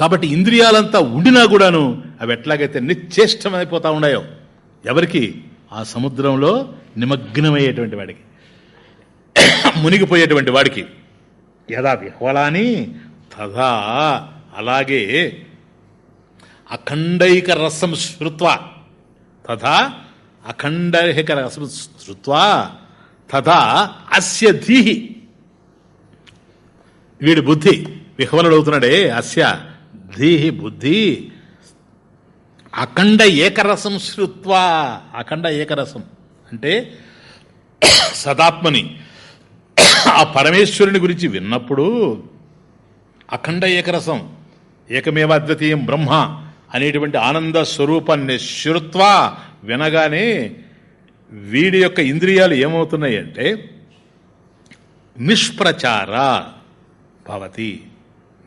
కాబట్టి ఇంద్రియాలంతా ఉండినా కూడాను అవి ఎట్లాగైతే నిశ్చేష్టమైపోతా ఉన్నాయో ఎవరికి? ఆ సముద్రంలో నిమగ్నమయ్యేటువంటి వాడికి. మునిగిపోయేటువంటి వాడికి. యథా విహ్వలాని తదా అలాగే అఖండైక రసం శృత్వా. తథా అఖండైక రసం శృత్వా తథా అస్య ధీహి. వీడి బుద్ధి విహ్వలుడవుతున్నాడే అస్య ధీహి బుద్ధి. అఖండ ఏకరసం శృత్వా అఖండ ఏకరసం అంటే సదాత్మని. ఆ పరమేశ్వరుని గురించి విన్నప్పుడు అఖండ ఏకరసం ఏకమేవ అద్వితీయం బ్రహ్మ అనేటువంటి ఆనంద స్వరూపాన్ని శృత్వా వినగానే వీడి యొక్క ఇంద్రియాలు ఏమవుతున్నాయి అంటే నిష్ప్రచార భవతి.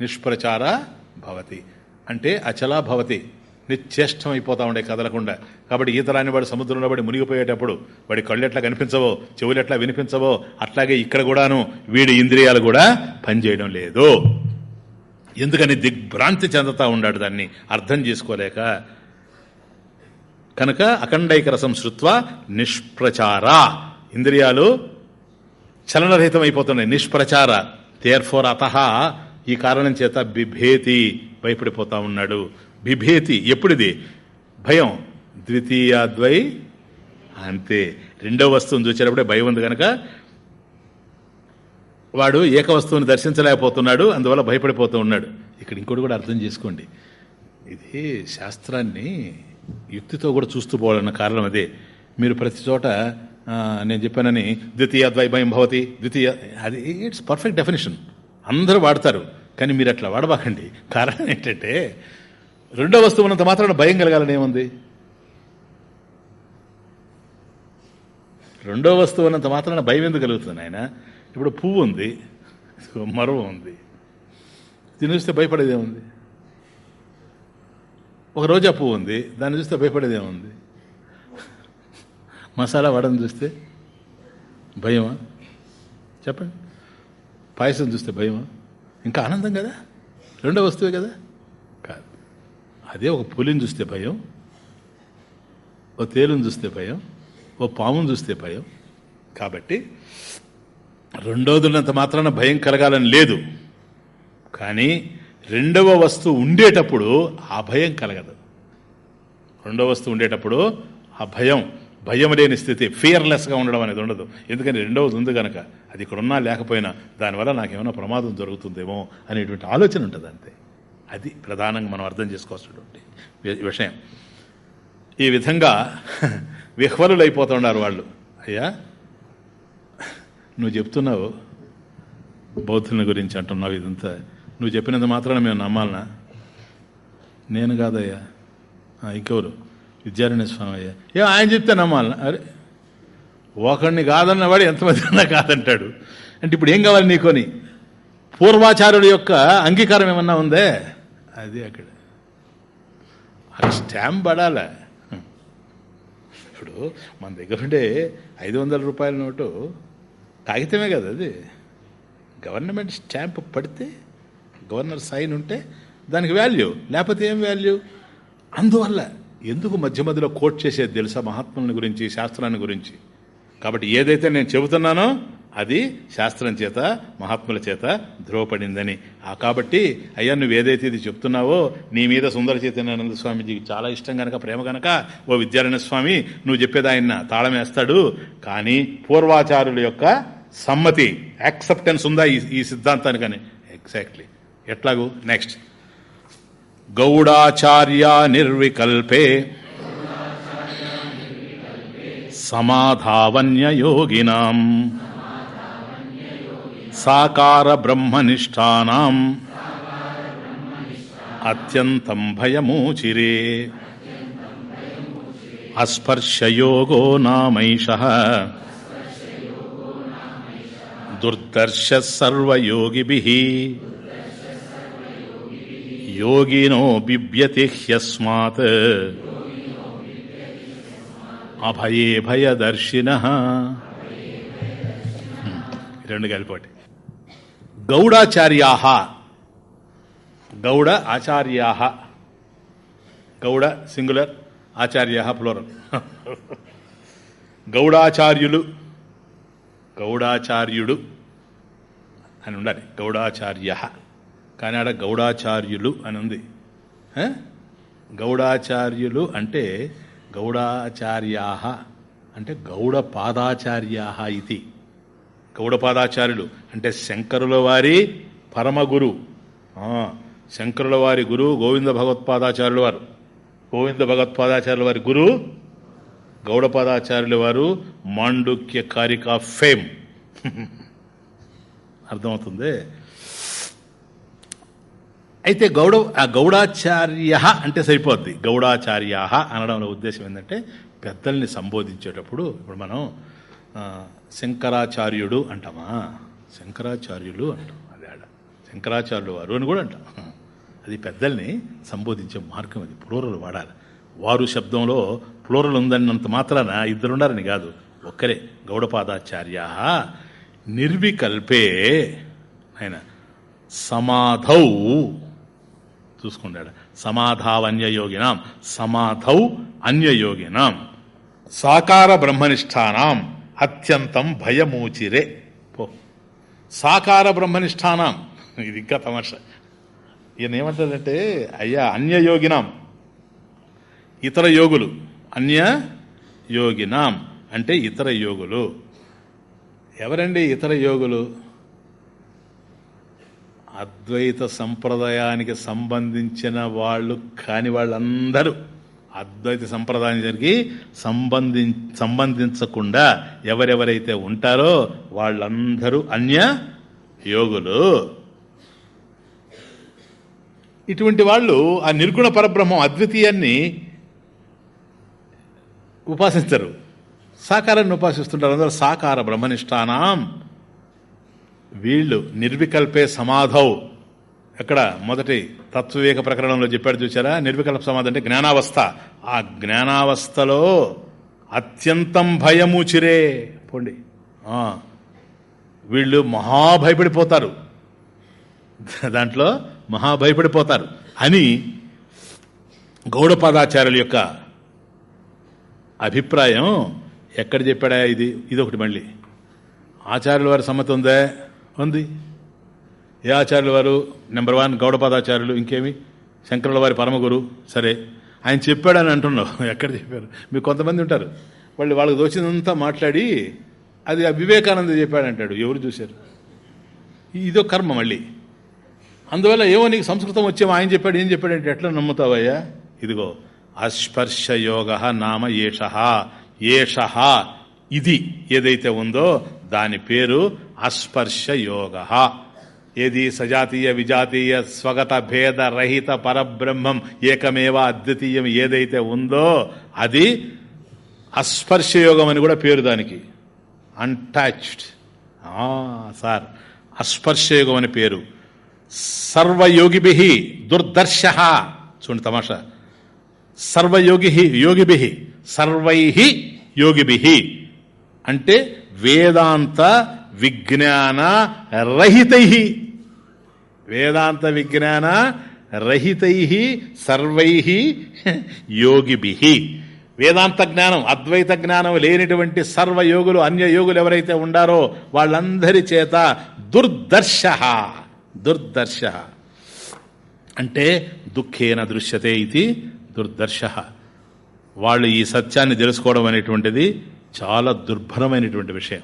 నిష్ప్రచార భవతి. అంటే అచలా భవతి. నిశ్చేష్టమైపోతా ఉండే కదలకుండా. కాబట్టి ఈత రాని వాడు సముద్రంలో పడి మునిగిపోయేటప్పుడు వాడి కళ్ళు ఎట్లా కనిపించవో చెవులు ఎట్లా వినిపించవో అట్లాగే ఇక్కడ కూడాను వీడి ఇంద్రియాలు కూడా పనిచేయడం లేదు. ఎందుకని దిగ్భ్రాంతి చెందుతా ఉన్నాడు దాన్ని అర్థం చేసుకోలేక. కనుక అఖండైక రసం శృత్వ నిష్ప్రచార. ఇంద్రియాలు చలనరహితం అయిపోతున్నాయి నిష్ప్రచార. తేర్ఫోర్ అత ఈ కారణం చేత బిభేతి భయపడిపోతా ఉన్నాడు. బిభేతి ఎప్పుడిది? భయం. ద్వితీయాద్వై అంతే. రెండో వస్తువుని చూసేటప్పుడే భయం ఉంది కనుక వాడు ఏక వస్తువుని దర్శించలేకపోతున్నాడు అందువల్ల భయపడిపోతూ ఉన్నాడు. ఇక్కడ ఇంకోటి కూడా అర్థం చేసుకోండి. ఇది శాస్త్రాన్ని యుక్తితో కూడా చూస్తూ పోవాలన్న కారణం అదే. మీరు ప్రతి చోట నేను చెప్పానని ద్వితీయ ద్వైభయం భవతి ద్వితీయ అది ఇట్స్ పర్ఫెక్ట్ డెఫినేషన్ అందరూ వాడతారు కానీ మీరు అట్లా వాడబాకండి. కారణం ఏంటంటే రెండో వస్తువు ఉన్నంత మాత్రాన భయం కలగాలని ఏముంది? రెండో వస్తువు ఉన్నంత మాత్రాన భయం ఎందుకు కలుగుతుంది ఆయన ఇప్పుడు పువ్వు ఉంది మరువ ఉంది. దీన్ని చూస్తే ఒక రోజా పువ్వు ఉంది దాన్ని చూస్తే భయపడేదేముంది మసాలా వడని చూస్తే భయమా? చెప్పండి. పాయసం చూస్తే భయమా? ఇంకా ఆనందం కదా? రెండో వస్తువే కదా? కాదు. అదే ఒక పులిని చూస్తే భయం ఓ తేలుని చూస్తే భయం ఓ పాముని చూస్తే భయం. కాబట్టి రెండోది ఉన్నంత మాత్రాన భయం కలగాలని లేదు. కానీ రెండవ వస్తువు ఉండేటప్పుడు ఆ భయం కలగదు. రెండవ వస్తువు ఉండేటప్పుడు ఆ భయం భయం లేని స్థితి ఫియర్లెస్గా ఉండడం అనేది ఉండదు. ఎందుకని రెండవది ఉంది కనుక అది ఇక్కడ ఉన్నా లేకపోయినా దానివల్ల నాకేమైనా ప్రమాదం జరుగుతుందేమో అనేటువంటి ఆలోచన ఉంటుంది అంతే. అది ప్రధానంగా మనం అర్థం చేసుకోవాల్సినటువంటి విషయం. ఈ విధంగా [LAUGHS] విహ్వలులు అయిపోతున్నారు వాళ్ళు. అయ్యా నువ్వు చెప్తున్నావు బౌద్ధుల గురించి అంటున్నావు ఇదంతా. నువ్వు చెప్పినంత మాత్రాన మేము నమ్మాలనా? నేను కాదయ్యా. ఇంకెవరు? విద్యారణ్య స్వామి అయ్యా. ఏ ఆయన చెప్తే నమ్మాలనా? అరే ఒకడిని కాదన్నవాడు ఎంతమంది అన్నా కాదంటాడు. అంటే ఇప్పుడు ఏం కావాలి నీకొని? పూర్వాచార్యుడి యొక్క అంగీకారం ఏమన్నా ఉందే? అది అక్కడ. ఆ స్టాంప్ పడాలా. ఇప్పుడు మన దగ్గర ఉండే ఐదు వందల రూపాయల నోటు కాగితమే కదా అది. గవర్నమెంట్ స్టాంప్ పడితే గవర్నర్ సైన్ ఉంటే దానికి వాల్యూ లేకపోతే ఏం వాల్యూ? అందువల్ల ఎందుకు మధ్య మధ్యలో కోట్ చేసేది తెలుసా మహాత్ముని గురించి శాస్త్రాన్ని గురించి? కాబట్టి ఏదైతే నేను చెబుతున్నానో అది శాస్త్రం చేత మహాత్ముల చేత ధ్రువపడిందని. కాబట్టి అయ్యా నువ్వు ఏదైతే ఇది చెప్తున్నావో నీ మీద సుందర చైతన్యానంద స్వామిజీకి చాలా ఇష్టం గనక ప్రేమ గనక ఓ విద్యారాయణ స్వామి నువ్వు చెప్పేది ఆయన తాళం వేస్తాడు. కానీ పూర్వాచారుల యొక్క సమ్మతి యాక్సెప్టెన్స్ ఉందా ఈ ఈ సిద్ధాంతానికని? ఎగ్జాక్ట్లీ ఎట్లాగూ? నెక్స్ట్ గౌడాచార్య నిర్వికల్పే. సమాధావన్యయోగినాం సాకార బ్రహ్మనిష్టానాం అత్యంతం భయమూచిరే. అస్పర్శయోగో నామైష. దుర్దర్శ సర్వయోగిభి. యోగినో బిభ్యతి హ్యస్మాత్. అభయే భయదర్శిన. రెండు కలిపోటి గౌడాచార్యా గౌడ ఆచార్యా గౌడ సింగులర్ ఆచార్య ప్లోరల్ గౌడాచార్యులు గౌడాచార్యుడు అని ఉండాలి. గౌడాచార్య కానీ ఆడ గౌడాచార్యులు అని ఉంది. గౌడాచార్యులు అంటే గౌడాచార్యా అంటే గౌడ పాదాచార్యా ఇది. గౌడపాదాచార్యులు. అంటే శంకరుల వారి పరమగురు. శంకరుల వారి గురు గోవింద భగవత్పాదాచార్యుల వారు. గోవింద భగవత్పాదాచార్యుల వారి గురు గౌడపాదాచార్యుల వారు మాండుక్య కారిక ఫేమ్. [LAUGHS] అర్థమవుతుంది? అయితే గౌడ గౌడాచార్య అంటే సరిపోద్ది. గౌడాచార్య అనడంలో ఉద్దేశం ఏంటంటే పెద్దల్ని సంబోధించేటప్పుడు ఇప్పుడు మనం శంకరాచార్యుడు అంటామా? శంకరాచార్యులు అంటాం అది ఆడ. శంకరాచార్యులు వారు అని కూడా అంటాం. అది పెద్దల్ని సంబోధించే మార్గం అది ప్లూరల్ వాడాలి. వారు శబ్దంలో ప్లూరల్ ఉందన్నంత మాత్రాన ఇద్దరున్నారని కాదు ఒక్కరే. గౌడపాదాచార్య నిర్వికల్పే ఆయన సమాధౌ. చూసుకున్నాడు సమాధావన్యయోగినాం సమాధౌ అన్యయోగినాం సాకార బ్రహ్మనిష్టానాం అత్యంతం భయమూచిరే. పో. సాకార బ్రహ్మనిష్టానం ఇది ఇంకా తమాషా. ఈయన ఏమంటాడంటే అయ్యా అన్యయోగినాం. ఇతర యోగులు. అన్య యోగినాం. అంటే ఇతర యోగులు. ఎవరండి ఇతర యోగులు? అద్వైత సంప్రదాయానికి సంబంధించిన వాళ్ళు కాని వాళ్ళందరూ. అద్వైత సంప్రదాయానికి సంబంధి సంబంధించకుండా ఎవరెవరైతే ఉంటారో వాళ్ళందరూ అన్య యోగులు. ఇటువంటి వాళ్ళు ఆ నిర్గుణ పరబ్రహ్మం అద్వితీయాన్ని ఉపాసించరు. సాకారాన్ని ఉపాసిస్తుంటారు. అందరూ సాకార బ్రహ్మనిష్టానం. వీళ్ళు నిర్వికల్పే సమాధౌ. ఎక్కడ మొదటి తత్వవేక ప్రకరణంలో చెప్పాడు చూసారా నిర్వికల్ప సమాధి అంటే జ్ఞానావస్థ. ఆ జ్ఞానావస్థలో అత్యంతం భయము చిరే. పోండి. వీళ్ళు మహా భయపడిపోతారు దాంట్లో మహా భయపడిపోతారు అని గౌడపాదాచార్యుల యొక్క అభిప్రాయం ఎక్కడ చెప్పాడా ఇది? ఇది ఒకటి మళ్ళీ. ఆచార్యుల వారి సమ్మతి ఉందే? ఉంది. ఏ ఆచార్యుల వారు? నెంబర్ వన్ గౌడపాదాచార్యులు ఇంకేమి? శంకరుల వారి పరమగురు సరే. ఆయన చెప్పాడని అంటున్నావు. [LAUGHS] ఎక్కడ చెప్పారు? మీకు కొంతమంది ఉంటారు. వాళ్ళు వాళ్ళకి దోచినంతా మాట్లాడి అది ఆ వివేకానంద చెప్పాడంటాడు ఎవరు చూశారు? ఇదో కర్మ మళ్ళీ. అందువల్ల ఏమో నీకు సంస్కృతం వచ్చేమో ఆయన చెప్పాడు ఏం చెప్పాడంటే ఎట్లా నమ్ముతావయ్యా? ఇదిగో అస్పర్శ యోగ నామ ఏష. ఏష ఇది ఏదైతే ఉందో దాని పేరు అస్పర్శ యోగ ఏది సజాతీయ విజాతీయ స్వగత భేద రహిత పరబ్రహ్మం ఏకమేవ అద్వితీయం ఏదైతే ఉందో అది అస్పర్శయోగం అని కూడా పేరు దానికి. అన్టాచ్డ్ సార్. అస్పర్శయోగం అని పేరు. సర్వయోగిభి దుర్దర్శ. చూడండి తమాషా. సర్వయోగి యోగిభి. సర్వై యోగిభి. అంటే వేదాంత విజ్ఞాన రహితై. వేదాంత విజ్ఞాన రహితై సర్వై యోగిభి. వేదాంత జ్ఞానం అద్వైత జ్ఞానం లేనిటువంటి సర్వయోగులు అన్య యోగులు ఎవరైతే ఉండారో వాళ్ళందరి చేత దుర్దర్శ. దుర్దర్శ. అంటే దుఃఖేన దృశ్యతే ఇది దుర్దర్శ. వాళ్ళు ఈ సత్యాన్ని తెలుసుకోవడం అనేటువంటిది చాలా దుర్భరమైనటువంటి విషయం.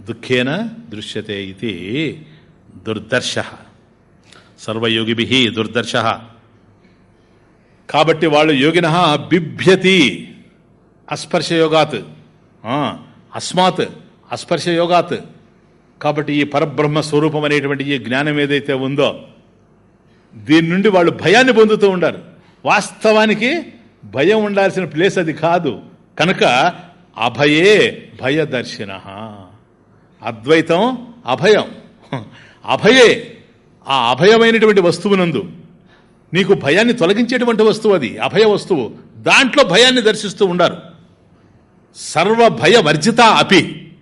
దుఃఖేన దృశ్యతే ఇది దుర్దర్శ. సర్వయోగిభి దుర్దర్శ. కాబట్టి వాళ్ళు యోగిన బిభ్యతి అస్పర్శయోగాత్. అస్మాత్ అస్పర్శయోగాత్. కాబట్టి ఈ పరబ్రహ్మ స్వరూపం అనేటువంటి ఈ జ్ఞానం ఏదైతే ఉందో దీని నుండి వాళ్ళు భయాన్ని పొందుతూ ఉండారు. వాస్తవానికి భయం ఉండాల్సిన ప్లేస్ అది కాదు. కనుక అభయే భయదర్శిన. అద్వైతం అభయం. అభయే ఆ అభయమైనటువంటి వస్తువునందు. నీకు భయాన్ని తొలగించేటువంటి వస్తువు అది అభయ వస్తువు. దాంట్లో భయాన్ని దర్శిస్తూ ఉండారు. సర్వ భయ వర్జిత అపి.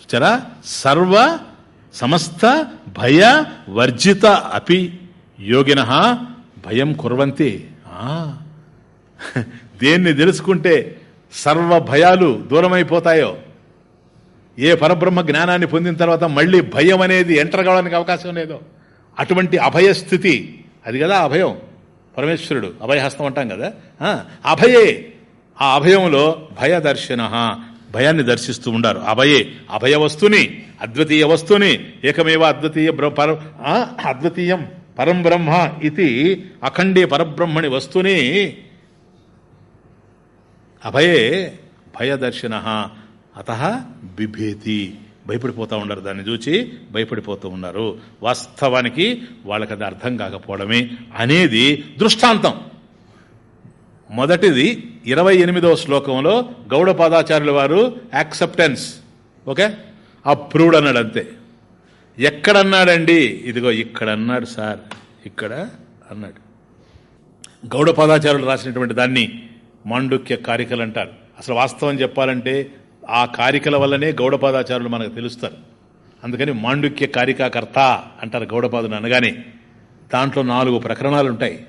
చూచారా? సర్వ సమస్త భయ వర్జిత అపి. యోగిన భయం కుర్వంతి. దేన్ని తెలుసుకుంటే సర్వ భయాలు దూరమైపోతాయో. ఏ పరబ్రహ్మ జ్ఞానాన్ని పొందిన తర్వాత మళ్ళీ భయం అనేది ఎంటర్ కావడానికి అవకాశం లేదు. అటువంటి అభయస్థితి అది కదా అభయం. పరమేశ్వరుడు. అభయహస్తం అంటాం కదా. అభయే. ఆ అభయంలో భయదర్శన. భయాన్ని దర్శిస్తూ ఉండారు. అభయే. అభయ వస్తుని అద్వితీయ వస్తుని ఏకమేవ అద్వితీయ పర అద్వితీయం పరం బ్రహ్మ ఇది అఖండే పరబ్రహ్మణి వస్తుని. అభయే. భయదర్శన. అత బిభేతి. భయపడిపోతూ ఉన్నారు. దాన్ని చూచి భయపడిపోతూ ఉన్నారు. వాస్తవానికి వాళ్ళకి అది అర్థం కాకపోవడమే అనేది దృష్టాంతం. మొదటిది ఇరవై ఎనిమిదవ శ్లోకంలో గౌడపాదాచార్యుల వారు యాక్సెప్టెన్స్. ఓకే? అప్రూవ్డ్ అన్నాడు అంతే ఎక్కడన్నాడండి? ఇదిగో ఇక్కడ అన్నాడు సార్. ఇక్కడ అన్నాడు. గౌడపాదాచార్యులు రాసినటువంటి దాన్ని మాండుక్య కారికలు అంటారు. అసలు వాస్తవం చెప్పాలంటే ఆ కారికల వల్లనే గౌడపాదాచారులు మనకు తెలుస్తారు. అందుకని మాండుక్య కారికాకర్త అంటారు గౌడపాదుని అనగానే దాంట్లో నాలుగు ప్రకరణాలు ఉంటాయి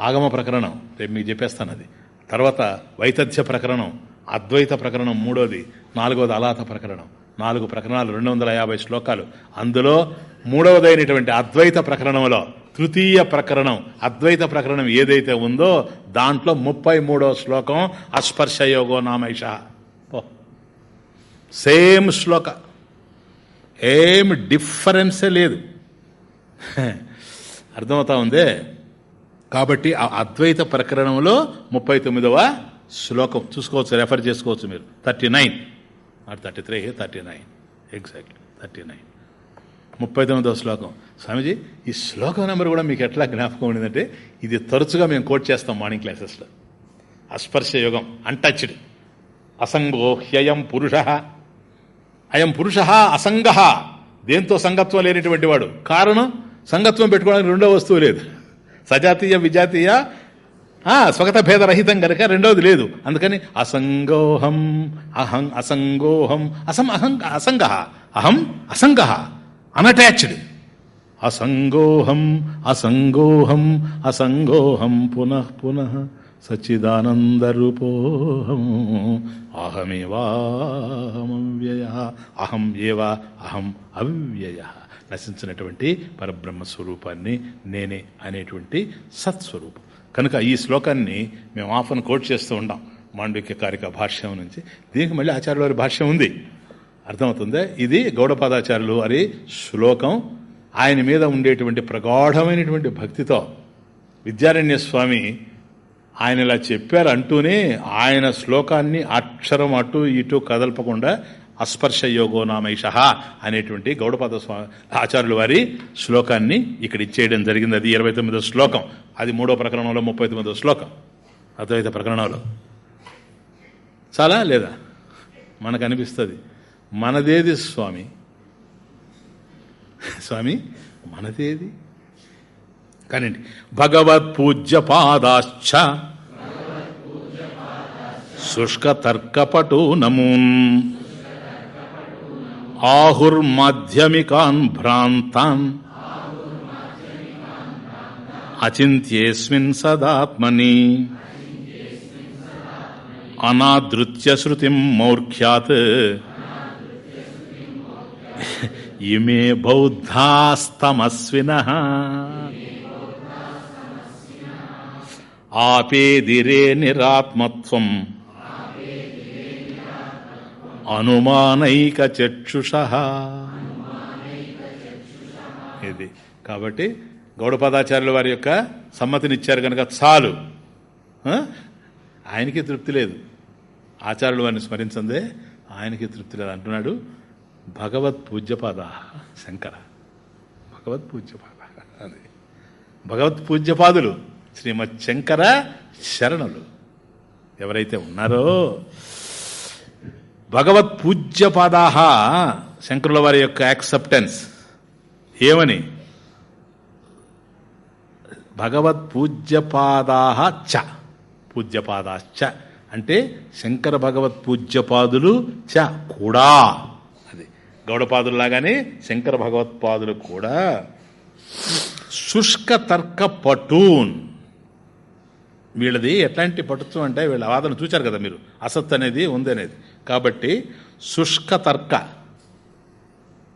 ఆగమ ప్రకరణం రేపు మీకు చెప్పేస్తాను అది. తర్వాత వైతథ్య ప్రకరణం అద్వైత ప్రకరణం మూడోది నాలుగోది అలాత ప్రకరణం. నాలుగు ప్రకరణాలు రెండు వందల యాభై శ్లోకాలు. అందులో మూడవదైనటువంటి అద్వైత ప్రకరణంలో తృతీయ ప్రకరణం అద్వైత ప్రకరణం ఏదైతే ఉందో దాంట్లో ముప్పై మూడవ శ్లోకం అస్పర్శయోగో నామైష. సేమ్ శ్లోక. ఏం డిఫరెన్సే లేదు. [LAUGHS] అర్థమవుతా ఉందే? కాబట్టి ఆ అద్వైత ప్రకరణంలో ముప్పై తొమ్మిదవ శ్లోకం చూసుకోవచ్చు రెఫర్ చేసుకోవచ్చు మీరు. Thirty nine or thirty three thirty nine exactly thirty nine ముప్పై తొమ్మిదవ శ్లోకం. స్వామీజీ ఈ శ్లోకం నెంబర్ కూడా మీకు ఎట్లా జ్ఞాపకం ఉండిందంటే ఇది తరచుగా మేము కోట్ చేస్తాం మార్నింగ్ క్లాసెస్లో అస్పర్శ యుగం అన్టచ్డ్ అసంగోహ్యయం పురుష. అయం పురుష అసంగ. దేంతో సంగత్వం లేనిటువంటి వాడు? కారణం? సంగత్వం పెట్టుకోవడానికి రెండో వస్తువు లేదు. సజాతీయ విజాతీయ స్వగత భేదరహితం కనుక రెండవది లేదు. అందుకని అసంగోహం అహం అసంగోహం అసం అహం అసంగ. అహం అసంగ. అనటాచ్డ్ అసంగోహం అసంగోహం అసంగోహం పునః పునః. సచ్చిదానందరూపోహం అహమేవాహమవ్యయ అహం ఏవ అహం అవ్యయ నశించినటువంటి పరబ్రహ్మ స్వరూపాన్ని నేనే అనేటువంటి సత్స్వరూపం. కనుక ఈ శ్లోకాన్ని మేము ఆఫన్ కోట్ చేస్తూ ఉంటాం. మాండవిక్య కారిక భాష్యం నుంచి. దీనికి మళ్ళీ ఆచార్యుల వారి భాష్యం ఉంది. అర్థమవుతుందా? ఇది గౌడపాదాచార్యులు వారి శ్లోకం. ఆయన మీద ఉండేటువంటి ప్రగాఢమైనటువంటి భక్తితో విద్యారణ్య స్వామి ఆయన ఇలా చెప్పారు అంటూనే ఆయన శ్లోకాన్ని అక్షరం అటు ఇటు కదల్పకుండా అస్పర్శ యోగో నామైష అనేటువంటి గౌడపాద స్వామి ఆచార్యుల వారి శ్లోకాన్ని ఇక్కడ ఇచ్చేయడం జరిగింది. అది ఇరవై తొమ్మిదో శ్లోకం. అది మూడో ప్రకరణంలో ముప్పై తొమ్మిదో శ్లోకం. అద్వైత ప్రకరణంలో? చాలా లేదా? మనకు అనిపిస్తుంది. మనదేది స్వామి? స్వామి మనదేది కానివ్వండి. భగవత్ పూజ్య పాదాశ్చ శుష్క తర్కపటు నమూన్ ఆహుర్మాధ్యమికాన్ భ్రాంతాన్. అచింత్యేస్మిన్ సదాత్మని. అనాదృత్య శృతిం మౌర్ఖ్యాత్. ఇమే బౌద్ధాస్తమస్విన. ఆపేదిరే నిరాత్మత్వం. అనుమానైక చక్షుష. ఇది. కాబట్టి గౌడపదాచార్యుల వారి యొక్క సమ్మతినిచ్చారు కనుక చాలు. ఆయనకి తృప్తి లేదు. ఆచార్యులు వారిని స్మరించందే ఆయనకి తృప్తి లేదు అంటున్నాడు భగవత్ పూజ్యపాద శంకర. భగవత్ పూజ్యపాద. అది. భగవత్ పూజ్యపాదులు. శ్రీమద్ శంకర శరణులు. ఎవరైతే ఉన్నారో భగవత్ పూజ్యపాదాహ శంకరుల వారి యొక్క యాక్సెప్టెన్స్ ఏమని? భగవత్ పూజ్యపాదాహ చ. పూజ్యపాదాశ్చ అంటే శంకర భగవత్ పూజ్యపాదులు చ కూడా. అది గౌడపాదులు లాగానే శంకర భగవత్పాదులు కూడా. శుష్క తర్క పటూన్. వీళ్ళది ఎట్లాంటి పటుత్వం అంటే వీళ్ళ వాదన చూచారు కదా మీరు. అసత్ అనేది ఉంది అనేది. కాబట్టి శుష్క తర్క.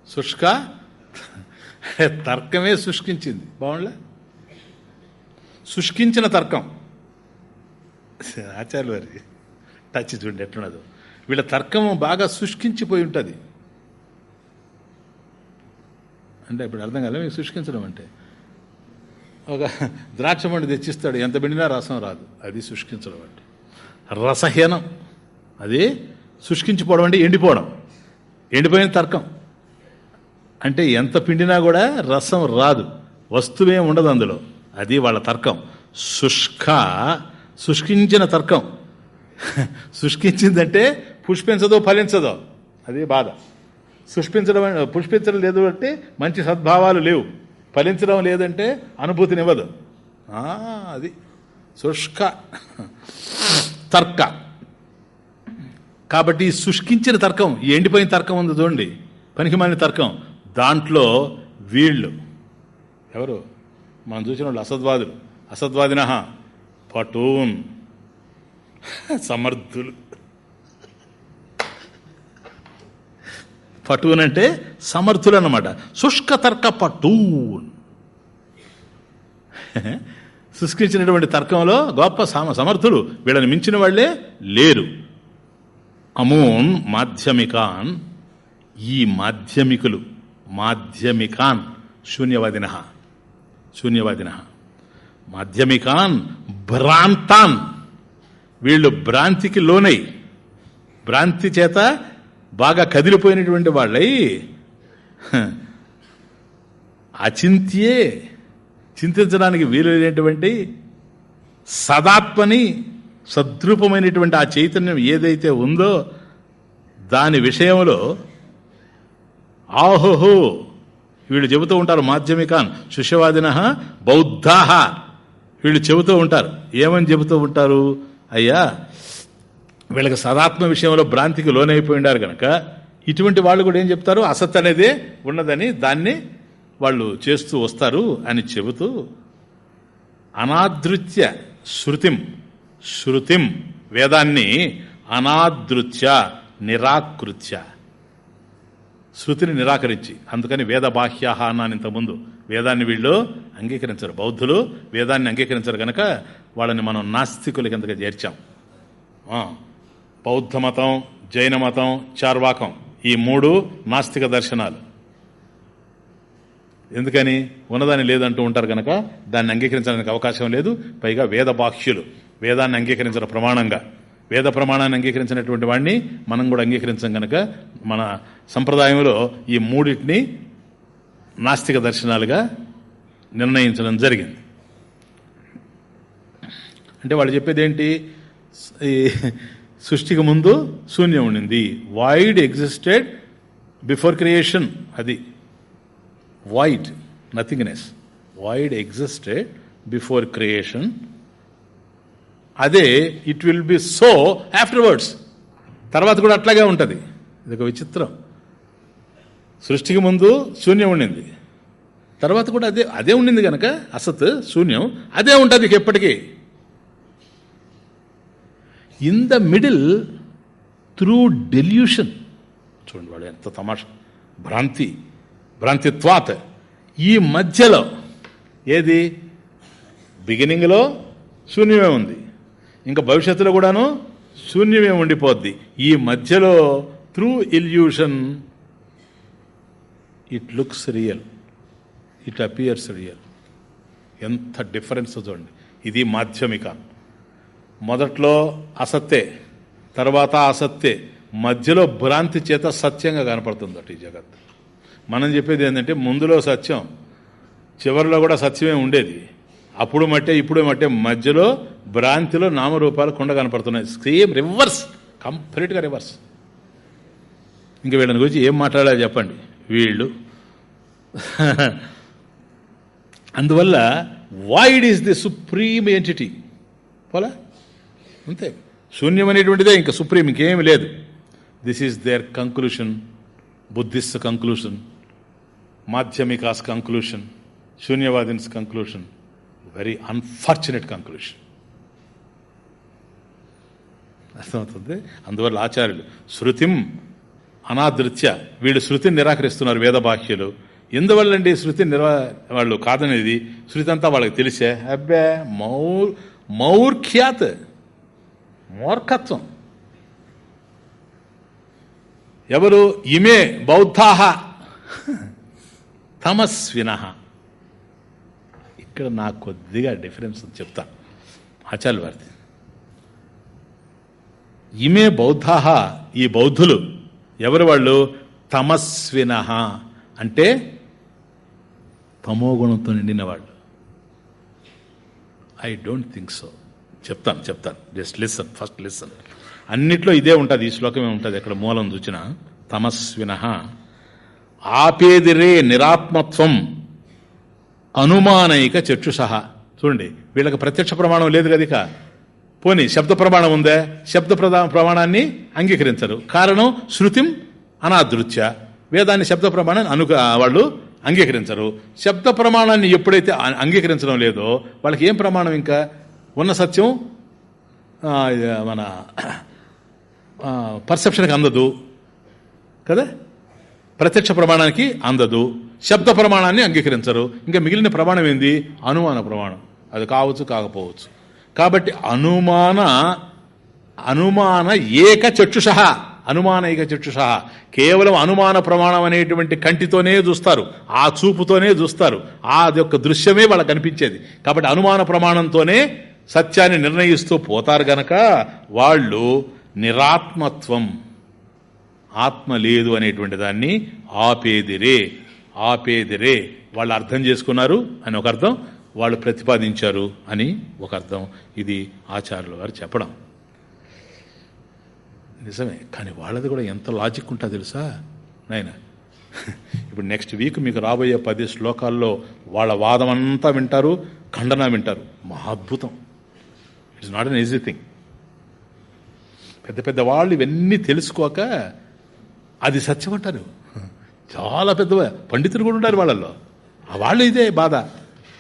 శుష్క [LAUGHS] తర్కమే శుష్కించింది. బాగుండలే? శుష్కించిన తర్కం. ఆచార్య వారి టచ్ చూడండి ఎట్లున్నదో. వీళ్ళ తర్కం బాగా శుష్కించిపోయి ఉంటుంది. అంటే ఇప్పుడు అర్థం కాలే మీకు శుష్కించడం అంటే. ఒక ద్రాక్ష పండు తెచ్చిస్తాడు. ఎంత పిండినా రసం రాదు. అది శుష్కించడం అంటే రసహీనం. అది శుష్కించిపోవడం అంటే ఎండిపోవడం. ఎండిపోయిన తర్కం. అంటే ఎంత పిండినా కూడా రసం రాదు. వస్తువే ఉండదు అందులో. అది వాళ్ళ తర్కం. శుష్క శుష్కించిన తర్కం. శుష్కించిందంటే పుష్పించదో ఫలించదో. అది బాధ. పుష్పించడం పుష్పించడం లేదు అంటే మంచి సద్భావాలు లేవు. ఫలించడం లేదంటే అనుభూతినివ్వదు. అది. శుష్క. తర్క. కాబట్టి శుష్కించిన తర్కం ఎండిపోయిన తర్కం ఉంది చూడండి. పనికిమాలిన తర్కం. దాంట్లో వీళ్ళు. ఎవరు? మనం చూసిన వాళ్ళు అసద్వాదులు. అసద్వాదిన పటూన్. సమర్థులు. పటూన్ అంటే సమర్థులు అన్నమాట శుష్క తర్క పటూన్. సృష్టించినటువంటి తర్కంలో గొప్ప సమ సమర్థులు. వీళ్ళని మించిన వాళ్ళే లేరు. అమూన్ మాధ్యమికాన్. ఈ మాధ్యమికులు మాధ్యమికాన్ శూన్యవాదిన శూన్యవాదిన మాధ్యమికాన్ భ్రాంతాన్. వీళ్ళు భ్రాంతికి లోనై. భ్రాంతి చేత బాగా కదిలిపోయినటువంటి వాళ్ళై అచింత్యే చింతించడానికి వీలు లేనటువంటి సదాత్మని సద్రూపమైనటువంటి ఆ చైతన్యం ఏదైతే ఉందో దాని విషయంలో ఆహోహో వీళ్ళు చెబుతూ ఉంటారు మాధ్యమికాన్ శిష్యవాదిన బౌద్ధాహ వీళ్ళు చెబుతూ ఉంటారు. ఏమని చెబుతూ ఉంటారు? అయ్యా వీళ్ళకి సదాత్మ విషయంలో భ్రాంతికి లోనైపోయి ఉండారు కనుక ఇటువంటి వాళ్ళు కూడా ఏం చెప్తారు? అసత్ అనేది ఉన్నదని దాన్ని వాళ్ళు చేస్తూ వస్తారు అని చెబుతూ అనాదృత్య శృతిం శృతిం వేదాన్ని అనాదృత్య నిరాకృత్య. శృతిని నిరాకరించి అందుకని వేద బాహ్యాహ అన్నాను ఇంతకుముందు వేదాన్ని వీళ్ళు అంగీకరించరు. బౌద్ధులు వేదాన్ని అంగీకరించరు కనుక వాళ్ళని మనం నాస్తికులకి కిందగా చేర్చాం. బౌద్ధ మతం జైన మతం చార్వాకం ఈ మూడు నాస్తిక దర్శనాలు. ఎందుకని? ఉన్నదాన్ని లేదంటూ ఉంటారు కనుక దాన్ని అంగీకరించడానికి అవకాశం లేదు. పైగా వేద బాహ్యులు వేదాన్ని అంగీకరించిన ప్రమాణంగా. వేద ప్రమాణాన్ని అంగీకరించినటువంటి వాడిని మనం కూడా అంగీకరించం కనుక మన సంప్రదాయంలో ఈ మూడింటిని నాస్తిక దర్శనాలుగా నిర్ణయించడం జరిగింది. అంటే వాళ్ళు చెప్పేది ఏంటి ఈ సృష్టికి ముందు శూన్యం ఉండింది. వైడ్ ఎగ్జిస్టెడ్ బిఫోర్ క్రియేషన్ అది. Void nothingness void existed before creation అదే it will be so afterwards తర్వాత కూడా అట్లాగే ఉంటుంది. ఇది ఒక విచిత్రం. సృష్టికి ముందు శూన్యం ఉండింది. తర్వాత కూడా అదే అదే ఉండింది కనుక అసత్ శూన్యం అదే ఉంటుంది ఇక ఎప్పటికీ. In the middle through delusion చూడండి వాడు ఎంత తమాష. భ్రాంతి భ్రాంతిత్వాత్. ఈ మధ్యలో ఏది? బిగినింగ్లో శూన్యమే ఉంది. ఇంకా భవిష్యత్తులో కూడాను శూన్యమే ఉండిపోద్ది. ఈ మధ్యలో through illusion it looks real it appears real ఎంత డిఫరెన్స్ చూడండి. ఇది మాధ్యమిక. మొదట్లో అసత్తే తర్వాత అసత్తే మధ్యలో భ్రాంతి చేత సత్యంగా కనపడుతుందట ఈ జగత్ మనం చెప్పేది ఏంటంటే ముందులో సత్యం చివరిలో కూడా సత్యమే ఉండేది. అప్పుడు మట్టే ఇప్పుడు మట్టే మధ్యలో భ్రాంతిలో నామరూపాలు కొండ కనపడుతున్నాయి. సేమ్ రివర్స్ కంప్లీట్గా రివర్స్. ఇంక వీళ్ళని గురించి ఏం మాట్లాడాలో చెప్పండి. వీళ్ళు. అందువల్ల void is the supreme entity పోలా? అంతే శూన్యమైనటువంటిదే ఇంకా సుప్రీం ఇంకేమీ లేదు. This is their conclusion Buddhist conclusion Madhyamikas conclusion Shunyavadins conclusion very unfortunate conclusion అర్థమవుతుంది? అందువల్ల ఆచార్యులు శృతిం అనాదృత్య. వీళ్ళు శృతిని నిరాకరిస్తున్నారు వేదబాహ్యులు ఎందువల్లండి శృతి నిరా వాళ్ళు కాదనేది? శృతి అంతా వాళ్ళకి తెలిసే? అబ్బే మౌర్ మౌర్ఖ్యాత్. మూర్ఖత్వం. ఎవరు? ఇమే బౌద్ధాహ. తమస్విన. ఇక్కడ నాకు కొద్దిగా డిఫరెన్స్ చెప్తాను ఆచార్య వారిది. ఇమే బౌద్ధాహ ఈ బౌద్ధులు ఎవరు వాళ్ళు? తమస్విన. అంటే తమోగుణంతో నిండిన వాళ్ళు. ఐ డోంట్ థింక్ సో చెప్తాను చెప్తాను. జస్ట్ లిసన్ ఫస్ట్ లిసన్ అన్నిట్లో ఇదే ఉంటుంది ఈ శ్లోకమే ఉంటుంది. ఎక్కడ మూలం చూచిన. తమస్విన ఆపేదిరే నిరాత్మత్వం. అనుమానైక చక్షుష. చూడండి వీళ్ళకి ప్రత్యక్ష ప్రమాణం లేదు కదిక పోనీ పోని శబ్ద ప్రమాణం ఉందే? శబ్ద ప్రదా ప్రమాణాన్ని అంగీకరించరు. కారణం శృతిం అనాదృత్య. వేదాన్ని శబ్ద ప్రమాణాన్ని అను వాళ్ళు అంగీకరించరు. శబ్ద ప్రమాణాన్ని ఎప్పుడైతే అంగీకరించడం లేదో వాళ్ళకి ఏం ప్రమాణం ఇంకా? ఉన్న సత్యం ఇది మన పర్సెప్షన్కి అందదు. కదా? ప్రత్యక్ష ప్రమాణానికి అందదు. శబ్ద ప్రమాణాన్ని అంగీకరించరు. ఇంకా మిగిలిన ప్రమాణం ఏంది? అనుమాన ప్రమాణం. అది కావచ్చు కాకపోవచ్చు. కాబట్టి అనుమాన అనుమాన ఏక చక్షుష. అనుమాన ఏక చక్షుష. కేవలం అనుమాన ప్రమాణం అనేటువంటి కంటితోనే చూస్తారు. ఆ చూపుతోనే చూస్తారు. ఆ యొక్క దృశ్యమే వాళ్ళకి కనిపించేది. కాబట్టి అనుమాన ప్రమాణంతోనే సత్యాన్ని నిర్ణయిస్తూ పోతారు గనక వాళ్ళు నిరాత్మత్వం ఆత్మ లేదు అనేటువంటి దాన్ని ఆపేదిరే ఆపేదిరే. వాళ్ళు అర్థం చేసుకున్నారు అని ఒక అర్థం వాళ్ళు ప్రతిపాదించారు అని ఒక అర్థం. ఇది ఆచార్యుల వారు చెప్పడం. నిజమే కానీ వాళ్ళది కూడా ఎంత లాజిక్ ఉంటుందో తెలుసా? నాయన ఇప్పుడు నెక్స్ట్ వీక్ మీకు రాబోయే పది శ్లోకాల్లో వాళ్ళ వాదం అంతా వింటారు ఖండన వింటారు. మహాద్భుతం it's not an easy thing పెద్ద పెద్ద వాళ్ళు ఇవన్నీ తెలుసుకోక అది సత్యం అంటారు. చాలా పెద్ద పండితులు కూడా ఉంటారు వాళ్ళల్లో. ఆ వాళ్ళు ఇదే బాధ.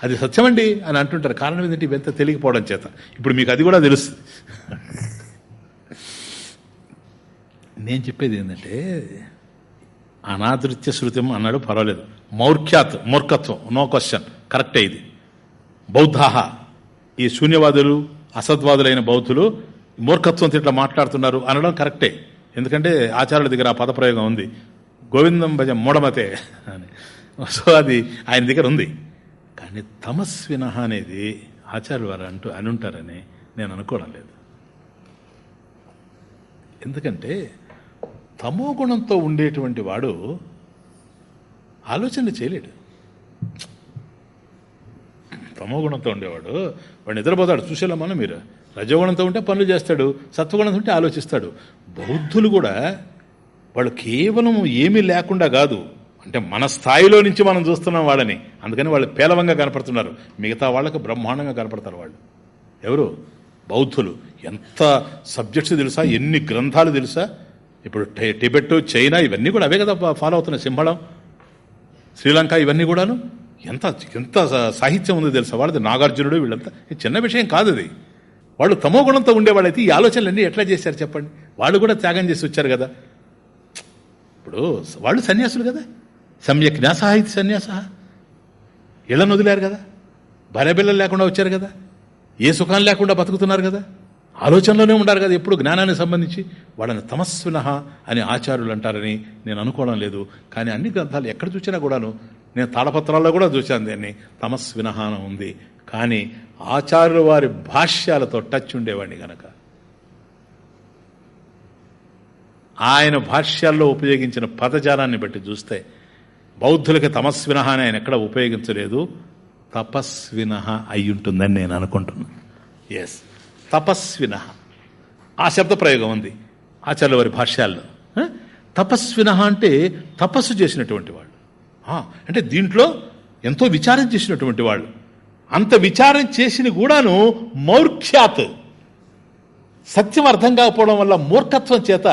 అది సత్యమండి అని అంటుంటారు. కారణం ఏంటంటే ఇవంతా తెలియకపోవడం చేత. ఇప్పుడు మీకు అది కూడా తెలుస్తుంది. నేను చెప్పేది ఏంటంటే అనాదృత్య శృతం అన్నాడు పర్వాలేదు. మౌర్ఖ్యాత్ మూర్ఖత్వం నో క్వశ్చన్. కరెక్టే ఇది. బౌద్ధాహ ఈ శూన్యవాదులు అసద్వాదులైన బౌద్ధులు మూర్ఖత్వంతో ఇట్లా మాట్లాడుతున్నారు అనడం కరెక్టే. ఎందుకంటే ఆచార్యుల దగ్గర ఆ పదప్రయోగం ఉంది. గోవిందం భజ మూఢమతే అని. సో అది ఆయన దగ్గర ఉంది. కానీ తమస్విన అనేది ఆచార్య వారు అంటూ అని ఉంటారని నేను అనుకోవడం లేదు. ఎందుకంటే తమో గుణంతో ఉండేటువంటి వాడు ఆలోచన చేయలేడు. తమోగుణంతో ఉండేవాడు. వాడు నిద్రపోతాడు. చూసేలా మనం మీరు. రజోగుణంతో ఉంటే పనులు చేస్తాడు. సత్వగుణంతో ఉంటే ఆలోచిస్తాడు. బౌద్ధులు కూడా వాళ్ళు కేవలం ఏమీ లేకుండా కాదు. అంటే మన స్థాయిలో నుంచి మనం చూస్తున్నాం వాళ్ళని. అందుకని వాళ్ళు పేలవంగా కనపడుతున్నారు. మిగతా వాళ్ళకు బ్రహ్మాండంగా కనపడతారు వాళ్ళు. ఎవరు? బౌద్ధులు. ఎంత సబ్జెక్ట్స్ తెలుసా? ఎన్ని గ్రంథాలు తెలుసా? ఇప్పుడు టిబెట్ చైనా ఇవన్నీ కూడా అవే కదా ఫాలో అవుతున్నాయి సింహళం. శ్రీలంక ఇవన్నీ కూడాను. ఎంత ఎంత సాహిత్యం ఉందో తెలుసా? వాళ్ళది నాగార్జునుడు వీళ్ళంతా. చిన్న విషయం కాదు అది వాళ్ళు తమో గుణంతో ఉండేవాళ్ళైతే ఈ ఆలోచనలన్నీ ఎట్లా చేశారు చెప్పండి? వాళ్ళు కూడా త్యాగం చేసి వచ్చారు కదా. ఇప్పుడు వాళ్ళు సన్యాసులు కదా. సమ్యక్ న్యాస ఇది సన్యాస. ఇళ్ళను వదిలేరు కదా. భార్యపిల్లలు లేకుండా వచ్చారు కదా. ఏ సుఖాలు లేకుండా బతుకుతున్నారు కదా. ఆలోచనలోనే ఉండారు కదా ఎప్పుడు జ్ఞానానికి సంబంధించి. వాళ్ళని తమస్విన అని ఆచార్యులు అంటారని నేను అనుకోవడం లేదు. కానీ అన్ని గ్రంథాలు ఎక్కడ చూసినా కూడాను నేను తాళపత్రాల్లో కూడా చూశాను దాన్ని. తమస్విన అని ఉంది. కానీ ఆచార్యుల వారి భాష్యాలతో టచ్ ఉండేవాడిని గనక. ఆయన భాష్యాల్లో ఉపయోగించిన పదజాలాన్ని బట్టి చూస్తే బౌద్ధులకి తమస్విన అని ఆయన ఎక్కడ ఉపయోగించలేదు. తపస్విన అయి ఉంటుందని నేను అనుకుంటున్నాను. ఎస్ తపస్విన. ఆ శబ్ద ప్రయోగం ఉంది. ఆచార్యుల వారి భాష్యాల్లో. తపస్విన అంటే తపస్సు చేసినటువంటి వాళ్ళు. అంటే దీంట్లో ఎంతో విచారం చేసినటువంటి వాళ్ళు. అంత విచారం చేసిన కూడాను మౌర్ఖ్యాత్. సత్యం అర్థం కాకపోవడం వల్ల మూర్ఖత్వం చేత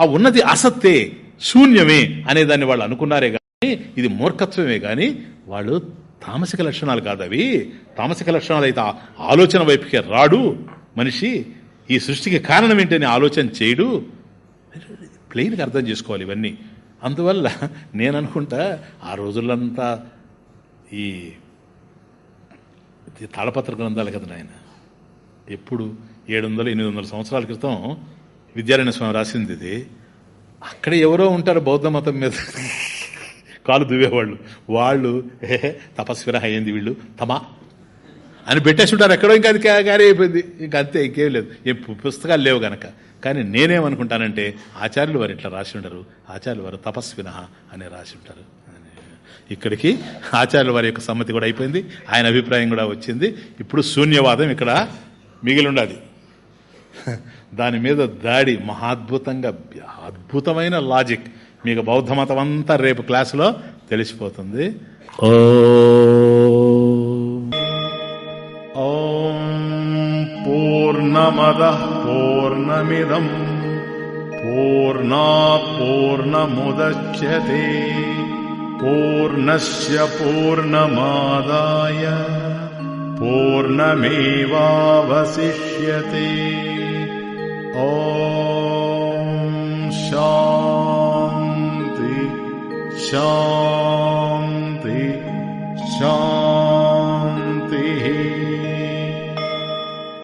ఆ ఉన్నది అసత్తే శూన్యమే అనేదాన్ని వాళ్ళు అనుకున్నారే కానీ ఇది మూర్ఖత్వమే కానీ వాళ్ళు తామసిక లక్షణాలు కాదు అవి తామసిక లక్షణాలు అయితే ఆలోచన వైపుకే రాడు. మనిషి ఈ సృష్టికి కారణం ఏంటని ఆలోచన చేయడు. ప్లెయిన్గా అర్థం చేసుకోవాలి ఇవన్నీ. అందువల్ల నేను అనుకుంటా ఆ రోజులంతా ఈ తాళపత్ర గ్రంథాలు కదా నాయన. ఎప్పుడు ఏడు వందల ఎనిమిది వందల సంవత్సరాల క్రితం విద్యారాయణ స్వామి రాసింది ఇది. అక్కడ ఎవరో ఉంటారు బౌద్ధ మతం మీద. కాలు దువ్వేవాళ్ళు. వాళ్ళు "హే, తపస్విర అయ్యింది వీళ్ళు. తమా అని పెట్టేసి ఉంటారు ఎక్కడో ఇంకా అది గారి క్యారీ అయిపోయింది. ఇంకా అంతే ఇంకేం లేదు. ఏ పుస్తకాలు లేవు గనక. కానీ నేనేమనుకుంటానంటే ఆచార్యులు వారు ఇట్లా రాసి ఉంటారు. ఆచార్యులు వారు తపస్విన అని రాసి ఉంటారు. ఇక్కడికి ఆచార్యుల వారి యొక్క సమ్మతి కూడా అయిపోయింది. ఆయన అభిప్రాయం కూడా వచ్చింది. ఇప్పుడు శూన్యవాదం ఇక్కడ మిగిలి ఉండాలి. దాని మీద దాడి మహాద్భుతంగా అద్భుతమైన లాజిక్. మీకు బౌద్ధ మతం అంతా రేపు క్లాసులో తెలిసిపోతుంది. ఓ पूर्णमदः पूर्णमिदम् पूर्णात् पूर्णमुदच्यते पूर्णस्य पूर्णमादाय पूर्णमेवावशिष्यते। ॐ शान्ति शान्ति शान्ति